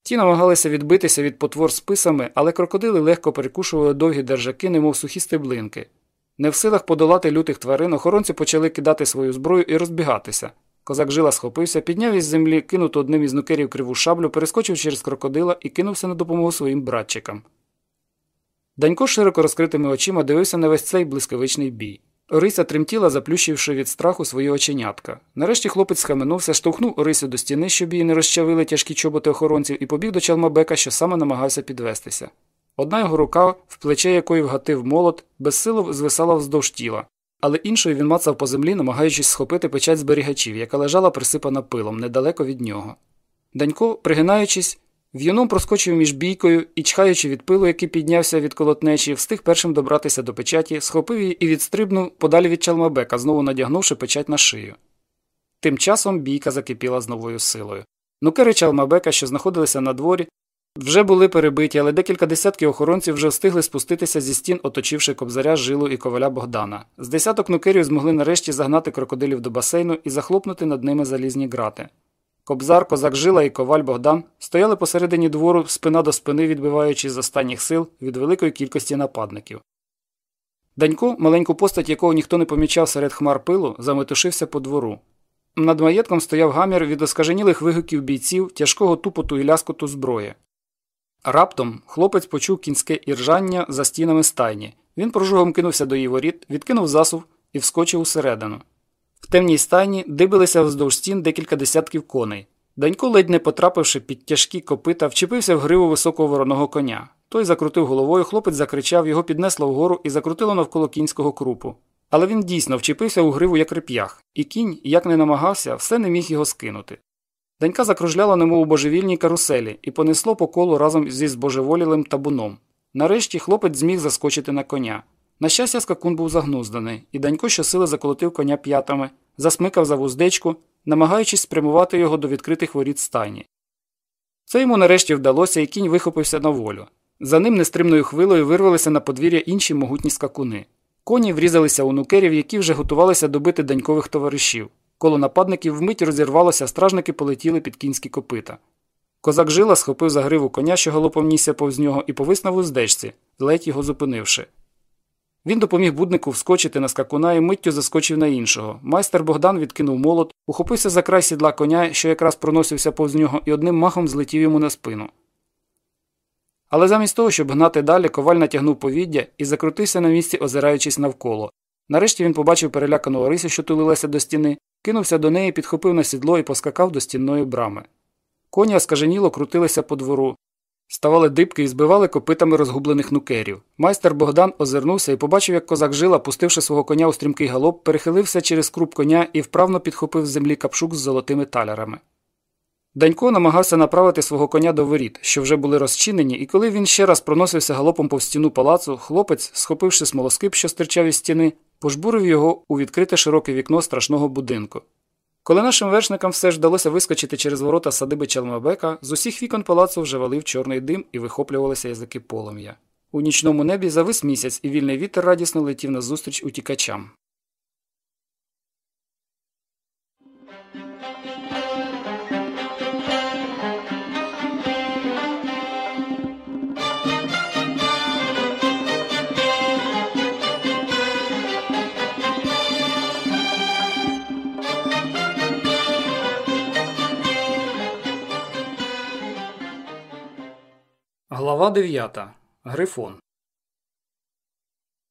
Speaker 1: Ті намагалися відбитися від потвор списами, але крокодили легко перекушували довгі держаки, немов сухі стеблинки. Не в силах подолати лютих тварин, охоронці почали кидати свою зброю і розбігатися. Козак жила схопився, підняв із землі, кинуту одним із нукерів криву шаблю, перескочив через крокодила і кинувся на допомогу своїм братчикам. Данько широко розкритими очима дивився на весь цей блискавичний бій. Орися тремтіла, заплющивши від страху свої оченятка. Нарешті хлопець схаменувся, штовхнув Орисю до стіни, щоб її не розчавили тяжкі чоботи охоронців, і побіг до Чалмабека, що саме намагався підвестися. Одна його рука, в плече якої вгатив молот, безсило звисала вздовж тіла, але іншою він мацав по землі, намагаючись схопити печать зберігачів, яка лежала присипана пилом недалеко від нього. Данько, пригинаючись, в'юном проскочив між бійкою і, чхаючи від пилу, який піднявся від колотнечі, встиг першим добратися до печаті, схопив її і відстрибнув подалі від Чалмабека, знову надягнувши печать на шию. Тим часом бійка закипіла з новою силою. Нукери Чалмабека, що знаходилися на дворі, вже були перебиті, але декілька десятків охоронців вже встигли спуститися зі стін, оточивши кобзаря, жилу і коваля Богдана. З десяток нукерів змогли нарешті загнати крокодилів до басейну і захлопнути над ними залізні грати. Кобзар, козак Жила і коваль Богдан стояли посередині двору, спина до спини, відбиваючись з останніх сил від великої кількості нападників. Данько, маленьку постать якого ніхто не помічав серед хмар пилу, заметушився по двору. Над маєтком стояв гамір від оскаженілих вигуків бійців, тяжкого тупоту і ляскоту зброї. Раптом хлопець почув кінське іржання за стінами стайні. Він прожугом кинувся до її воріт, відкинув засув і вскочив усередину. В темній стайні дибилися вздовж стін декілька десятків коней. Данько, ледь не потрапивши під тяжкі копита, вчепився в гриву високого вороного коня. Той закрутив головою, хлопець закричав, його піднесло вгору і закрутило навколо кінського крупу. Але він дійсно вчепився у гриву як реп'ях, і кінь, як не намагався, все не міг його скинути. Данька закружляла немов у божевільній каруселі і понесло по колу разом зі збожеволілим табуном. Нарешті хлопець зміг заскочити на коня. На щастя, скакун був загнузданий, і Данько щосили заколотив коня п'ятами, засмикав за вуздечку, намагаючись спрямувати його до відкритих воріт стайні. Це йому нарешті вдалося, і кінь вихопився на волю. За ним нестримною хвилою вирвалися на подвір'я інші могутні скакуни. Коні врізалися у нукерів, які вже готувалися добити данькових товаришів. Коло нападників вмить розірвалося, стражники полетіли під кінські копита. Козак жила схопив за гриву коня, що галопом нісся повз нього, і повис на вуздечці, ледь його зупинивши. Він допоміг буднику вскочити на скакуна і миттю заскочив на іншого. Майстер Богдан відкинув молот, ухопився за край сідла коня, що якраз проносився повз нього, і одним махом злетів йому на спину. Але замість того, щоб гнати далі, коваль натягнув повіддя і закрутився на місці, озираючись навколо. Нарешті він побачив перелякану Орисю, що тулилася до стіни, кинувся до неї, підхопив на сідло і поскакав до стінної брами. Коні оскаженіло крутилися по двору, ставали дибки і збивали копитами розгублених нукерів. Майстер Богдан озирнувся і побачив, як козак жила, пустивши свого коня у стрімкий галоп, перехилився через круп коня і вправно підхопив з землі капшук з золотими талярами. Данько намагався направити свого коня до воріт, що вже були розчинені, і коли він ще раз проносився галопом по стіну палацу, хлопець, схопивши смолоскип, що стирчав із стіни, пожбурив його у відкрите широке вікно страшного будинку. Коли нашим вершникам все ж вдалося вискочити через ворота садиби Челмабека, з усіх вікон палацу вже валив чорний дим і вихоплювалися язики полум'я. У нічному небі завис місяць, і вільний вітер радісно летів назустріч утікачам. Глава 9. Грифон.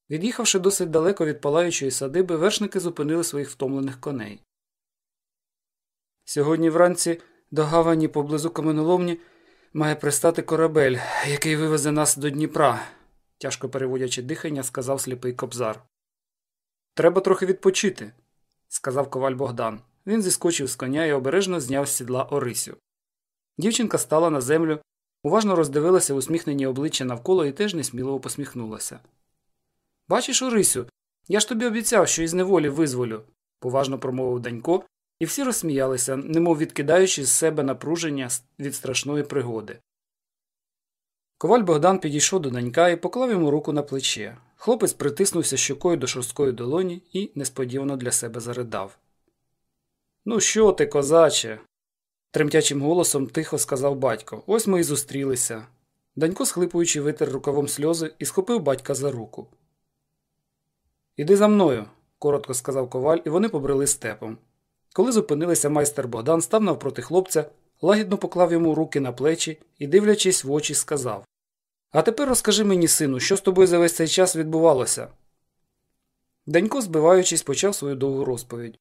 Speaker 1: Від'їхавши досить далеко від палаючої садиби, вершники зупинили своїх втомлених коней. Сьогодні вранці до гавані поблизу каменоломні має пристати корабель, який вивезе нас до Дніпра, тяжко переводячи дихання, сказав сліпий кобзар. Треба трохи відпочити, сказав коваль Богдан. Він зіскочив з коня і обережно зняв з сідла Орисю. Дівчинка стала на землю, уважно роздивилася усміхнені обличчя навколо і теж несміливо посміхнулася. Бачиш, Орисю, я ж тобі обіцяв, що із неволі визволю, поважно промовив Данько, і всі розсміялися, немов відкидаючи з себе напруження від страшної пригоди. Коваль Богдан підійшов до Данька і поклав йому руку на плече. Хлопець притиснувся щокою до шорсткої долоні і несподівано для себе заридав. Ну, що ти, козаче? Тремтячим голосом тихо сказав батько. Ось ми і зустрілися. Данько, схлипуючи, витер рукавом сльози і схопив батька за руку. Іди за мною, коротко сказав коваль, і вони побрели степом. Коли зупинилися, майстер Богдан став навпроти хлопця, лагідно поклав йому руки на плечі і, дивлячись в очі, сказав А тепер розкажи мені, сину, що з тобою за весь цей час відбувалося. Данько, збиваючись, почав свою довгу розповідь.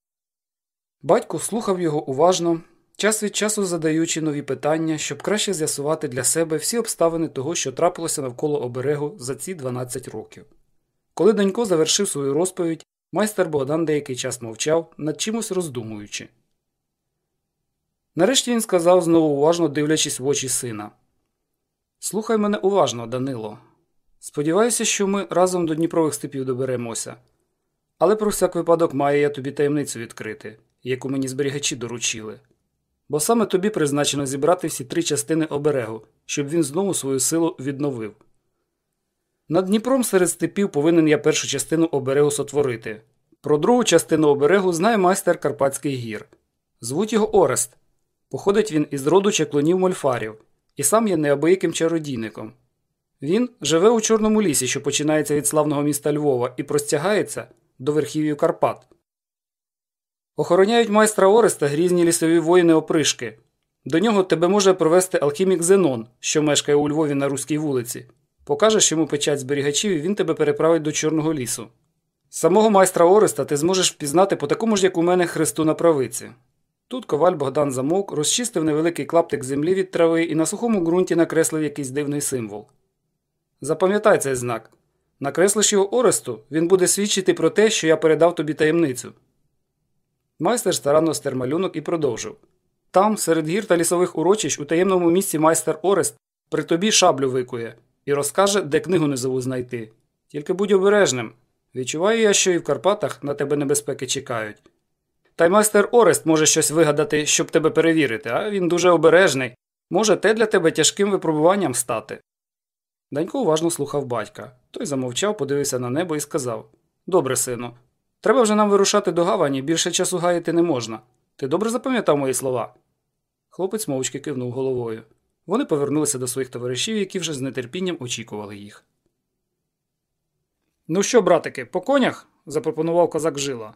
Speaker 1: Батько слухав його уважно, час від часу задаючи нові питання, щоб краще з'ясувати для себе всі обставини того, що трапилося навколо оберегу за ці 12 років. Коли Данько завершив свою розповідь, майстер Богдан деякий час мовчав, над чимось роздумуючи. Нарешті він сказав, знову уважно дивлячись в очі сина Слухай мене уважно, Данило. Сподіваюся, що ми разом до Дніпрових степів доберемося. Але про всяк випадок маю я тобі таємницю відкрити, яку мені зберігачі доручили. Бо саме тобі призначено зібрати всі три частини оберегу, щоб він знову свою силу відновив. Над Дніпром серед степів повинен я першу частину оберегу сотворити. Про другу частину оберегу знає майстер Карпатський гір. Звуть його Орест. Походить він із роду чеклунів мольфарів, і сам є неабияким чародійником. Він живе у Чорному лісі, що починається від славного міста Львова, і простягається до верхів'ю Карпат. Охороняють майстра Ореста грізні лісові воїни опришки. До нього тебе може провести алхімік Зенон, що мешкає у Львові на Руській вулиці. Покажеш йому печать зберігачів і він тебе переправить до Чорного лісу. Самого майстра Ореста ти зможеш впізнати по такому ж, як у мене, хресту на правиці. Тут коваль Богдан замовк, розчистив невеликий клаптик землі від трави і на сухому ґрунті накреслив якийсь дивний символ. Запам'ятай цей знак. Накреслиш його Оресту, він буде свідчити про те, що я передав тобі таємницю. Майстер старанно стер малюнок і продовжив там, серед гір та лісових урочищ, у таємному місці майстер Орест при тобі шаблю викує і розкаже, де книгу низову знайти. Тільки будь обережним. Відчуваю я, що і в Карпатах на тебе небезпеки чекають. Та й майстер Орест може щось вигадати, щоб тебе перевірити, а він дуже обережний. Може, те для тебе тяжким випробуванням стати. Данько уважно слухав батька. Той замовчав, подивився на небо і сказав Добре, сину, треба вже нам вирушати до гавані, більше часу гаяти не можна. Ти добре запам'ятав мої слова? Хлопець мовчки кивнув головою. Вони повернулися до своїх товаришів, які вже з нетерпінням очікували їх. Ну що, братики, по конях? запропонував козак жила.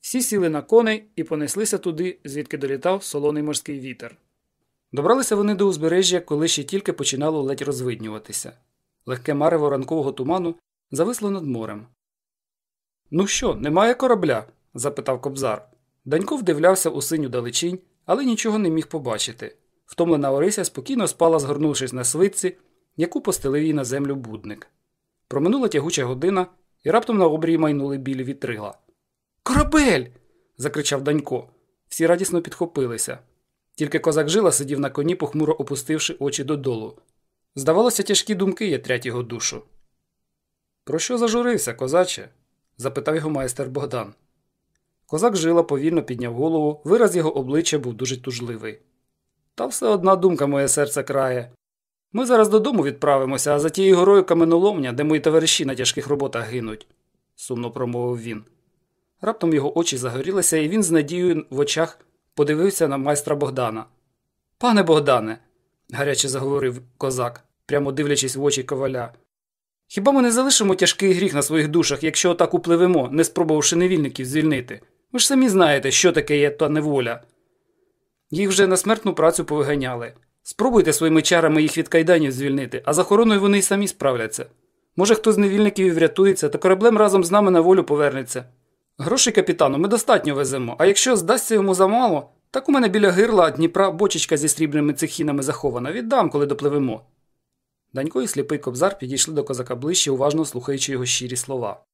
Speaker 1: Всі сіли на коней і понеслися туди, звідки долітав солоний морський вітер. Добралися вони до узбережжя, коли ще тільки починало ледь розвиднюватися. Легке марево ранкового туману зависло над морем. Ну що, немає корабля? запитав кобзар. Данько вдивлявся у синю далечінь, але нічого не міг побачити. Втомлена Орися спокійно спала, згорнувшись на свитці, яку постелив їй на землю будник. Проминула тягуча година, і раптом на обрії майнули білі вітрила. Корабель. закричав Данько. Всі радісно підхопилися. Тільки козак жила сидів на коні, похмуро опустивши очі додолу. Здавалося, тяжкі думки ятрять його душу. Про що зажурився, козаче? Запитав його майстер Богдан. Козак жила повільно підняв голову, вираз його обличчя був дуже тужливий. Та все одна думка моє серце крає. Ми зараз додому відправимося, а за тією горою каменоломня, де мої товариші на тяжких роботах гинуть, сумно промовив він. Раптом його очі загорілися, і він з надією в очах подивився на майстра Богдана. Пане Богдане, гаряче заговорив козак, прямо дивлячись в очі коваля. Хіба ми не залишимо тяжкий гріх на своїх душах, якщо отак upливемо, не спробувавши невільників звільнити? Ви ж самі знаєте, що таке є та неволя. Їх вже на смертну працю повиганяли. Спробуйте своїми чарами їх від кайданів звільнити, а з охороною вони й самі справляться. Може, хто з невільників і врятується, та кораблем разом з нами на волю повернеться. Грошей капітану ми достатньо веземо, а якщо здасться йому замало, Так у мене біля гирла Дніпра бочечка зі срібними цехінами захована. Віддам, коли допливемо. Данько і сліпий кобзар підійшли до козака ближче, уважно слухаючи його щирі слова.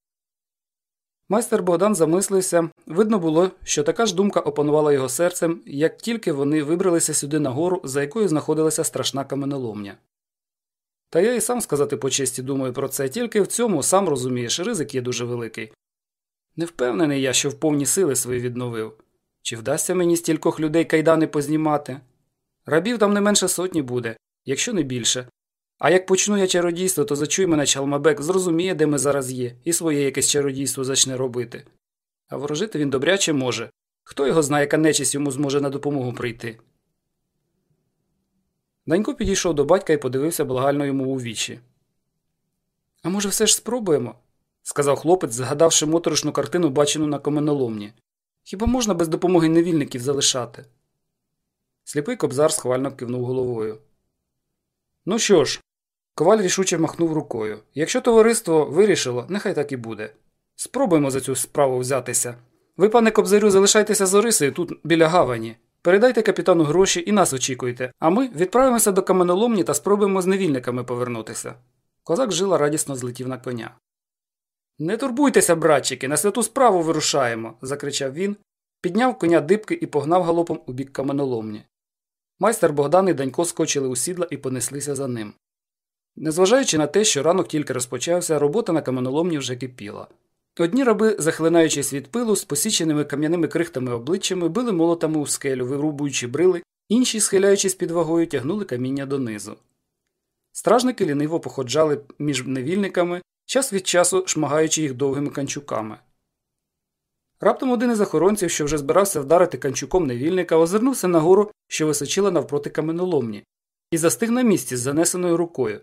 Speaker 1: Майстер Богдан замислився. Видно було, що така ж думка опанувала його серцем, як тільки вони вибралися сюди на гору, за якою знаходилася страшна каменоломня. Та я і сам сказати по честі думаю про це, тільки в цьому, сам розумієш, ризик є дуже великий. Не впевнений я, що в повні сили свої відновив. Чи вдасться мені стількох людей кайдани познімати? Рабів там не менше сотні буде, якщо не більше. А як почну я чародійство, то зачуй мене Чалмабек, зрозуміє, де ми зараз є, і своє якесь чародійство зачне робити. А ворожити він добряче може. Хто його знає, яка нечість йому зможе на допомогу прийти. Данько підійшов до батька і подивився благально йому у вічі. А може, все ж спробуємо? сказав хлопець, згадавши моторошну картину, бачену на каменоломні. Хіба можна без допомоги невільників залишати? Сліпий кобзар схвально кивнув головою. Ну що ж, коваль рішуче махнув рукою. Якщо товариство вирішило, нехай так і буде. Спробуємо за цю справу взятися. Ви, пане кобзарю, залишайтеся з Орисою тут біля гавані. Передайте капітану гроші і нас очікуйте, а ми відправимося до каменоломні та спробуємо з невільниками повернутися. Козак жила радісно злетів на коня. Не турбуйтеся, братчики, на святу справу вирушаємо, закричав він, підняв коня дибки і погнав галопом у бік каменоломні. Майстер Богдан і Данько скочили у сідла і понеслися за ним. Незважаючи на те, що ранок тільки розпочався, робота на каменоломні вже кипіла. Одні раби, захлинаючись від пилу, з посіченими кам'яними крихтами обличчями, били молотами у скелю, вирубуючи брили, інші, схиляючись під вагою, тягнули каміння донизу. Стражники ліниво походжали між невільниками, час від часу шмагаючи їх довгими канчуками. Раптом один із охоронців, що вже збирався вдарити канчуком невільника, озирнувся на гору, що височила навпроти каменоломні, і застиг на місці з занесеною рукою.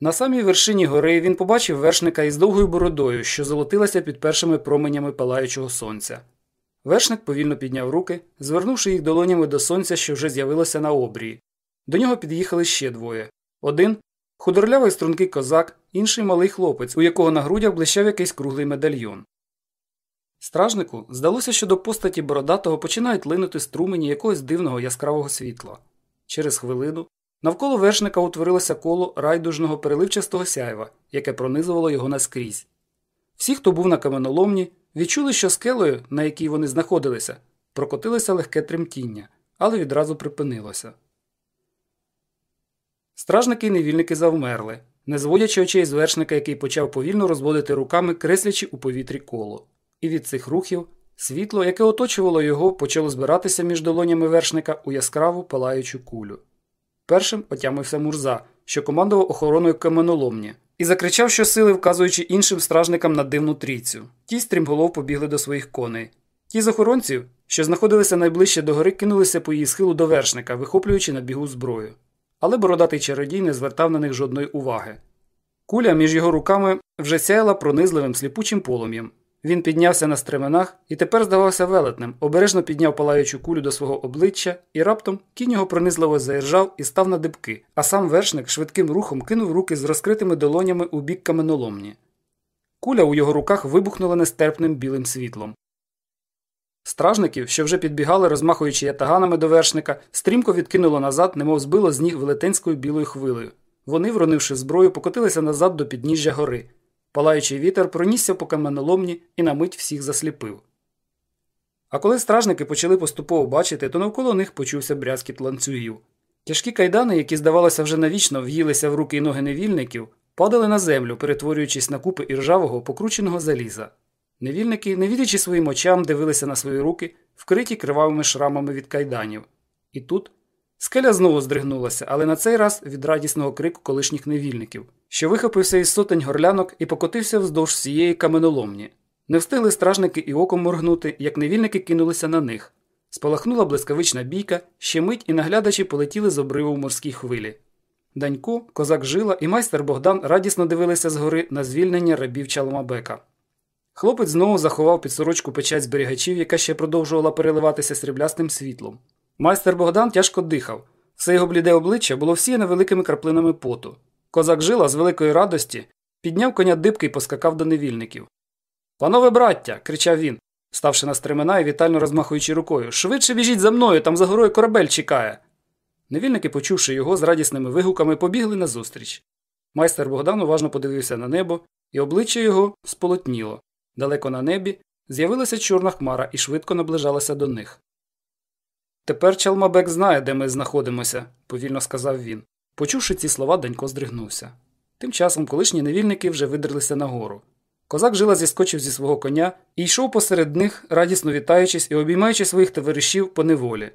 Speaker 1: На самій вершині гори він побачив вершника із довгою бородою, що золотилася під першими променями палаючого сонця. Вершник повільно підняв руки, звернувши їх долонями до сонця, що вже з'явилося на обрії. До нього під'їхали ще двоє. Один худорлявий стрункий козак, інший малий хлопець, у якого на грудях блищав якийсь круглий медальйон. Стражнику здалося, що до постаті бородатого починають линути струмені якогось дивного яскравого світла. Через хвилину навколо вершника утворилося коло райдужного переливчастого сяйва, яке пронизувало його наскрізь. Всі, хто був на каменоломні, відчули, що скелею, на якій вони знаходилися, прокотилося легке тремтіння, але відразу припинилося. Стражники і невільники завмерли, не зводячи очей з вершника, який почав повільно розводити руками, креслячи у повітрі коло і від цих рухів світло, яке оточувало його, почало збиратися між долонями вершника у яскраву палаючу кулю. Першим отямився Мурза, що командував охороною каменоломні, і закричав щосили, вказуючи іншим стражникам на дивну трійцю. Ті стрімголов побігли до своїх коней. Ті з охоронців, що знаходилися найближче до гори, кинулися по її схилу до вершника, вихоплюючи на бігу зброю. Але бородатий чародій не звертав на них жодної уваги. Куля між його руками вже сяяла пронизливим сліпучим полум'ям, він піднявся на стременах і тепер здавався велетнем, обережно підняв палаючу кулю до свого обличчя, і раптом кінь його пронизливо заіржав і став на дибки, а сам вершник швидким рухом кинув руки з розкритими долонями у бік каменоломні. Куля у його руках вибухнула нестерпним білим світлом. Стражників, що вже підбігали, розмахуючи ятаганами до вершника, стрімко відкинуло назад, немов збило з ніг велетенською білою хвилею. Вони, вронивши зброю, покотилися назад до підніжжя гори. Палаючий вітер пронісся по каменоломні і на мить всіх засліпив. А коли стражники почали поступово бачити, то навколо них почувся брязкіт ланцюгів. Тяжкі кайдани, які, здавалося, вже навічно в'їлися в руки й ноги невільників, падали на землю, перетворюючись на купи іржавого покрученого заліза. Невільники, не відячи своїм очам, дивилися на свої руки, вкриті кривавими шрамами від кайданів. І тут скеля знову здригнулася, але на цей раз від радісного крику колишніх невільників що вихопився із сотень горлянок і покотився вздовж всієї каменоломні. Не встигли стражники і оком моргнути, як невільники кинулися на них. Спалахнула блискавична бійка, ще мить і наглядачі полетіли з обриву в морській хвилі. Данько, козак Жила і майстер Богдан радісно дивилися згори на звільнення рабів Чалмабека. Хлопець знову заховав під сорочку печать зберігачів, яка ще продовжувала переливатися сріблястим світлом. Майстер Богдан тяжко дихав, все його бліде обличчя було всіяне великими краплинами поту. Козак жила з великої радості, підняв коня дибки і поскакав до невільників. Панове браття, кричав він, ставши на стремена і вітально розмахуючи рукою. Швидше біжіть за мною, там за горою корабель чекає. Невільники, почувши його з радісними вигуками, побігли назустріч. Майстер Богдан уважно подивився на небо, і обличчя його сполотніло. Далеко на небі з'явилася чорна хмара і швидко наближалася до них. Тепер Чалмабек знає, де ми знаходимося, повільно сказав він. Почувши ці слова, Данько здригнувся. Тим часом колишні невільники вже видерлися нагору. Козак жила зіскочив зі свого коня і йшов посеред них, радісно вітаючись і обіймаючи своїх товаришів по неволі.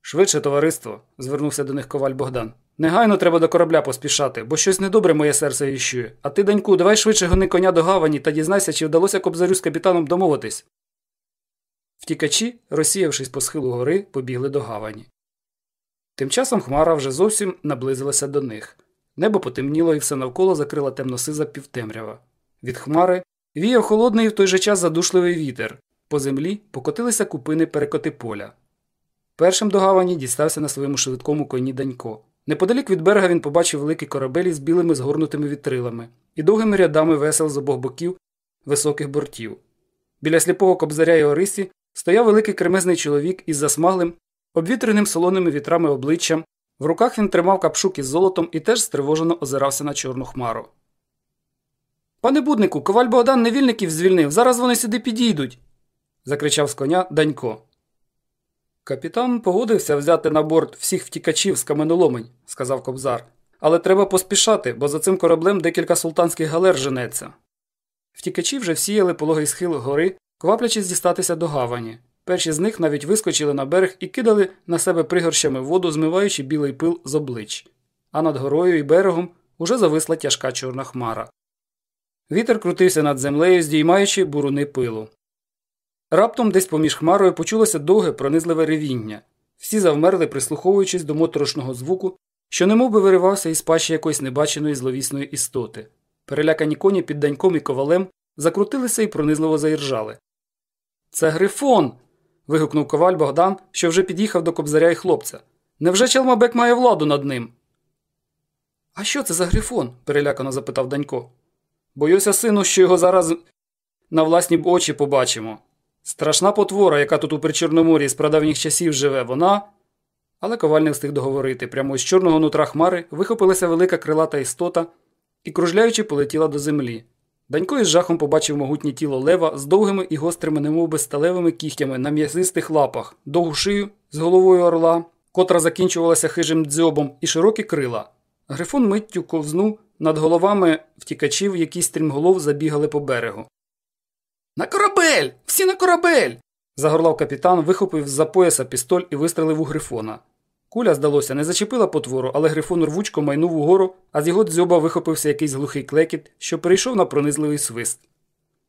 Speaker 1: Швидше, товариство, звернувся до них коваль Богдан. Негайно треба до корабля поспішати, бо щось недобре моє серце віщує. А ти, Даньку, давай швидше гони коня до гавані та дізнайся, чи вдалося кобзарю з капітаном домовитись. Втікачі, розсіявшись по схилу гори, побігли до гавані. Тим часом Хмара вже зовсім наблизилася до них. Небо потемніло і все навколо закрила темносиза півтемрява. Від хмари віяв холодний і в той же час задушливий вітер. По землі покотилися купини перекоти поля. Першим до гавані дістався на своєму швидкому коні Данько. Неподалік від берега він побачив великий корабель із білими згорнутими вітрилами і довгими рядами весел з обох боків високих бортів. Біля сліпого кобзаря і Орисі стояв великий кремезний чоловік із засмаглим, обвітреним солоними вітрами обличчям. В руках він тримав капшук із золотом і теж стривожено озирався на чорну хмару. Пане буднику, коваль Богдан невільників звільнив. Зараз вони сюди підійдуть. закричав з коня Данько. Капітан погодився взяти на борт всіх втікачів з каменоломень, сказав кобзар. Але треба поспішати, бо за цим кораблем декілька султанських галер женеться. Втікачі вже всіяли пологий схил гори, кваплячись дістатися до гавані. Перші з них навіть вискочили на берег і кидали на себе пригорщами воду, змиваючи білий пил з облич. А над горою і берегом уже зависла тяжка чорна хмара. Вітер крутився над землею, здіймаючи буруни пилу. Раптом десь поміж хмарою почулося довге пронизливе ревіння. Всі завмерли, прислуховуючись до моторошного звуку, що немов би виривався із пащі якоїсь небаченої зловісної істоти. Перелякані коні під даньком і ковалем закрутилися і пронизливо заіржали. Це грифон. вигукнув коваль Богдан, що вже під'їхав до кобзаря і хлопця. Невже Челмабек має владу над ним? А що це за грифон? перелякано запитав Данько. Боюся, сину, що його зараз на власні очі побачимо. Страшна потвора, яка тут у Причорномор'ї з прадавніх часів живе, вона. Але коваль не встиг договорити. Прямо з чорного нутра хмари вихопилася велика крилата істота і, кружляючи, полетіла до землі. Данько із жахом побачив могутнє тіло лева з довгими і гострими, немовби сталевими кігтями на м'ясистих лапах, довгу шию з головою орла, котра закінчувалася хижим дзьобом, і широкі крила. Грифон миттю ковзнув над головами втікачів, які стрімголов забігали по берегу. На корабель! Всі на корабель! загорлав капітан, вихопив з за пояса пістоль і вистрелив у грифона. Куля, здалося, не зачепила потвору, але грифон рвучко майнув угору, а з його дзьоба вихопився якийсь глухий клекіт, що перейшов на пронизливий свист.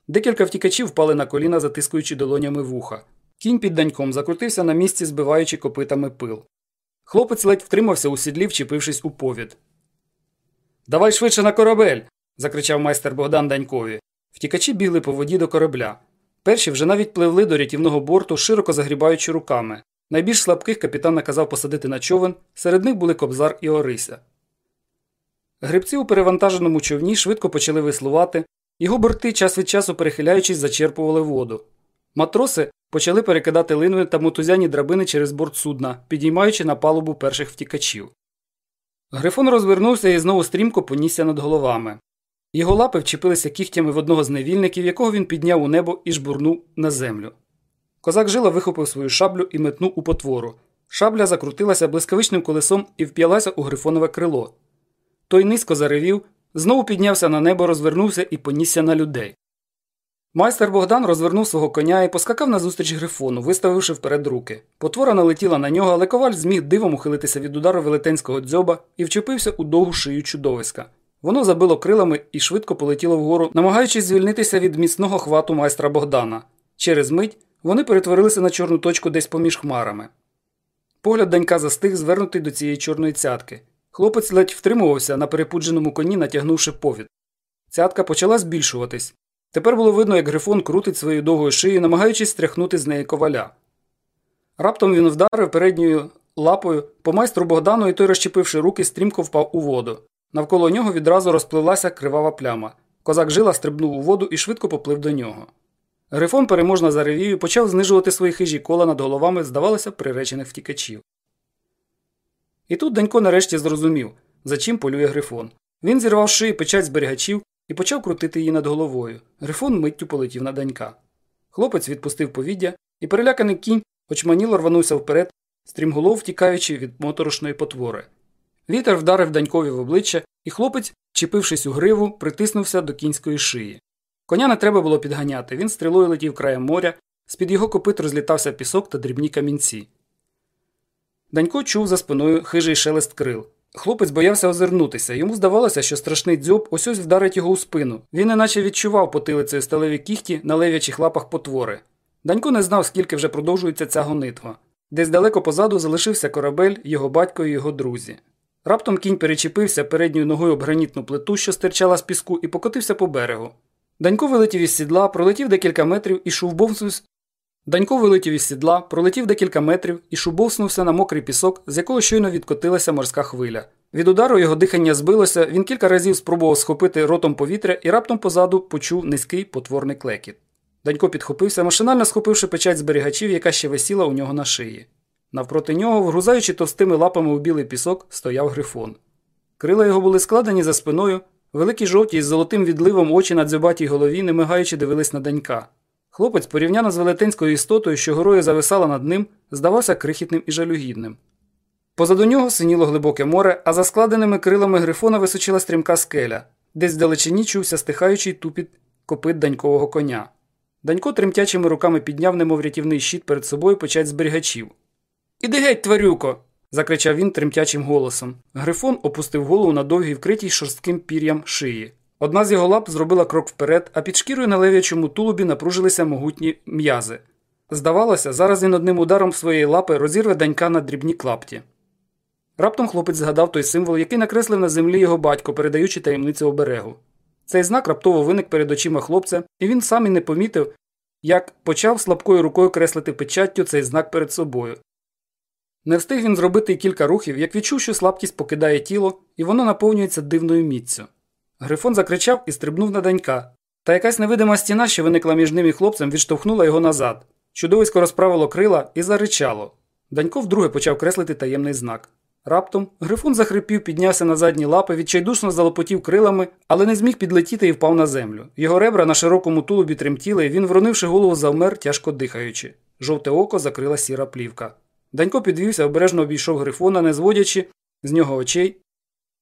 Speaker 1: Декілька втікачів впали на коліна, затискуючи долонями вуха. Кінь під даньком закрутився на місці, збиваючи копитами пил. Хлопець ледь втримався у сідлі, вчепившись у повід. Давай швидше на корабель. закричав майстер Богдан Данькові. Втікачі бігли по воді до корабля. Перші вже навіть пливли до рятівного борту, широко загрібаючи руками. Найбільш слабких капітан наказав посадити на човен, серед них були Кобзар і Орися. Грибці у перевантаженому човні швидко почали веслувати, його борти час від часу перехиляючись, зачерпували воду. Матроси почали перекидати линви та мотузяні драбини через борт судна, підіймаючи на палубу перших втікачів. Грифон розвернувся і знову стрімко понісся над головами. Його лапи вчепилися кігтями в одного з невільників, якого він підняв у небо і жбурнув на землю. Козак жила вихопив свою шаблю і метнув у потвору. Шабля закрутилася блискавичним колесом і вп'ялася у грифонове крило. Той низько заревів, знову піднявся на небо, розвернувся і понісся на людей. Майстер Богдан розвернув свого коня і поскакав назустріч грифону, виставивши вперед руки. Потвора налетіла на нього, але коваль зміг дивом ухилитися від удару велетенського дзьоба і вчепився у довгу шию чудовиська. Воно забило крилами і швидко полетіло вгору, намагаючись звільнитися від міцного хвату майстра Богдана. Через мить вони перетворилися на чорну точку десь поміж хмарами. Погляд данька застиг, звернутий до цієї чорної цятки. Хлопець ледь втримувався на перепудженому коні, натягнувши повід. Цятка почала збільшуватись. Тепер було видно, як грифон крутить своєю довгою шиєю, намагаючись стряхнути з неї коваля. Раптом він вдарив передньою лапою по майстру Богдану і той, розчепивши руки, стрімко впав у воду. Навколо нього відразу розпливлася кривава пляма. Козак жила стрибнув у воду і швидко поплив до нього. Грифон переможно заревів і почав знижувати свої хижі кола над головами, здавалося, приречених втікачів. І тут Данько нарешті зрозумів, за чим полює Грифон. Він зірвав шиї печать зберігачів і почав крутити її над головою. Грифон миттю полетів на Данька. Хлопець відпустив повіддя, і переляканий кінь очманіло рванувся вперед, стрімголов втікаючи від моторошної потвори. Вітер вдарив Данькові в обличчя, і хлопець, чіпившись у гриву, притиснувся до кінської шиї. Коня не треба було підганяти, він стрілою летів краєм моря, з-під його копит розлітався пісок та дрібні камінці. Данько чув за спиною хижий шелест крил. Хлопець боявся озирнутися. Йому здавалося, що страшний дзьоб ось ось вдарить його у спину. Він іначе відчував потилицею сталеві кіхті на лев'ячих лапах потвори. Данько не знав, скільки вже продовжується ця гонитва. Десь далеко позаду залишився корабель, його батько і його друзі. Раптом кінь перечепився передньою ногою об гранітну плиту, що стирчала з піску, і покотився по берегу. Данько вилетів із сідла, пролетів декілька метрів і шувбовснувся. Данько вилетів із сідла, пролетів декілька метрів і шубовснувся на мокрий пісок, з якого щойно відкотилася морська хвиля. Від удару його дихання збилося, він кілька разів спробував схопити ротом повітря і раптом позаду почув низький потворний клекіт. Данько підхопився, машинально схопивши печать зберігачів, яка ще висіла у нього на шиї. Навпроти нього, вгрузаючи товстими лапами у білий пісок, стояв грифон. Крила його були складені за спиною, великі жовті з золотим відливом очі на дзюбатій голові, не мигаючи дивились на данька. Хлопець, порівняно з велетенською істотою, що горою зависала над ним, здавався крихітним і жалюгідним. Позаду нього синіло глибоке море, а за складеними крилами грифона височила стрімка скеля, десь вдалечині чувся стихаючий тупіт копит данькового коня. Данько тремтячими руками підняв, немов рятівний щит перед собою почать зберігачів. Іди геть, тварюко. Закричав він тремтячим голосом. Грифон опустив голову на довгій вкритій шорстким пір'ям шиї. Одна з його лап зробила крок вперед, а під шкірою на лев'ячому тулубі напружилися могутні м'язи. Здавалося, зараз він одним ударом своєї лапи розірве данька на дрібні клапті. Раптом хлопець згадав той символ, який накреслив на землі його батько, передаючи таємницю оберегу. Цей знак раптово виник перед очима хлопця, і він сам і не помітив, як почав слабкою рукою креслити печаттю цей знак перед собою. Не встиг він зробити кілька рухів, як відчув, що слабкість покидає тіло, і воно наповнюється дивною міццю. Грифон закричав і стрибнув на данька. Та якась невидима стіна, що виникла між ним і хлопцем, відштовхнула його назад. Чудовисько розправило крила і заричало. Данько вдруге почав креслити таємний знак. Раптом грифун захрипів, піднявся на задні лапи, відчайдушно залопотів крилами, але не зміг підлетіти і впав на землю. Його ребра на широкому тулубі тремтіли, і він, вронивши голову, завмер, тяжко дихаючи. Жовте око закрила сіра плівка. Данько підвівся, обережно обійшов грифона, не зводячи з нього очей,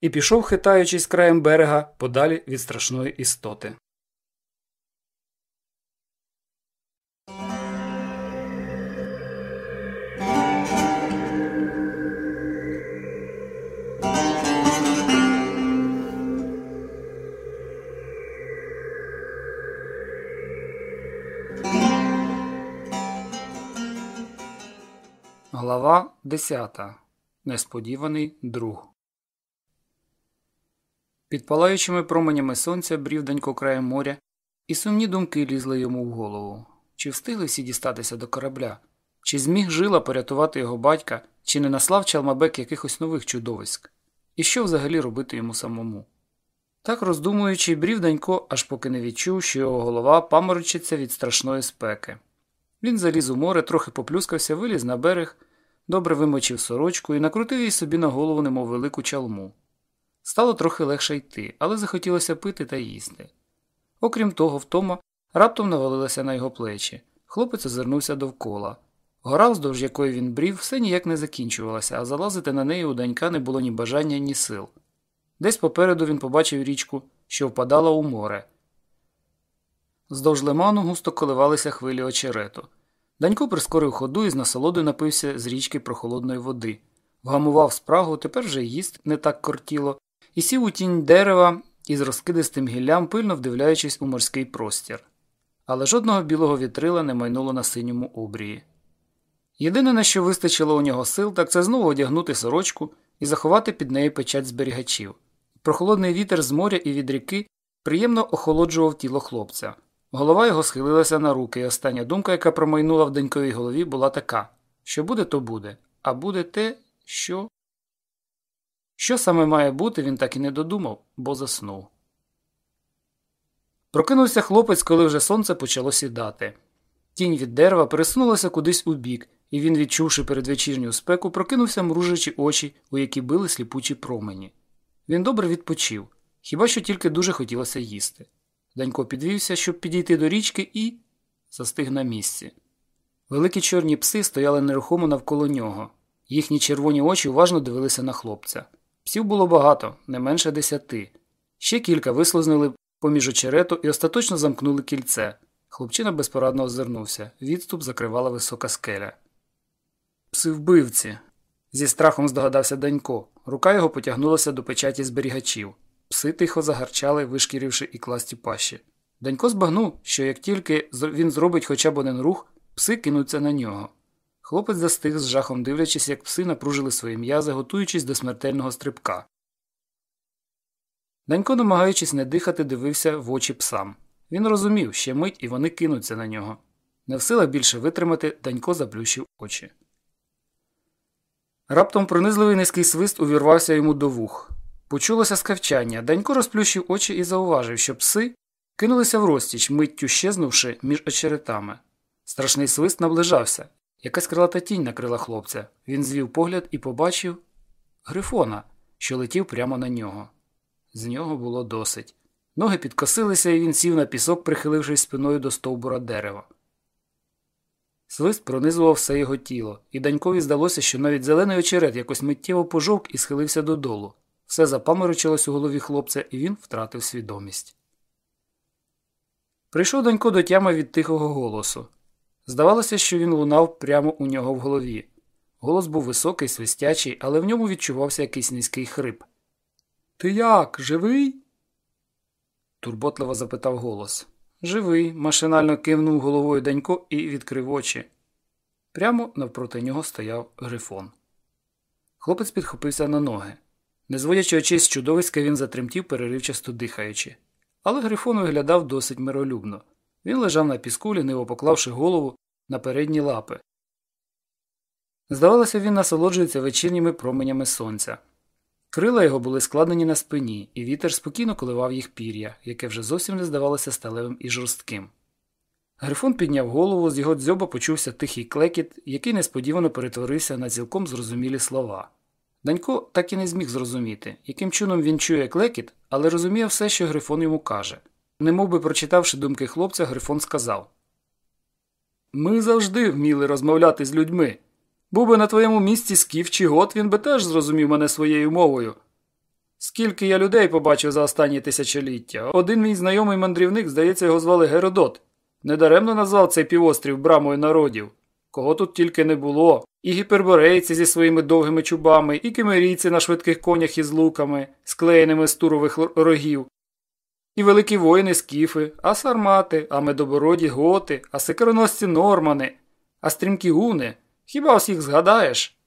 Speaker 1: і пішов, хитаючись краєм берега, подалі від страшної істоти. Глава 10. Несподіваний друг. Під палаючими променями сонця брів Данько краєм моря, і сумні думки лізли йому в голову. Чи встигли всі дістатися до корабля? Чи зміг жила порятувати його батька, чи не наслав Чалмабек якихось нових чудовиськ? І що взагалі робити йому самому? Так роздумуючи, брів Данько, аж поки не відчув, що його голова паморочиться від страшної спеки. Він заліз у море, трохи поплюскався, виліз на берег, добре вимочив сорочку і накрутив їй собі на голову, немов велику чалму. Стало трохи легше йти, але захотілося пити та їсти. Окрім того, втома раптом навалилася на його плечі. Хлопець озирнувся довкола. Гора, вздовж якої він брів, все ніяк не закінчувалася, а залазити на неї у данька не було ні бажання, ні сил. Десь попереду він побачив річку, що впадала у море. Здовж лиману густо коливалися хвилі очерету. Данько прискорив ходу і з насолодою напився з річки прохолодної води, вгамував спрагу, тепер вже їсть не так кортіло, і сів у тінь дерева із розкидистим гіллям, пильно вдивляючись у морський простір. Але жодного білого вітрила не майнуло на синьому обрії. Єдине, на що вистачило у нього сил, так це знову одягнути сорочку і заховати під нею печать зберігачів. Прохолодний вітер з моря і від ріки приємно охолоджував тіло хлопця. Голова його схилилася на руки, і остання думка, яка промайнула в деньковій голові, була така що буде, то буде, а буде те, що. Що саме має бути, він так і не додумав, бо заснув. Прокинувся хлопець, коли вже сонце почало сідати. Тінь від дерева пересунулася кудись у бік, і він, відчувши передвечірню спеку, прокинувся мружачи очі, у які били сліпучі промені. Він добре відпочив, хіба що тільки дуже хотілося їсти. Данько підвівся, щоб підійти до річки, і застиг на місці. Великі чорні пси стояли нерухомо навколо нього. Їхні червоні очі уважно дивилися на хлопця. Псів було багато, не менше десяти. Ще кілька вислизнули поміж очерету і остаточно замкнули кільце. Хлопчина безпорадно озирнувся. Відступ закривала висока скеля. Пси вбивці. Зі страхом здогадався Данько. Рука його потягнулася до печаті зберігачів. Пси тихо загарчали, вишкіривши і класті пащі. Данько збагнув, що як тільки він зробить хоча б один рух, пси кинуться на нього. Хлопець застиг з жахом дивлячись, як пси напружили свої м'язи, готуючись до смертельного стрибка. Данько, намагаючись не дихати, дивився в очі псам. Він розумів, ще мить і вони кинуться на нього. Не в силах більше витримати, Данько заплющив очі. Раптом пронизливий низький свист увірвався йому до вух. Почулося скавчання. Данько розплющив очі і зауважив, що пси кинулися в розтіч, миттю щезнувши між очеретами. Страшний свист наближався. Якась крилата тінь накрила хлопця. Він звів погляд і побачив грифона, що летів прямо на нього. З нього було досить. Ноги підкосилися, і він сів на пісок, прихилившись спиною до стовбура дерева. Свист пронизував все його тіло, і Данькові здалося, що навіть зелений очерет якось миттєво пожовк і схилився додолу. Все запаморочилось у голові хлопця, і він втратив свідомість. Прийшов Данько до тями від тихого голосу. Здавалося, що він лунав прямо у нього в голові. Голос був високий, свистячий, але в ньому відчувався якийсь низький хрип. Ти як, живий? турботливо запитав голос. Живий, машинально кивнув головою Данько і відкрив очі. Прямо навпроти нього стояв грифон. Хлопець підхопився на ноги. Не зводячи очей з чудовиська, він затремтів, переривчасто дихаючи. Але грифон виглядав досить миролюбно. Він лежав на піску, ліниво поклавши голову на передні лапи. Здавалося, він насолоджується вечірніми променями сонця. Крила його були складені на спині, і вітер спокійно коливав їх пір'я, яке вже зовсім не здавалося сталевим і жорстким. Грифон підняв голову, з його дзьоба почувся тихий клекіт, який несподівано перетворився на цілком зрозумілі слова. Данько так і не зміг зрозуміти, яким чином він чує клекіт, але розуміє все, що Грифон йому каже. Немов би прочитавши думки хлопця, Грифон сказав Ми завжди вміли розмовляти з людьми. Був би на твоєму місці скіф чи гот, він би теж зрозумів мене своєю мовою. Скільки я людей побачив за останні тисячоліття, один мій знайомий мандрівник, здається, його звали Геродот. Недаремно назвав цей півострів брамою народів. Кого тут тільки не було, і гіперборейці зі своїми довгими чубами, і кимерійці на швидких конях із луками, склеєними з турових рогів, і великі воїни скіфи, а сармати, а медобороді готи, а сикроносці нормани, а стрімкі гуни. Хіба всіх згадаєш?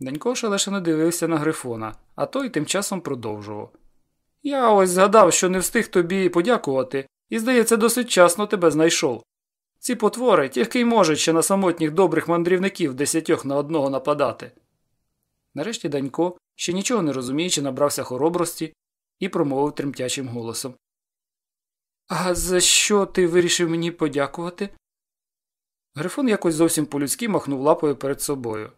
Speaker 1: Данько лише не дивився на Грифона, а той тим часом продовжував. Я ось згадав, що не встиг тобі подякувати, і, здається, досить часно тебе знайшов. Ці потвори тільки й можуть ще на самотніх добрих мандрівників десятьох на одного нападати. Нарешті Данько, ще нічого не розуміючи, набрався хоробрості і промовив тремтячим голосом. А за що ти вирішив мені подякувати? Грифон якось зовсім по-людськи махнув лапою перед собою.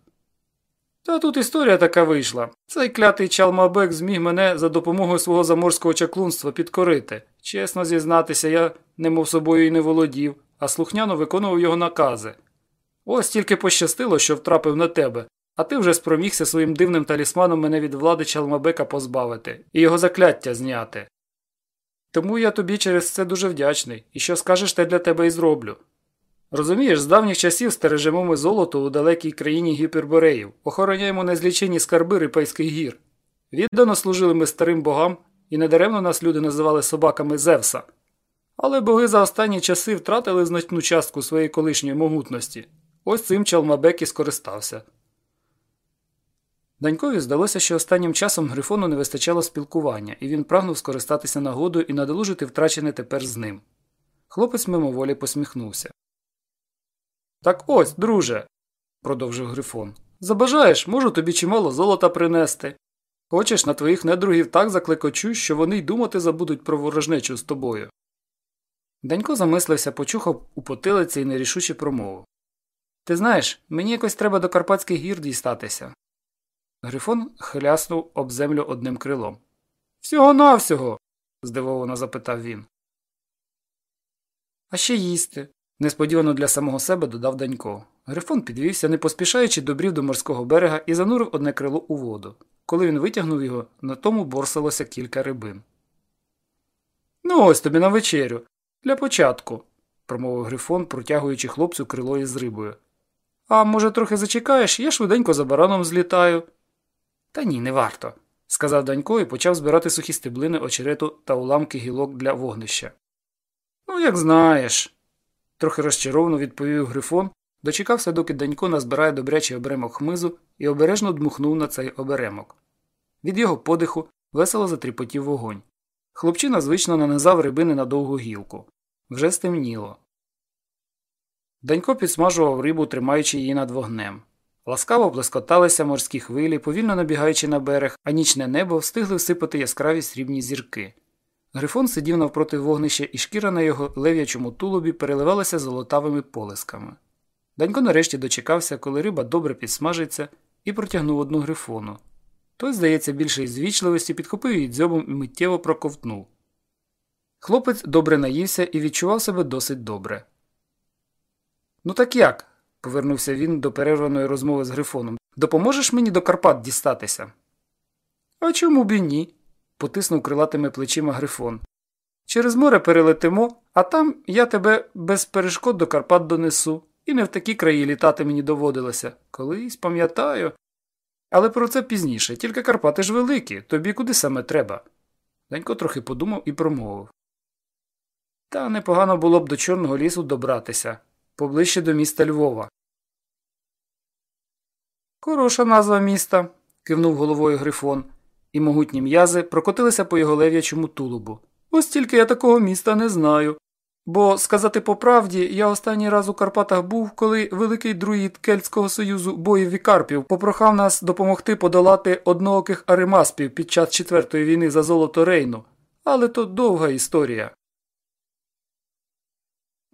Speaker 1: Та тут історія така вийшла. Цей клятий чалмабек зміг мене за допомогою свого заморського чаклунства підкорити. Чесно зізнатися, я немов собою і не володів, а слухняно виконував його накази. Ось тільки пощастило, що втрапив на тебе, а ти вже спромігся своїм дивним талісманом мене від влади Чалмабека позбавити і його закляття зняти. Тому я тобі через це дуже вдячний, і що скажеш, те для тебе і зроблю. Розумієш, з давніх часів стережемо ми золото у далекій країні гіпербореїв, охороняємо незлічені скарби Рипейських гір. Віддано служили ми старим богам, і недаремно нас люди називали собаками Зевса. Але боги за останні часи втратили значну частку своєї колишньої могутності. Ось цим Чалмабек і скористався. Данькові здалося, що останнім часом Грифону не вистачало спілкування, і він прагнув скористатися нагодою і надолужити втрачене тепер з ним. Хлопець мимоволі посміхнувся. Так ось, друже, продовжив Грифон. Забажаєш, можу тобі чимало золота принести. Хочеш на твоїх недругів так закликочу, що вони й думати забудуть про ворожнечу з тобою. Данько замислився, почухав у потилиці і нерішуче промовив. Ти знаєш, мені якось треба до Карпатських гір дістатися. Грифон хляснув об землю одним крилом. Всього навсього. здивовано запитав він. А ще їсти. несподівано для самого себе додав Данько. Грифон підвівся, не поспішаючи добрів до морського берега і занурив одне крило у воду. Коли він витягнув його, на тому борсалося кілька рибин. Ну, ось тобі на вечерю. Для початку, промовив Грифон, протягуючи хлопцю крило із рибою. А може, трохи зачекаєш, я швиденько за бараном злітаю. Та ні, не варто, сказав Данько і почав збирати сухі стеблини очерету та уламки гілок для вогнища. Ну, як знаєш, трохи розчаровано відповів Грифон, дочекався, доки Данько назбирає добрячий оберемок хмизу і обережно дмухнув на цей оберемок. Від його подиху весело затріпотів вогонь. Хлопчина звично нанизав рибини на довгу гілку. Вже стемніло. Данько підсмажував рибу, тримаючи її над вогнем. Ласкаво блискоталися морські хвилі, повільно набігаючи на берег, а нічне небо встигли всипати яскраві срібні зірки. Грифон сидів навпроти вогнища, і шкіра на його лев'ячому тулубі переливалася золотавими полисками. Данько нарешті дочекався, коли риба добре підсмажиться, і протягнув одну грифону. Той, здається, більше із звічливості підхопив її дзьобом і миттєво проковтнув. Хлопець добре наївся і відчував себе досить добре. Ну так як? повернувся він до перерваної розмови з Грифоном. Допоможеш мені до Карпат дістатися? А чому б і ні? потиснув крилатими плечима Грифон. Через море перелетимо, а там я тебе без перешкод до Карпат донесу, і не в такі краї літати мені доводилося. Колись пам'ятаю. Але про це пізніше, тільки Карпати ж великі, тобі куди саме треба. Данько трохи подумав і промовив. Та непогано було б до Чорного лісу добратися, поближче до міста Львова. Хороша назва міста, кивнув головою Грифон, і могутні м'язи прокотилися по його лев'ячому тулубу. Ось тільки я такого міста не знаю. Бо, сказати по правді, я останній раз у Карпатах був, коли великий друїд Кельтського союзу боїв Вікарпів попрохав нас допомогти подолати однооких аримаспів під час Четвертої війни за золото Рейну. Але то довга історія.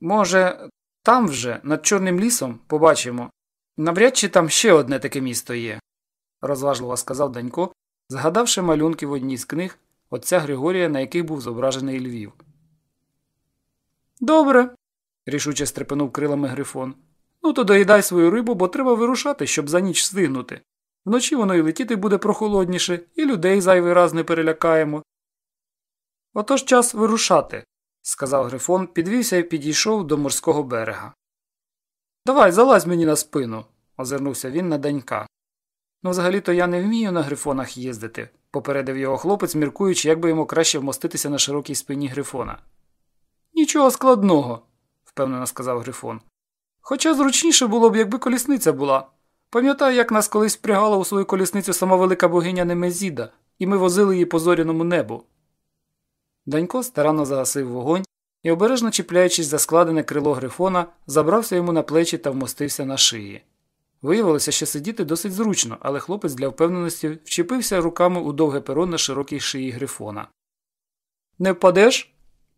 Speaker 1: Може, там вже, над Чорним лісом, побачимо. Навряд чи там ще одне таке місто є, розважливо сказав Данько, згадавши малюнки в одній з книг отця Григорія, на яких був зображений Львів. Добре, рішуче стрепенув крилами Грифон. Ну то доїдай свою рибу, бо треба вирушати, щоб за ніч стигнути. Вночі воно і летіти буде прохолодніше, і людей зайвий раз не перелякаємо. Отож час вирушати, сказав Грифон, підвівся і підійшов до морського берега. Давай, залазь мені на спину, озирнувся він на данька. Ну, взагалі-то я не вмію на грифонах їздити, попередив його хлопець, міркуючи, як би йому краще вмоститися на широкій спині грифона. Нічого складного, впевнено сказав Грифон. Хоча зручніше було б, якби колісниця була. Пам'ятаю, як нас колись впрягала у свою колісницю сама велика богиня Немезіда, і ми возили її по зоряному небу. Данько старанно загасив вогонь і, обережно чіпляючись за складене крило грифона, забрався йому на плечі та вмостився на шиї. Виявилося, що сидіти досить зручно, але хлопець для впевненості вчепився руками у довге перо на широкій шиї грифона. Не впадеш?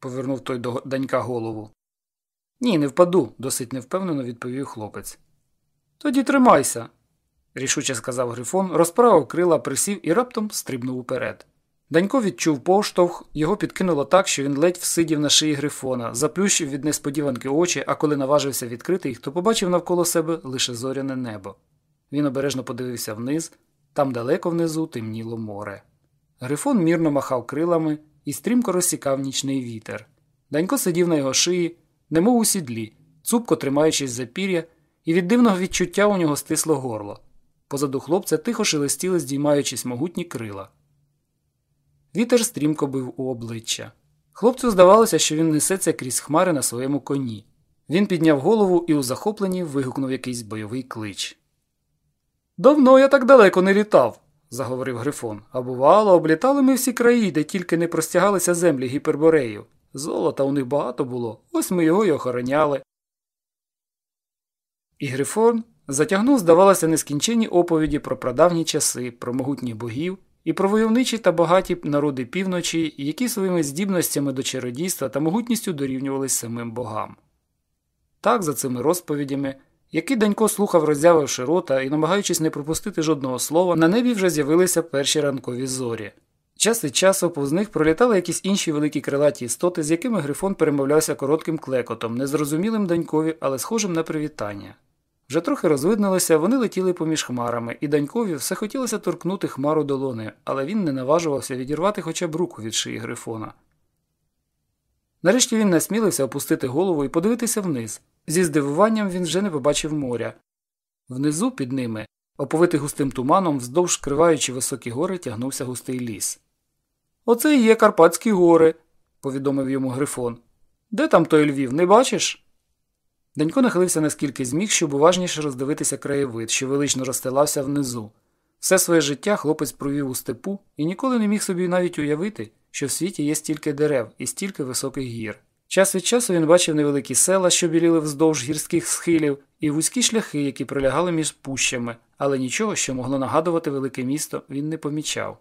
Speaker 1: Повернув той до данька голову. Ні, не впаду, досить невпевнено відповів хлопець. Тоді тримайся, рішуче сказав Грифон, розправив крила, присів і раптом стрибнув уперед. Данько відчув поштовх, його підкинуло так, що він ледь всидів на шиї Грифона, заплющив від несподіванки очі, а коли наважився відкрити їх, то побачив навколо себе лише зоряне небо. Він обережно подивився вниз, там далеко внизу темніло море. Грифон мірно махав крилами і стрімко розсікав нічний вітер. Данько сидів на його шиї, немов у сідлі, цупко тримаючись за пір'я, і від дивного відчуття у нього стисло горло. Позаду хлопця тихо шелестіли, здіймаючись могутні крила. Вітер стрімко бив у обличчя. Хлопцю здавалося, що він несеться крізь хмари на своєму коні. Він підняв голову і у захопленні вигукнув якийсь бойовий клич. Давно я так далеко не літав, заговорив Грифон. А бувало, облітали ми всі краї, де тільки не простягалися землі гіпербореїв. Золота у них багато було, ось ми його й охороняли. І Грифон затягнув, здавалося, нескінченні оповіді про прадавні часи, про могутніх богів і про войовничі та багаті народи півночі, які своїми здібностями до чародійства та могутністю дорівнювались самим богам. Так, за цими розповідями, які Данько слухав, роззявивши рота і намагаючись не пропустити жодного слова, на небі вже з'явилися перші ранкові зорі. Час від часу повз них пролітали якісь інші великі крилаті істоти, з якими Грифон перемовлявся коротким клекотом, незрозумілим Данькові, але схожим на привітання. Вже трохи розвиднилося, вони летіли поміж хмарами, і Данькові все хотілося торкнути хмару долони, але він не наважувався відірвати хоча б руку від шиї Грифона. Нарешті він насмілився опустити голову і подивитися вниз. Зі здивуванням він вже не побачив моря. Внизу під ними, оповитий густим туманом, вздовж криваючи високі гори, тягнувся густий ліс. Оце і є Карпатські гори, повідомив йому Грифон. Де там той Львів, не бачиш? Данько нахилився наскільки зміг, щоб уважніше роздивитися краєвид, що велично розстилався внизу. Все своє життя хлопець провів у степу і ніколи не міг собі навіть уявити, що в світі є стільки дерев і стільки високих гір. Час від часу він бачив невеликі села, що біліли вздовж гірських схилів, і вузькі шляхи, які пролягали між пущами, але нічого, що могло нагадувати велике місто, він не помічав.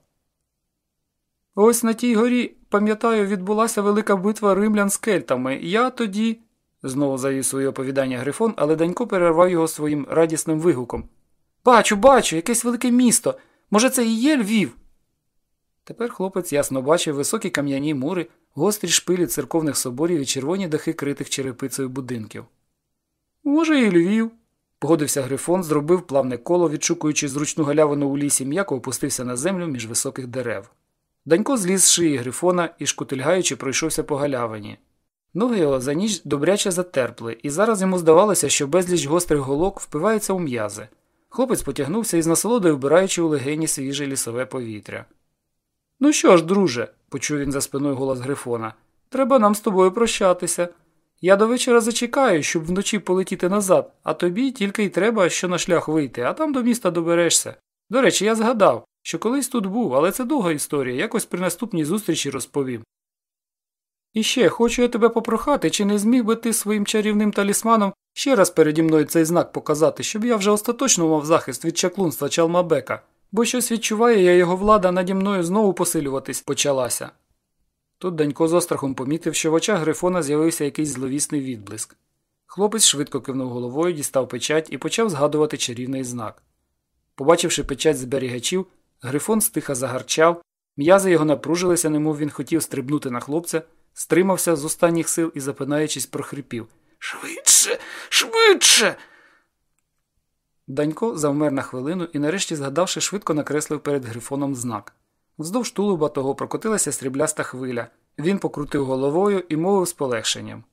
Speaker 1: Ось на тій горі, пам'ятаю, відбулася велика битва римлян з кельтами. Я тоді. знову завів своє оповідання Грифон, але Данько перервав його своїм радісним вигуком. Бачу, бачу, якесь велике місто. Може, це і є Львів? Тепер хлопець ясно бачив високі кам'яні мури, гострі шпилі церковних соборів і червоні дахи критих черепицею будинків. Може, і Львів, погодився Грифон, зробив плавне коло, відшукуючи зручну галявину у лісі, м'яко опустився на землю між високих дерев. Данько зліз з шиї Грифона і, шкутильгаючи, пройшовся по галявині. Ноги його за ніч добряче затерпли, і зараз йому здавалося, що безліч гострих голок впивається у м'язи. Хлопець потягнувся із насолодою вбираючи у легені свіже лісове повітря. Ну що ж, друже, почув він за спиною голос Грифона, треба нам з тобою прощатися. Я до вечора зачекаю, щоб вночі полетіти назад, а тобі тільки й треба, що на шлях вийти, а там до міста доберешся. До речі, я згадав, що колись тут був, але це довга історія, якось при наступній зустрічі розповім. І ще хочу я тебе попрохати, чи не зміг би ти своїм чарівним талісманом ще раз переді мною цей знак показати, щоб я вже остаточно мав захист від чаклунства Чалмабека, бо щось відчуває, я його влада наді мною знову посилюватись почалася. Тут Данько з острахом помітив, що в очах Грифона з'явився якийсь зловісний відблиск. Хлопець швидко кивнув головою, дістав печать і почав згадувати чарівний знак. Побачивши печать зберігачів, Грифон стиха загарчав, м'язи його напружилися, немов він хотів стрибнути на хлопця, стримався з останніх сил і, запинаючись, прохрипів Швидше, швидше. Данько завмер на хвилину і, нарешті, згадавши, швидко накреслив перед грифоном знак. Вздовж тулуба того прокотилася срібляста хвиля. Він покрутив головою і мовив з полегшенням.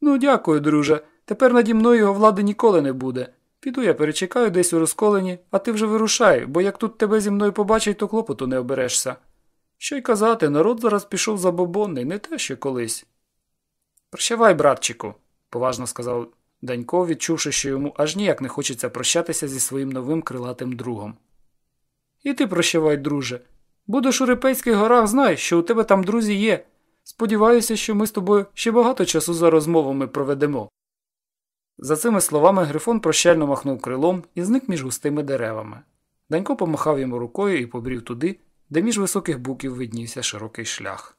Speaker 1: Ну, дякую, друже. Тепер наді мною його влади ніколи не буде. Піду я перечекаю десь у розколені, а ти вже вирушай, бо як тут тебе зі мною побачать, то клопоту не оберешся. Що й казати, народ зараз пішов забобонний, не те, що колись. Прощавай, братчику, поважно сказав Данько, відчувши, що йому аж ніяк не хочеться прощатися зі своїм новим крилатим другом. І ти прощавай, друже. Будеш у Репейських горах, знай, що у тебе там друзі є. Сподіваюся, що ми з тобою ще багато часу за розмовами проведемо. За цими словами Грифон прощально махнув крилом і зник між густими деревами. Данько помахав йому рукою і побрів туди, де між високих буків виднівся широкий шлях.